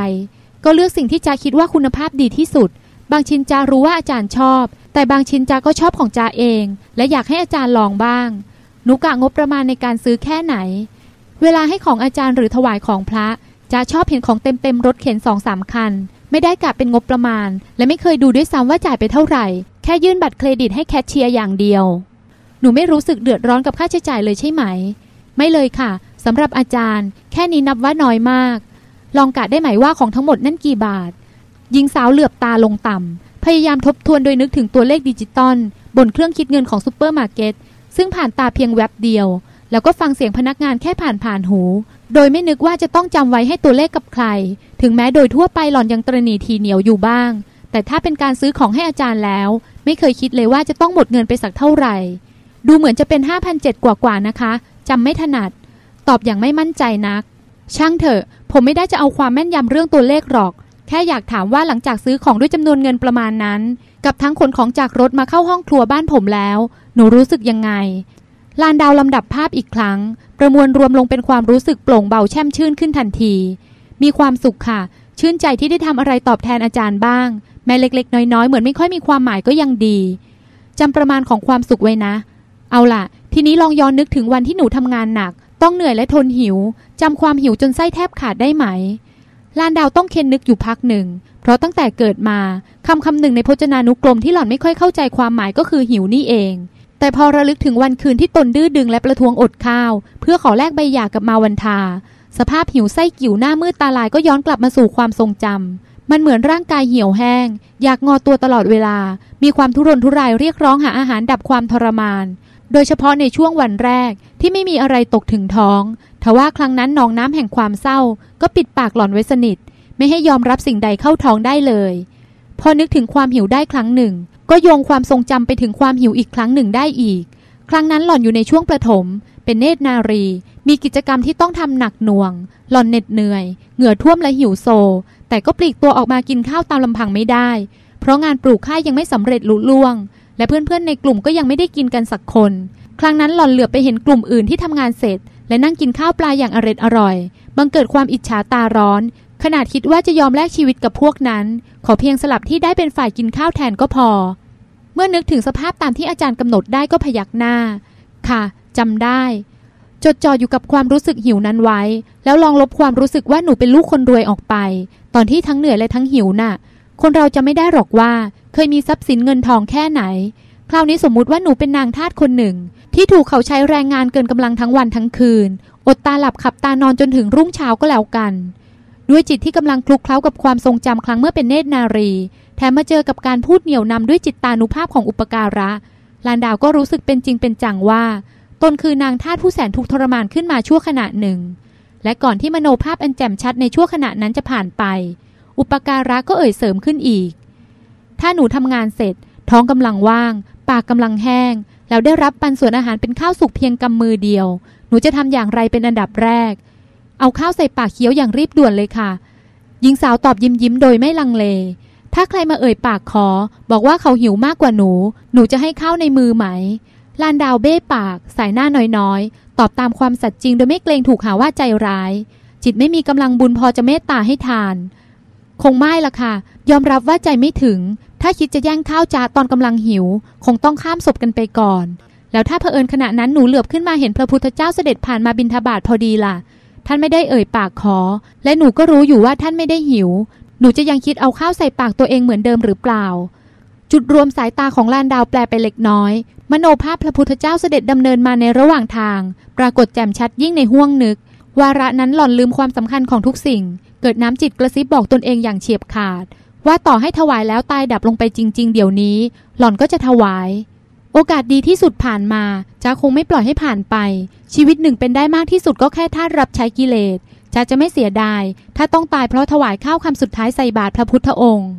ก็เลือกสิ่งที่จาคิดว่าคุณภาพดีที่สุด บางชิ้นจารู้ว่าอาจารย์ชอบ แต่บางชิ้นจาก็ชอบของจาเอง และอยากให้อาจารย์ลองบ้าง หนูกะงบประมาณในการซื้อแค่ไหน เวลาให้ของอาจารย์หรือถวายของพระจะชอบเห็นของเต็มเต็มๆรถเข็นสองสามคัน ไม่ได้กะเป็นงบประมาณ และไม่เคยดูด้วยซ้ำว่าจ่ายไปเท่าไหร่ แค่ยื่นบัตรเครดิตให้แคชเชียร์อย่างเดียว หนูไม่รู้สึกเดือดร้อนกับค่าใช้จ่ายเลยใช่ไหม ไม่เลยค่ะสำหรับอาจารย์ แค่นี้นับว่าน้อยมาก ลองกะได้ไหมว่าของทั้งหมดนั่นกี่บาทหญิงสาวเหลือบตาลงต่ำพยายามทบทวนโดยนึกถึงตัวเลขดิจิตอลบนเครื่องคิดเงินของซูเปอร์มาร์เก็ตซึ่งผ่านตาเพียงแวบเดียว แล้วก็ฟังเสียงพนักงานแค่ผ่านผ่านหู โดยไม่นึกว่าจะต้องจำไว้ให้ตัวเลขกับใคร ถึงแม้โดยทั่วไปหล่อนยังตระหนี่ถี่เหนียวอยู่บ้าง แต่ถ้าเป็นการซื้อของให้อาจารย์แล้ว ไม่เคยคิดเลยว่าจะต้องหมดเงินไปสักเท่าไหร่ ดูเหมือนจะเป็น5,007กว่ากว่าๆนะคะจำไม่ถนัด ตอบอย่างไม่มั่นใจนัก ช่างเถอะ ผมไม่ได้จะเอาความแม่นยำเรื่องตัวเลขหรอก แค่อยากถามว่าหลังจากซื้อของด้วยจำนวนเงินประมาณนั้น กับทั้งขนของจากรถมาเข้าห้องครัวบ้านผมแล้ว หนูรู้สึกยังไงลานดาวลำดับภาพอีกครั้ง ประมวลรวมลงเป็นความรู้สึกโปร่งเบาแช่มชื่นขึ้นทันที มีความสุขค่ะ ชื่นใจที่ได้ทำอะไรตอบแทนอาจารย์บ้าง แม้เล็กๆ น้อยๆ เหมือนไม่ค่อยมีความหมายก็ยังดีจำประมาณของความสุขไว้นะ เอาล่ะ ทีนี้ลองย้อนนึกถึงวันที่หนูทำงานหนัก ต้องเหนื่อยและทนหิวจำความหิวจนไส้แทบขาดได้ไหมลานดาวต้องเค้นนึกอยู่พักหนึ่ง เพราะตั้งแต่เกิดมาคำคำหนึ่งในพจนานุกรมที่หล่อนไม่ค่อยเข้าใจความหมายก็คือหิวนี่เอง แต่พอระลึกถึงวันคืนที่ตนดื้อดึงและประท้วงอดข้าว เพื่อขอแลกใบหย่ากับมาวันทา สภาพหิวไส้กิ่วหน้ามืดตาลายก็ย้อนกลับมาสู่ความทรงจำมันเหมือนร่างกายเหี่ยวแห้ง อยากงอตัวตลอดเวลา มีความทุรนทุรายเรียกร้องหาอาหารดับความทรมาน โดยเฉพาะในช่วงวันแรกที่ไม่มีอะไรตกถึงท้อง ทว่าครั้งนั้นนองน้ำแห่งความเศร้า ก็ปิดปากหล่อนไว้สนิท ไม่ให้ยอมรับสิ่งใดเข้าท้องได้เลย พอนึกถึงความหิวได้ครั้งหนึ่ง ก็โยงความทรงจำไปถึงความหิวอีกครั้งหนึ่งได้อีก ครั้งนั้นหล่อนอยู่ในช่วงประถม เป็นเนตรนารี มีกิจกรรมที่ต้องทำหนักหน่วง หล่อนเหน็ดเหนื่อย เหงื่อท่วมและหิวโซ แต่ก็ปลีกตัวออกมากินข้าวตามลำพังไม่ได้ เพราะงานปลูกข้าวยังไม่สำเร็จลุล่วง และเพื่อนๆในกลุ่มก็ยังไม่ได้กินกันสักคน ครั้งนั้นหล่อนเหลือไปเห็นกลุ่มอื่นที่ทำงานเสร็จ และนั่งกินข้าวปลาอย่างอร็ดอร่อย บังเกิดความอิจฉาตาร้อน ขนาดคิดว่าจะยอมแลกชีวิตกับพวกนั้น ขอเพียงสลับที่ได้เป็นฝ่ายกินข้าวแทนก็พอ เมื่อนึกถึงสภาพตามที่อาจารย์กำหนดได้ก็พยักหน้า ค่ะจำได้ จดจ่ออยู่กับความรู้สึกหิวนั้นไว้ แล้วลองลบความรู้สึกว่าหนูเป็นลูกคนรวยออกไป ตอนที่ทั้งเหนื่อยและทั้งหิวน่ะ คนเราจะไม่ได้หรอกว่า เคยมีทรัพย์สินเงินทองแค่ไหน คราวนี้สมมุติว่าหนูเป็นนางทาสคนหนึ่ง ที่ถูกเขาใช้แรงงานเกินกำลังทั้งวันทั้งคืน อดตาหลับขับตานอนจนถึงรุ่งเช้าก็แล้วกัน ด้วยจิตที่กำลังคลุกเคล้ากับความทรงจำครั้งเมื่อเป็นเนตรนารี แถมมาเจอกับการพูดเหนี่ยวนำด้วยจิตตานุภาพของอุปการะ ลานดาวก็รู้สึกเป็นจริงเป็นจังว่า ตนคือนางทาสผู้แสนทุกข์ทรมานขึ้นมาชั่วขณะหนึ่ง และก่อนที่มโนภาพอันแจ่มชัดในชั่วขณะนั้นจะผ่านไป อุปการะก็เอ่ยเสริมขึ้นอีก ถ้าหนูทำงานเสร็จ ท้องกำลังว่าง ปากกำลังแห้ง แล้วได้รับปันส่วนอาหารเป็นข้าวสุกเพียงกำมือเดียว หนูจะทำอย่างไรเป็นอันดับแรก เอาข้าวใส่ปากเคี้ยวอย่างรีบด่วนเลยค่ะ หญิงสาวตอบยิ้มยิ้มโดยไม่ลังเล ถ้าใครมาเอ่ยปากขอ บอกว่าเขาหิวมากกว่าหนู หนูจะให้ข้าวในมือไหมลานดาวเบ้ปาก สายหน้าน้อยๆ ตอบตามความสัตย์จริงโดยไม่เกรงถูกหาว่าใจร้าย จิตไม่มีกำลังบุญพอจะเมตตาให้ทาน คงไม่ละค่ะ ยอมรับว่าใจไม่ถึง ถ้าคิดจะแย่งข้าวจาตอนกำลังหิว คงต้องข้ามศพกันไปก่อน แล้วถ้าเผอิญขณะนั้นหนูเหลือบขึ้นมาเห็นพระพุทธเจ้าเสด็จผ่านมาบินทบาทพอดีล่ะ ท่านไม่ได้เอ่ยปากขอ และหนูก็รู้อยู่ว่าท่านไม่ได้หิว หนูจะยังคิดเอาข้าวใส่ปากตัวเองเหมือนเดิมหรือเปล่า จุดรวมสายตาของลานดาวแปลไปเล็กน้อย มโนภาพพระพุทธเจ้าเสด็จดำเนินมาในระหว่างทาง ปรากฏแจ่มชัดยิ่งในห้วงนึก วาระนั้นหล่อนลืมความสำคัญของทุกสิ่ง เกิดน้ำจิตกระซิบบอกตนเองอย่างเฉียบขาด ว่าต่อให้ถวายแล้วตายดับลงไปจริง ๆ เดี๋ยวนี้ หล่อนก็จะถวาย โอกาสดีที่สุดผ่านมาจ้าคงไม่ปล่อยให้ผ่านไป ชีวิตหนึ่งเป็นได้มากที่สุดก็แค่ท่ารับใช้กิเลสจ้าจะไม่เสียดาย ถ้าต้องตายเพราะถวายข้าวคำสุดท้ายใส่บาตรพระพุทธองค์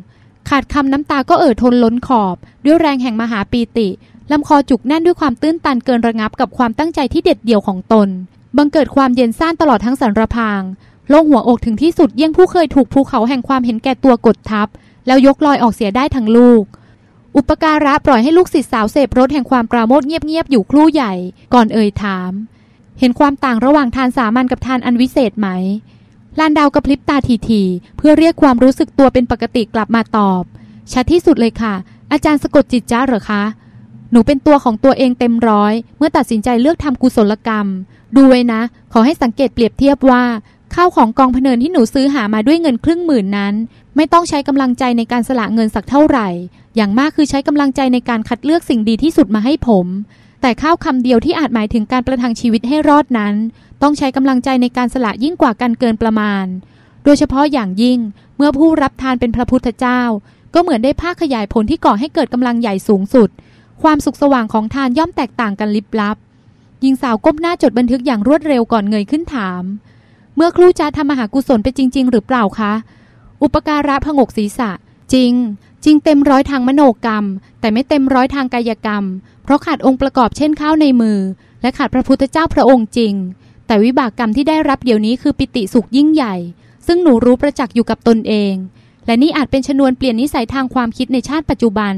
ขาดคำน้ำตาก็เอ่อทนล้นขอบ ด้วยแรงแห่งมหาปีติลำคอจุกแน่นด้วยความตื้นตันเกินระงับกับความตั้งใจที่เด็ดเดี่ยวของตน บังเกิดความเย็นซ่านตลอดทั้งสารพาง โล่งหัวอกถึงที่สุดเยี่ยงผู้เคยถูกภูเขาแห่งความเห็นแก่ตัวกดทับ แล้วยกลอยออกเสียได้ทั้งลูก อุปการะปล่อยให้ลูกศิษย์สาวเสพรสแห่งความปราโมทเงียบๆอยู่ครู่ใหญ่ ก่อนเอ่ยถาม เห็นความต่างระหว่างทานสามัญกับทานอันวิเศษไหมลานดาวกระพริบตาทีๆเพื่อเรียกความรู้สึกตัวเป็นปกติกลับมาตอบชัดที่สุดเลยค่ะ อาจารย์สะกดจิตจ้าเหรอคะหนูเป็นตัวของตัวเองเต็มร้อย เมื่อตัดสินใจเลือกทำกุศลกรรม ดูไว้นะ ขอให้สังเกตเปรียบเทียบว่า ข้าวของกองพเนินที่หนูซื้อหามาด้วยเงินครึ่งหมื่นนั้น ไม่ต้องใช้กำลังใจในการสละเงินสักเท่าไหร่ อย่างมากคือใช้กำลังใจในการคัดเลือกสิ่งดีที่สุดมาให้ผม แต่ข้าวคำเดียวที่อาจหมายถึงการประทังชีวิตให้รอดนั้น ต้องใช้กำลังใจในการสละยิ่งกว่าการเกินประมาณ โดยเฉพาะอย่างยิ่งเมื่อผู้รับทานเป็นพระพุทธเจ้า ก็เหมือนได้ภาคขยายผลที่ก่อให้เกิดกำลังใหญ่สูงสุด ความสุขสว่างของทานย่อมแตกต่างกันลิบลับหญิงสาวก้มหน้าจดบันทึกอย่างรวดเร็วก่อนเงยขึ้นถาม เมื่อครูจาทำมหากุศลไปจริง ๆ หรือเปล่าคะ อุปการะพงกศีรษะ จริง จริงเต็มร้อยทางมโนกรรม แต่ไม่เต็มร้อยทางกายกรรม เพราะขาดองค์ประกอบเช่นข้าวในมือ และขาดพระพุทธเจ้าพระองค์จริง แต่วิบากกรรมที่ได้รับเดี๋ยวนี้คือปิติสุขยิ่งใหญ่ ซึ่งหนูรู้ประจักษ์อยู่กับตนเอง และนี่อาจเป็นชนวนเปลี่ยนนิสัยทางความคิดในชาติปัจจุบัน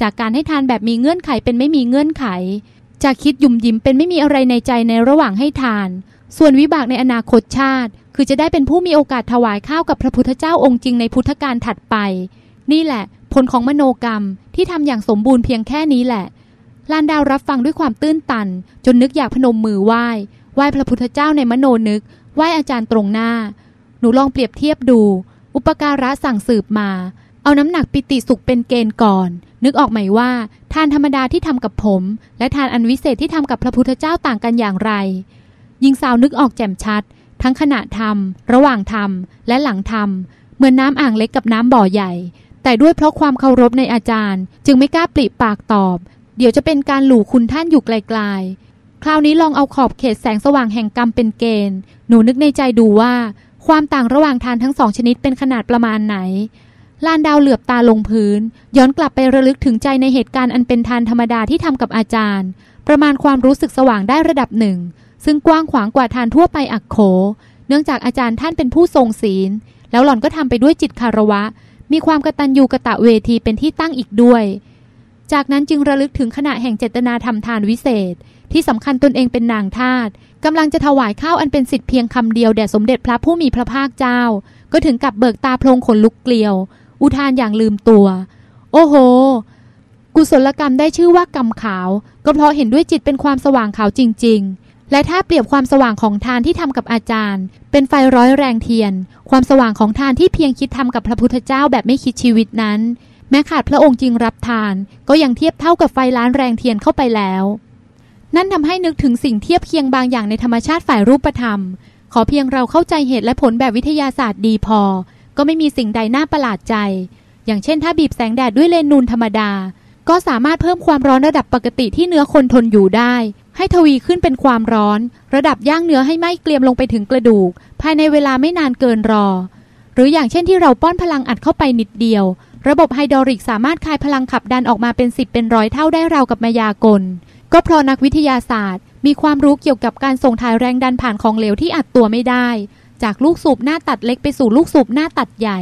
จากการให้ทานแบบมีเงื่อนไขเป็นไม่มีเงื่อนไขจากคิดยุ่มยิ้มเป็นไม่มีอะไรในใจในระหว่างให้ทาน ส่วนวิบากในอนาคตชาติ คือจะได้เป็นผู้มีโอกาสถวายข้าวกับพระพุทธเจ้าองค์จริงในพุทธกาลถัดไป นี่แหละ ผลของมโนกรรมที่ทำอย่างสมบูรณ์เพียงแค่นี้แหละลานดาวรับฟังด้วยความตื้นตัน จนนึกอยากพนมมือไหว้ไหว้พระพุทธเจ้าในมโนนึกไหว้อาจารย์ตรงหน้า หนูลองเปรียบเทียบดู อุปการะสั่งสืบมา เอาน้ำหนักปิติสุขเป็นเกณฑ์ก่อน นึกออกไหมว่า ทานธรรมดาที่ทำกับผม และทานอันวิเศษที่ทำกับพระพุทธเจ้าต่างกันอย่างไร หญิงสาวนึกออกแจ่มชัด ทั้งขณะทำระหว่างทำและหลังทำเหมือนน้ำอ่างเล็กกับน้ำบ่อใหญ่ แต่ด้วยเพราะความเคารพในอาจารย์ จึงไม่กล้าปริปากตอบ เดี๋ยวจะเป็นการหลู่คุณท่านอยู่ไกลๆ คราวนี้ลองเอาขอบเขตแสงสว่างแห่งกรรมเป็นเกณฑ์ หนูนึกในใจดูว่า ความต่างระหว่างทานทั้งสองชนิดเป็นขนาดประมาณไหนลานดาวเหลือบตาลงพื้น ย้อนกลับไประลึกถึงใจในเหตุการณ์อันเป็นทานธรรมดาที่ทำกับอาจารย์ ประมาณความรู้สึกสว่างได้ระดับหนึ่ง ซึ่งกว้างขวางกว่าทานทั่วไปอักโข เนื่องจากอาจารย์ท่านเป็นผู้ทรงศีล แล้วหล่อนก็ทำไปด้วยจิตคารวะ มีความกตัญญูกะตะเวทีเป็นที่ตั้งอีกด้วย จากนั้นจึงระลึกถึงขณะแห่งเจตนาทำทานวิเศษ ที่สำคัญตนเองเป็นนางทาตกำลังจะถวายข้าวอันเป็นสิทธิเพียงคำเดียวแด่สมเด็จพระผู้มีพระภาคเจ้า ก็ถึงกับเบิกตาโพลงขนลุกเกลียว อุทานอย่างลืมตัว โอ้โหกุศลกรรมได้ชื่อว่ากรรมขาว ก็เพราะเห็นด้วยจิตเป็นความสว่างขาวจริง และถ้าเปรียบความสว่างของทานที่ทำกับอาจารย์ เป็นไฟร้อยแรงเทียน ความสว่างของทานที่เพียงคิดทำกับพระพุทธเจ้าแบบไม่คิดชีวิตนั้น แม้ขาดพระองค์จริงรับทาน ก็ยังเทียบเท่ากับไฟล้านแรงเทียนเข้าไปแล้ว นั่นทำให้นึกถึงสิ่งเทียบเคียงบางอย่างในธรรมชาติฝ่ายรูปธรรม ขอเพียงเราเข้าใจเหตุและผลแบบวิทยาศาสตร์ดีพอ ก็ไม่มีสิ่งใดน่าประหลาดใจ อย่างเช่นถ้าบีบแสงแดดด้วยเลนส์นูนธรรมดา ก็สามารถเพิ่มความร้อนระดับปกติที่เนื้อคนทนอยู่ได้ ให้ทวีขึ้นเป็นความร้อน ระดับย่างเนื้อให้ไหม้เกรียมลงไปถึงกระดูก ภายในเวลาไม่นานเกินรอ หรืออย่างเช่นที่เราป้อนพลังอัดเข้าไปนิดเดียว ระบบไฮดรอลิกสามารถคายพลังขับดันออกมาเป็นสิบเป็นร้อยเท่าได้ราวกับมายากล ก็เพราะนักวิทยาศาสตร์ มีความรู้เกี่ยวกับการส่งถ่ายแรงดันผ่านของเหลวที่อัดตัวไม่ได้ จากลูกสูบหน้าตัดเล็กไปสู่ลูกสูบหน้าตัดใหญ่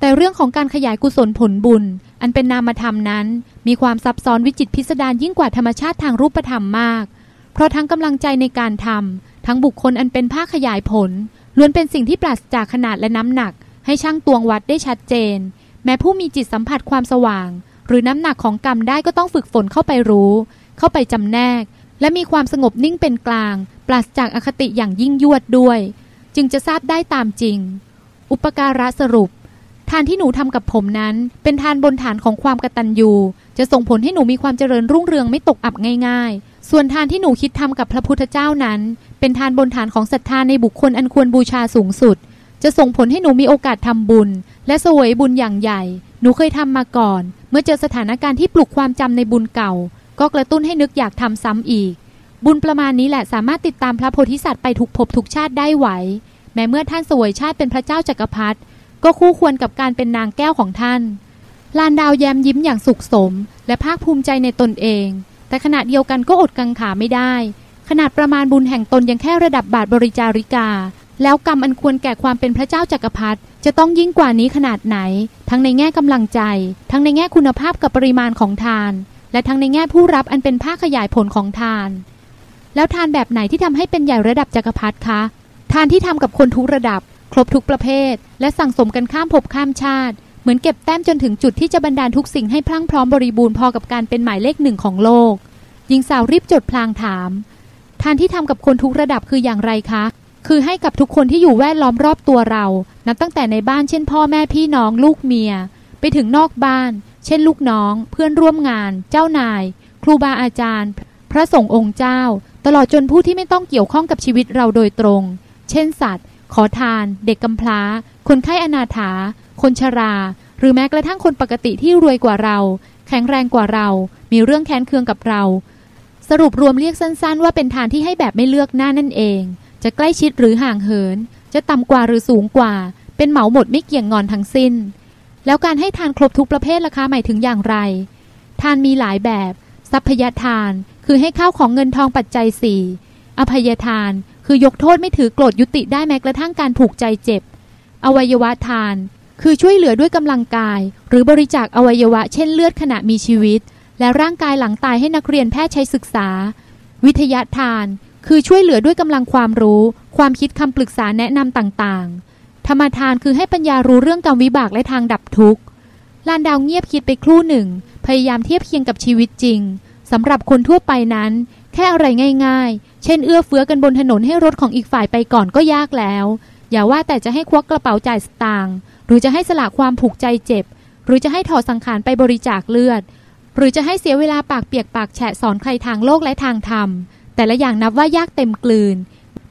แต่เรื่องของการขยายกุศลผลบุญ อันเป็นนามธรรมนั้น มีความซับซ้อนวิจิตพิสดารยิ่งกว่าธรรมชาติทางรูปธรรมมาก เพราะทั้งกำลังใจในการทำทั้งบุคคลอันเป็นภาคขยายผลล้วนเป็นสิ่งที่ปราศจากขนาดและน้ำหนัก ให้ช่างตวงวัดได้ชัดเจน แม้ผู้มีจิตสัมผัสความสว่าง หรือน้ำหนักของกรรมได้ก็ต้องฝึกฝนเข้าไปรู้ เข้าไปจำแนก และมีความสงบนิ่งเป็นกลาง ปราศจากอคติอย่างยิ่งยวดด้วย จึงจะทราบได้ตามจริง อุปการะสรุป ทานที่หนูทำกับผมนั้น เป็นทานบนฐานของความกตัญญูจะส่งผลให้หนูมีความเจริญรุ่งเรืองไม่ตกอับง่าย ๆ ส่วนทานที่หนูคิดทำกับพระพุทธเจ้านั้น เป็นทานบนฐานของศรัทธาในบุคคลอันควรบูชาสูงสุด จะส่งผลให้หนูมีโอกาสทำบุญ และเสวยบุญอย่างใหญ่ หนูเคยทำมาก่อน เมื่อเจอสถานการณ์ที่ปลุกความจำในบุญเก่า ก็กระตุ้นให้นึกอยากทำซ้ำอีก บุญประมาณนี้แหละสามารถติดตามพระโพธิสัตว์ไปทุกภพทุกชาติได้ไหว แม้เมื่อท่านเสวยชาติเป็นพระเจ้าจักรพรรดิ ก็คู่ควรกับการเป็นนางแก้วของท่าน ลานดาวแย้มยิ้มอย่างสุขสม และภาคภูมิใจในตนเอง แต่ขณะเดียวกันก็อดกังขาไม่ได้ ขนาดประมาณบุญแห่งตนยังแค่ระดับบาทบริจาริกา แล้วกรรมอันควรแก่ความเป็นพระเจ้าจักรพรรดิจะต้องยิ่งกว่านี้ขนาดไหน ทั้งในแง่กำลังใจ ทั้งในแง่คุณภาพกับปริมาณของทาน และทั้งในแง่ผู้รับอันเป็นภาคขยายผลของทาน แล้วทานแบบไหนที่ทำให้เป็นใหญ่ระดับจักรพรรดิคะทานที่ทำกับคนทุกระดับ รบทุกประเภท และสั่งสมกันข้ามภพข้ามชาติ เหมือนเก็บแต้มจนถึงจุดที่จะบรรดาลทุกสิ่งให้พรั่งพร้อมบริบูรณ์พอกับการเป็นหมายเลขหนึ่งของโลกหญิงสาวรีบจดพลางถาม ทานที่ทำกับคนทุกระดับคืออย่างไรคะ คือให้กับทุกคนที่อยู่แวดล้อมรอบตัวเรา นับตั้งแต่ในบ้านเช่น พ่อแม่พี่น้องลูกเมีย ไปถึงนอกบ้าน เช่น ลูกน้อง เพื่อนร่วมงาน เจ้านาย ครูบาอาจารย์ พระสงฆ์องค์เจ้า ตลอดจนผู้ที่ไม่ต้องเกี่ยวข้องกับชีวิตเราโดยตรง เช่นสัตว์ ขอทาน เด็กกำพร้า คนไข้อนาถา คนชรา หรือแม้กระทั่งคนปกติที่รวยกว่าเรา แข็งแรงกว่าเรา มีเรื่องแค้นเคืองกับเรา สรุปรวมเรียกสั้นๆ ว่าเป็นทานที่ให้แบบไม่เลือกหน้านั่นเอง จะใกล้ชิดหรือห่างเหิน จะต่ำกว่าหรือสูงกว่า เป็นเหมาหมดไม่เกี่ยงงอนทั้งสิ้น แล้วการให้ทานครบทุกประเภทราคาหมายถึงอย่างไร ทานมีหลายแบบ ทรัพยทาน คือให้ข้าวของเงินทองปัจจัยสี่อภัยทาน คือยกโทษไม่ถือโกรธยุติได้แม้กระทั่งการผูกใจเจ็บ อวัยวะทาน คือช่วยเหลือด้วยกำลังกาย หรือบริจาคอวัยวะเช่นเลือดขณะมีชีวิต และร่างกายหลังตายให้นักเรียนแพทย์ใช้ศึกษา วิทยาทาน คือช่วยเหลือด้วยกำลังความรู้ ความคิดคำปรึกษาแนะนำต่างๆ ธรรมทานคือให้ปัญญารู้เรื่องกรรมวิบากและทางดับทุกข์ลานดาวเงียบคิดไปครู่หนึ่ง พยายามเทียบเคียงกับชีวิตจริงสำหรับคนทั่วไปนั้น แค่อะไรง่าย ๆ เช่นเอื้อเฟื้อกันบนถนนให้รถของอีกฝ่ายไปก่อนก็ยากแล้ว อย่าว่าแต่จะให้ควักกระเป๋าจ่ายสตางค์หรือจะให้สละความผูกใจเจ็บ หรือจะให้ถอดสังขารไปบริจาคเลือด หรือจะให้เสียเวลาปากเปียกปากแฉะสอนใครทางโลกและทางธรรม แต่ละอย่างนับว่ายากเต็มกลืน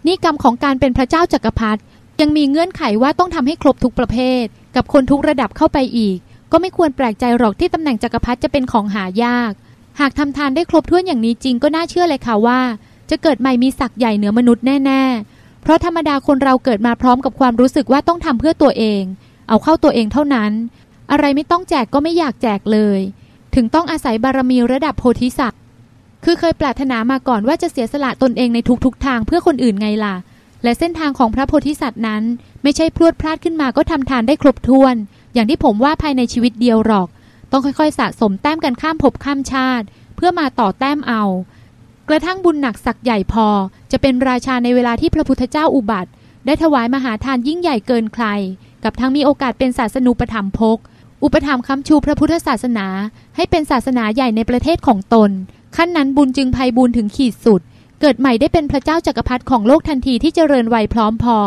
นี่กรรมของการเป็นพระเจ้าจักรพรรดิยังมีเงื่อนไขว่าต้องทำให้ครบทุกประเภท กับคนทุกระดับเข้าไปอีก ก็ไม่ควรแปลกใจหรอกที่ตำแหน่งจักรพรรดิจะเป็นของหายาก หากทำทานได้ครบถ้วนอย่างนี้จริงก็น่าเชื่อเลยค่ะว่า จะเกิดใหม่มีศักย์ใหญ่เหนือมนุษย์แน่ๆ เพราะธรรมดาคนเราเกิดมาพร้อมกับความรู้สึกว่าต้องทำเพื่อตัวเอง เอาเข้าตัวเองเท่านั้น อะไรไม่ต้องแจกก็ไม่อยากแจกเลย ถึงต้องอาศัยบารมีระดับโพธิสัตว์คือเคยปรารถนามาก่อนว่าจะเสียสละตนเองในทุกๆทางเพื่อคนอื่นไงล่ะ และเส้นทางของพระโพธิสัตว์นั้น ไม่ใช่พรวดพลาดขึ้นมาก็ทำทานได้ครบถ้วน อย่างที่ผมว่าภายในชีวิตเดียวหรอก ต้องค่อยๆ สะสมแต้มกันข้ามภพข้ามชาติ เพื่อมาต่อแต้มเอา กระทั่งบุญหนักสักใหญ่พอ จะเป็นราชาในเวลาที่พระพุทธเจ้าอุบัติ ได้ถวายมหาทานยิ่งใหญ่เกินใคร กับทั้งมีโอกาสเป็นศาสนูปถัมภกอุปถัมภ์คำชูพระพุทธศาสนา ให้เป็นศาสนาใหญ่ในประเทศของตน ขั้นนั้นบุญจึงภัยบุญถึงขีดสุด เกิดใหม่ได้เป็นพระเจ้าจักรพรรดิของโลกทันทีที่เจริญวัยพร้อมพอ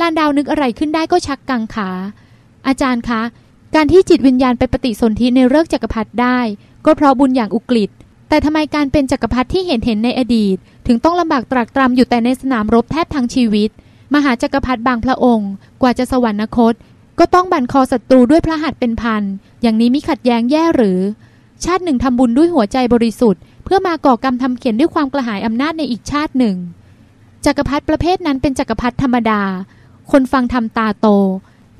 ลานดาวนึกอะไรขึ้นได้ก็ชักกังขา อาจารย์คะ การที่จิตวิญญาณไปปฏิสนธิในเลิกจักรพรรดิได้ ก็เพราะบุญอย่างอุกฤษแต่ทำไมการเป็นจักรพรรดิที่เห็นเห็นในอดีต ถึงต้องลำบากตรากตรำอยู่แต่ในสนามรบแทบทั้งชีวิต มหาจักรพรรดิบางพระองค์ กว่าจะสวรรคต ก็ต้องบั่นคอศัตรูด้วยพระหัตถ์เป็นพัน อย่างนี้มิขัดแย้งแย่หรือ ชาติหนึ่งทำบุญด้วยหัวใจบริสุทธิ์ เพื่อมาก่อกรรมทำเขียนด้วยความกระหายอำนาจในอีกชาติหนึ่งจักรพรรดิประเภทนั้นเป็นจักรพรรดิธรรมดา คนฟังทำตาโต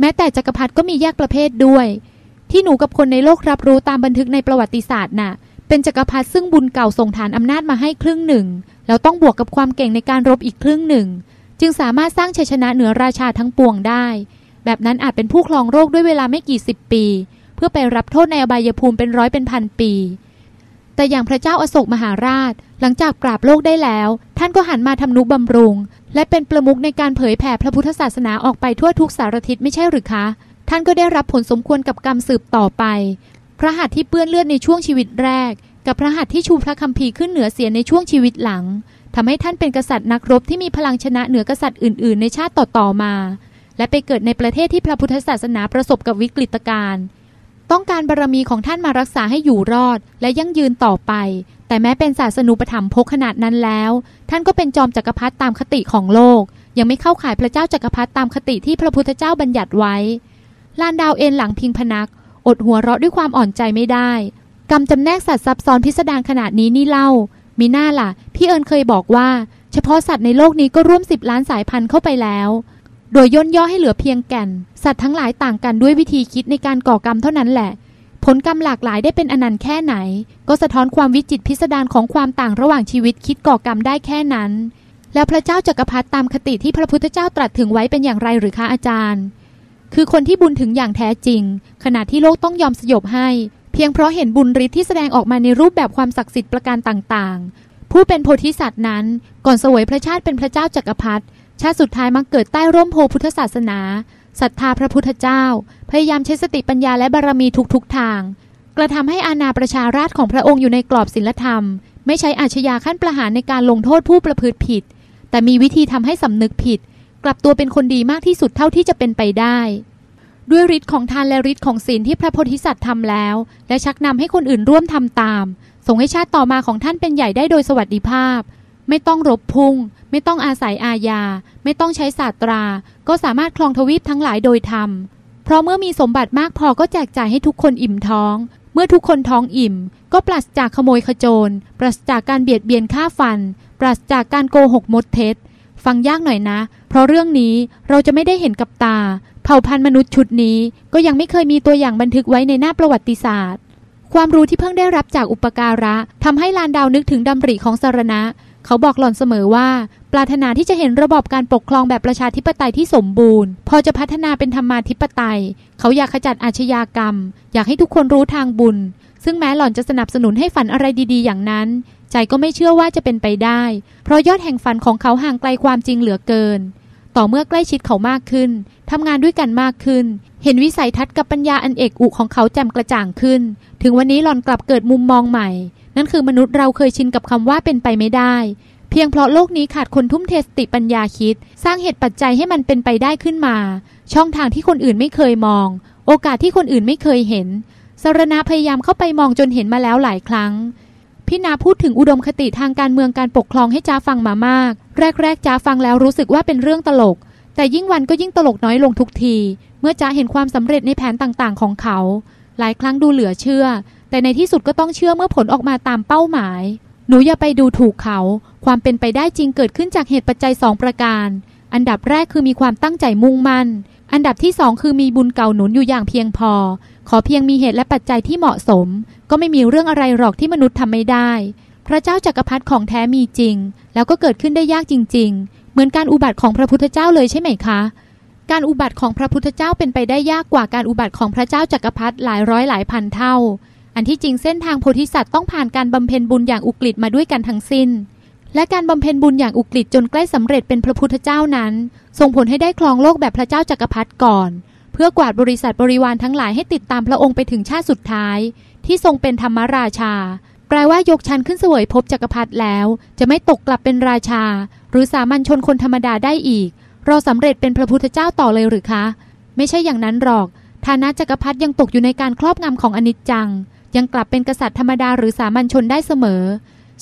แม้แต่จักรพรรดิก็มีแยกประเภทด้วย ที่หนูกับคนในโลกรับรู้ตามบันทึกในประวัติศาสตร์น่ะ เป็นจักรพรรดิซึ่งบุญเก่าส่งฐานอำนาจมาให้ครึ่งหนึ่ง แล้วต้องบวกกับความเก่งในการรบอีกครึ่งหนึ่ง จึงสามารถสร้างชัยชนะเหนือราชาทั้งปวงได้ แบบนั้นอาจเป็นผู้ครองโลกด้วยเวลาไม่กี่สิบปี เพื่อไปรับโทษในอบายภูมิเป็นร้อยเป็นพันปี แต่อย่างพระเจ้าอาโศกมหาราช หลังจากปราบโลกได้แล้ว ท่านก็หันมาทำนุบำรุง และเป็นประมุขในการเผยแผ่พระพุทธศาสนาออกไปทั่วทุกสารทิศไม่ใช่หรือคะ ท่านก็ได้รับผลสมควรกับกรรมสืบต่อไป พระหัตถ์ที่เปื้อนเลือดในช่วงชีวิตแรก กับพระหัตถ์ที่ชูพระคัมภีร์ขึ้นเหนือเสียในช่วงชีวิตหลังทำให้ท่านเป็นกษัตริย์นักรบที่มีพลังชนะเหนือกษัตริย์อื่น ๆ ในชาติต่อๆมา และไปเกิดในประเทศที่พระพุทธศาสนาประสบกับวิกฤตการณ์ ต้องการบารรมีของท่านมารักษาให้อยู่รอดและยั่งยืนต่อไป แต่แม้เป็นศาสนูปถัมภกขนาดนั้นแล้ว ท่านก็เป็นจอมจักรพรรดิตามคติของโลก ยังไม่เข้าข่ายพระเจ้าจักรพรรดิตามคติที่พระพุทธเจ้าบัญญัติไว้ ลานดาวเอ็นหลังพิงพนัก อดหัวเราะด้วยความอ่อนใจไม่ได้ กรรมจำแนกสัตว์ซับซ้อนพิสดารขนาดนี้นี่เล่า มีหน้าล่ะ พี่เอิญเคยบอกว่า เฉพาะสัตว์ในโลกนี้ก็ร่วมสิบล้านสายพันธุ์เข้าไปแล้ว โดยย่นย่อให้เหลือเพียงแก่น สัตว์ทั้งหลายต่างกันด้วยวิธีคิดในการก่อกรรมเท่านั้นแหละ ผลกรรมหลากหลายได้เป็นอนันต์แค่ไหน ก็สะท้อนความวิจิตพิสดารของความต่างระหว่างชีวิตคิดก่อกรรมได้แค่นั้น แล้วพระเจ้าจักรพรรดิตามคติที่พระพุทธเจ้าตรัสถึงไว้เป็นอย่างไรหรือคะอาจารย์ คือคนที่บุญถึงอย่างแท้จริง ขณะที่โลกต้องยอมสยบให้ เพียงเพราะเห็นบุญฤทธิ์ที่แสดงออกมาในรูปแบบความศักดิ์สิทธิ์ประการต่างๆ ผู้เป็นโพธิสัตว์นั้น ก่อนเสวยพระชาติเป็นพระเจ้าจักรพรรดิ ชาติสุดท้ายมักเกิดใต้ร่มโพพุทธศาสนาศรัทธาพระพุทธเจ้า พยายามใช้สติปัญญาและบารมีทุกๆทาง กระทำให้อาณาประชาราชของพระองค์อยู่ในกรอบศีลธรรม ไม่ใช้อาชญาขั้นประหารในการลงโทษผู้ประพฤติผิด แต่มีวิธีทำให้สำนึกผิด กลับตัวเป็นคนดีมากที่สุดเท่าที่จะเป็นไปได้ ด้วยฤทธิ์ของทานและฤทธิ์ของศีลที่พระโพธิสัตว์ทำแล้ว และชักนำให้คนอื่นร่วมทำตามส่งให้ชาติต่อมาของท่านเป็นใหญ่ได้โดยสวัสดิภาพ ไม่ต้องรบพุ่ง ไม่ต้องอาศัยอาญา ไม่ต้องใช้ศาสตรา ก็สามารถครองทวีปทั้งหลายโดยธรรม เพราะเมื่อมีสมบัติมากพอก็แจกจ่ายให้ทุกคนอิ่มท้อง เมื่อทุกคนท้องอิ่ม ก็ปราศจากขโมยขโจร ปราศจากการเบียดเบียนฆ่าฟัน ปราศจากการโกหกมดเท็จ ฟังยากหน่อยนะ เพราะเรื่องนี้เราจะไม่ได้เห็นกับตา เผ่าพันธุ์มนุษย์ชุดนี้ก็ยังไม่เคยมีตัวอย่างบันทึกไว้ในหน้าประวัติศาสตร์ความรู้ที่เพิ่งได้รับจากอุปการะทำให้ลานดาวนึกถึงดำริของสารณะ เขาบอกหล่อนเสมอว่า ปรารถนาที่จะเห็นระบอบการปกครองแบบประชาธิปไตยที่สมบูรณ์ พอจะพัฒนาเป็นธรรมาธิปไตย เขาอยากขจัดอาชญากรรม อยากให้ทุกคนรู้ทางบุญ ซึ่งแม้หล่อนจะสนับสนุนให้ฝันอะไรดีๆ อย่างนั้น ใจก็ไม่เชื่อว่าจะเป็นไปได้ เพราะยอดแห่งฝันของเขาห่างไกลความจริงเหลือเกิน ต่อเมื่อใกล้ชิดเขามากขึ้นทำงานด้วยกันมากขึ้น เห็นวิสัยทัศน์กับปัญญาอันเอกอุของเขาแจ่มกระจ่างขึ้น ถึงวันนี้หล่อนกลับเกิดมุมมองใหม่ นั่นคือมนุษย์เราเคยชินกับคำว่าเป็นไปไม่ได้ เพียงเพราะโลกนี้ขาดคนทุ่มเทสติปัญญาคิด สร้างเหตุปัจจัยให้มันเป็นไปได้ขึ้นมา ช่องทางที่คนอื่นไม่เคยมอง โอกาสที่คนอื่นไม่เคยเห็นสารณาพยายามเข้าไปมองจนเห็นมาแล้วหลายครั้งพี่นาพูดถึงอุดมคติทางการเมืองการปกครองให้จ้าฟังมามาก แรกๆจ้าฟังแล้วรู้สึกว่าเป็นเรื่องตลก แต่ยิ่งวันก็ยิ่งตลกน้อยลงทุกที เมื่อจ้าเห็นความสำเร็จในแผนต่างๆ ของเขา หลายครั้งดูเหลือเชื่อ แต่ในที่สุดก็ต้องเชื่อเมื่อผลออกมาตามเป้าหมาย หนูอย่าไปดูถูกเขา ความเป็นไปได้จริงเกิดขึ้นจากเหตุปัจจัยสองประการ อันดับแรกคือมีความตั้งใจมุ่งมั่น อันดับที่สองคือมีบุญเก่าหนุนอยู่อย่างเพียงพอ ขอเพียงมีเหตุและปัจจัยที่เหมาะสม ก็ไม่มีเรื่องอะไรหรอกที่มนุษย์ทำไม่ได้ พระเจ้าจักรพรรดิของแท้มีจริง แล้วก็เกิดขึ้นได้ยากจริง ๆ เหมือนการอุบัติของพระพุทธเจ้าเลยใช่ไหมคะการอุบัติของพระพุทธเจ้าเป็นไปได้ยากกว่าการอุบัติของพระเจ้าจักรพรรดิหลายร้อยหลายพันเท่า อันที่จริงเส้นทางโพธิสัตว์ต้องผ่านการบำเพ็ญบุญอย่างอุกฤษมาด้วยกันทั้งสิ้น และการบำเพ็ญบุญอย่างอุกฤษจนใกล้สำเร็จเป็นพระพุทธเจ้านั้น ส่งผลให้ได้ครองโลกแบบพระเจ้าจักรพรรดิก่อน เพื่อกวาดบริษัทบริวารทั้งหลายให้ติดตามพระองค์ไปถึงชาติสุดท้าย ที่ทรงเป็นธรรมราชา แปลว่ายกชั้นขึ้นเสวยภพจักรพรรดิแล้ว จะไม่ตกกลับเป็นราชา หรือสามัญชนคนธรรมดาได้อีก เราสำเร็จเป็นพระพุทธเจ้าต่อเลยหรือคะ ไม่ใช่อย่างนั้นหรอกฐานะจักรพรรดิยังตกอยู่ในการครอบงำของอนิจจัง ยังกลับเป็นกษัตริย์ธรรมดาหรือสามัญชนได้เสมอ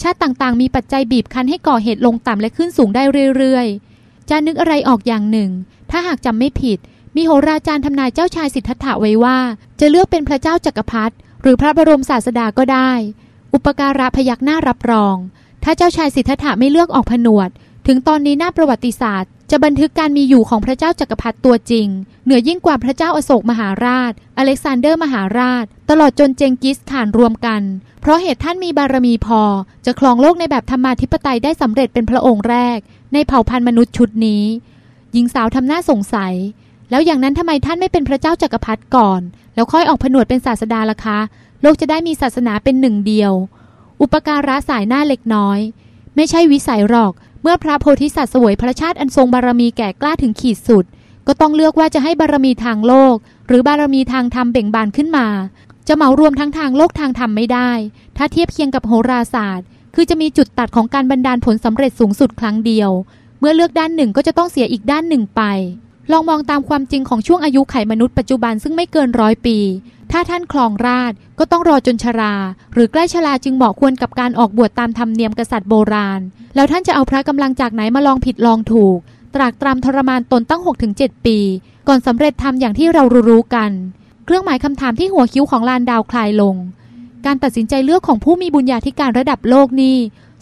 ชาติต่างๆ มีปัจจัยบีบคั้นให้ก่อเหตุลงต่ำและขึ้นสูงได้เรื่อยๆ จะนึกอะไรออกอย่างหนึ่ง ถ้าหากจำไม่ผิด มีโหราจารย์ทำนายเจ้าชายสิทธัตถะไว้ว่า จะเลือกเป็นพระเจ้าจักรพรรดิหรือพระบรมศาสดาก็ได้ อุปการะพยักหน้ารับรอง ถ้าเจ้าชายสิทธัตถะไม่เลือกออกผนวด ถึงตอนนี้หน้าประวัติศาสตร์ จะบันทึกการมีอยู่ของพระเจ้าจักรพรรดิตัวจริง เหนือยิ่งกว่าพระเจ้าอโศกมหาราช อเล็กซานเดอร์มหาราช ตลอดจนเจงกิสข่านรวมกัน เพราะเหตุท่านมีบารมีพอ จะครองโลกในแบบธรรมาธิปไตยได้สำเร็จเป็นพระองค์แรก ในเผ่าพันธุ์มนุษย์ชุดนี้ หญิงสาวทำหน้าสงสัย แล้วอย่างนั้นทำไมท่านไม่เป็นพระเจ้าจักรพรรดิก่อน แล้วค่อยออกผนวดเป็นศาสดาล่ะคะ โลกจะได้มีศาสนาเป็นหนึ่งเดียว อุปการะสายหน้าเล็กน้อย ไม่ใช่วิสัยหรอก เมื่อพระโพธิสัตว์สวยพระชาติอันทรงบารมีแก่กล้าถึงขีดสุด ก็ต้องเลือกว่าจะให้บารมีทางโลก หรือบารมีทางธรรมเบ่งบานขึ้นมา จะเหมารวมทั้งทางโลกทางธรรมไม่ได้ ถ้าเทียบเคียงกับโหราศาสตร์ คือจะมีจุดตัดของการบรรดาลผลสำเร็จสูงสุดครั้งเดียว เมื่อเลือกด้านหนึ่งก็จะต้องเสียอีกด้านหนึ่งไป ลองมองตามความจริงของช่วงอายุไขมนุษย์ปัจจุบันซึ่งไม่เกินร้อยปี ถ้าท่านคลองราชก็ต้องรอจนชรา หรือใกล้ชราจึงเหมาะควรกับการออกบวชตามธรรมเนียมกษัตริย์โบราณ แล้วท่านจะเอาพระกำลังจากไหนมาลองผิดลองถูก ตรากตรำทรมานตนตั้ง 6-7 ปี ก่อนสำเร็จทำอย่างที่เรารู้ๆกัน เครื่องหมายคำถามที่หัวคิ้วของลานดาวคลายลง การตัดสินใจเลือกของผู้มีบุญญาธิการระดับโลกนี้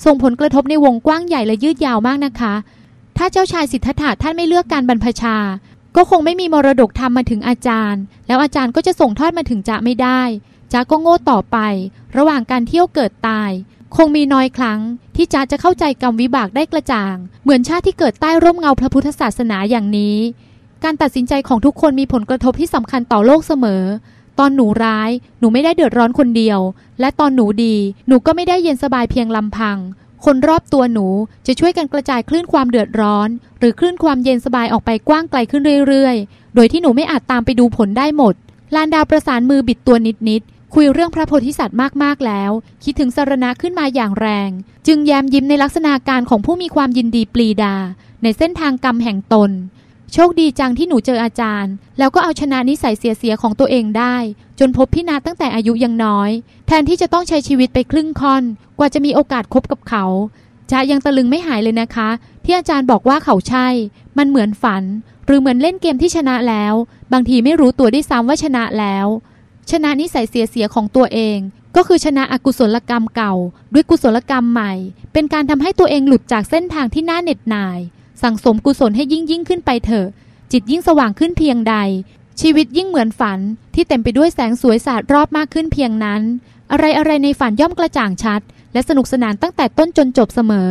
ส่งผลกระทบในวงกว้างใหญ่และยืดยาวมากนะคะ ถ้าเจ้าชายสิทธัตถะท่านไม่เลือกการบรรพชา ก็คงไม่มีมรดกธรรมาถึงอาจารย์ แล้วอาจารย์ก็จะส่งทอดมาถึงจะไม่ได้จ๊ะก็โง่ต่อไป ระหว่างการเที่ยวเกิดตาย คงมีน้อยครั้ง ที่จ๊ะจะเข้าใจกรรมวิบากได้กระจ่าง เหมือนชาติที่เกิดใต้ร่มเงาพระพุทธศาสนาอย่างนี้ การตัดสินใจของทุกคนมีผลกระทบที่สำคัญต่อโลกเสมอ ตอนหนูร้าย หนูไม่ได้เดือดร้อนคนเดียว และตอนหนูดี หนูก็ไม่ได้เย็นสบายเพียงลำพัง คนรอบตัวหนูจะช่วยกันกระจายคลื่นความเดือดร้อน หรือคลื่นความเย็นสบายออกไปกว้างไกลขึ้นเรื่อยๆ โดยที่หนูไม่อาจตามไปดูผลได้หมด ลานดาวประสานมือบิดตัวนิดๆ คุยเรื่องพระโพธิสัตว์มากๆแล้ว คิดถึงสารณะขึ้นมาอย่างแรง จึงแย้มยิ้มในลักษณะการของผู้มีความยินดีปลีดา ในเส้นทางกรรมแห่งตน โชคดีจังที่หนูเจออาจารย์ แล้วก็เอาชนะนิสัยเสียๆของตัวเองได้ จนพบพี่นาตั้งแต่อายุยังน้อย แทนที่จะต้องใช้ชีวิตไปครึ่งคอน กว่าจะมีโอกาสคบกับเขาจะยังตะลึงไม่หายเลยนะคะ ที่อาจารย์บอกว่าเขาใช่ มันเหมือนฝัน หรือเหมือนเล่นเกมที่ชนะแล้ว บางทีไม่รู้ตัวด้วยซ้ำว่าชนะแล้ว ชนะนิสัยเสียๆของตัวเอง ก็คือชนะอกุศลกรรมเก่า ด้วยกุศลกรรมใหม่ เป็นการทำให้ตัวเองหลุดจากเส้นทางที่น่าเหน็ดหน่าย สั่งสมกุศลให้ยิ่งยิ่งขึ้นไปเถอะจิตยิ่งสว่างขึ้นเพียงใด ชีวิตยิ่งเหมือนฝันที่เต็มไปด้วยแสงสวยสาดรอบมากขึ้นเพียงนั้น อะไรอะไรในฝันย่อมกระจ่างชัด และสนุกสนานตั้งแต่ต้นจนจบเสมอ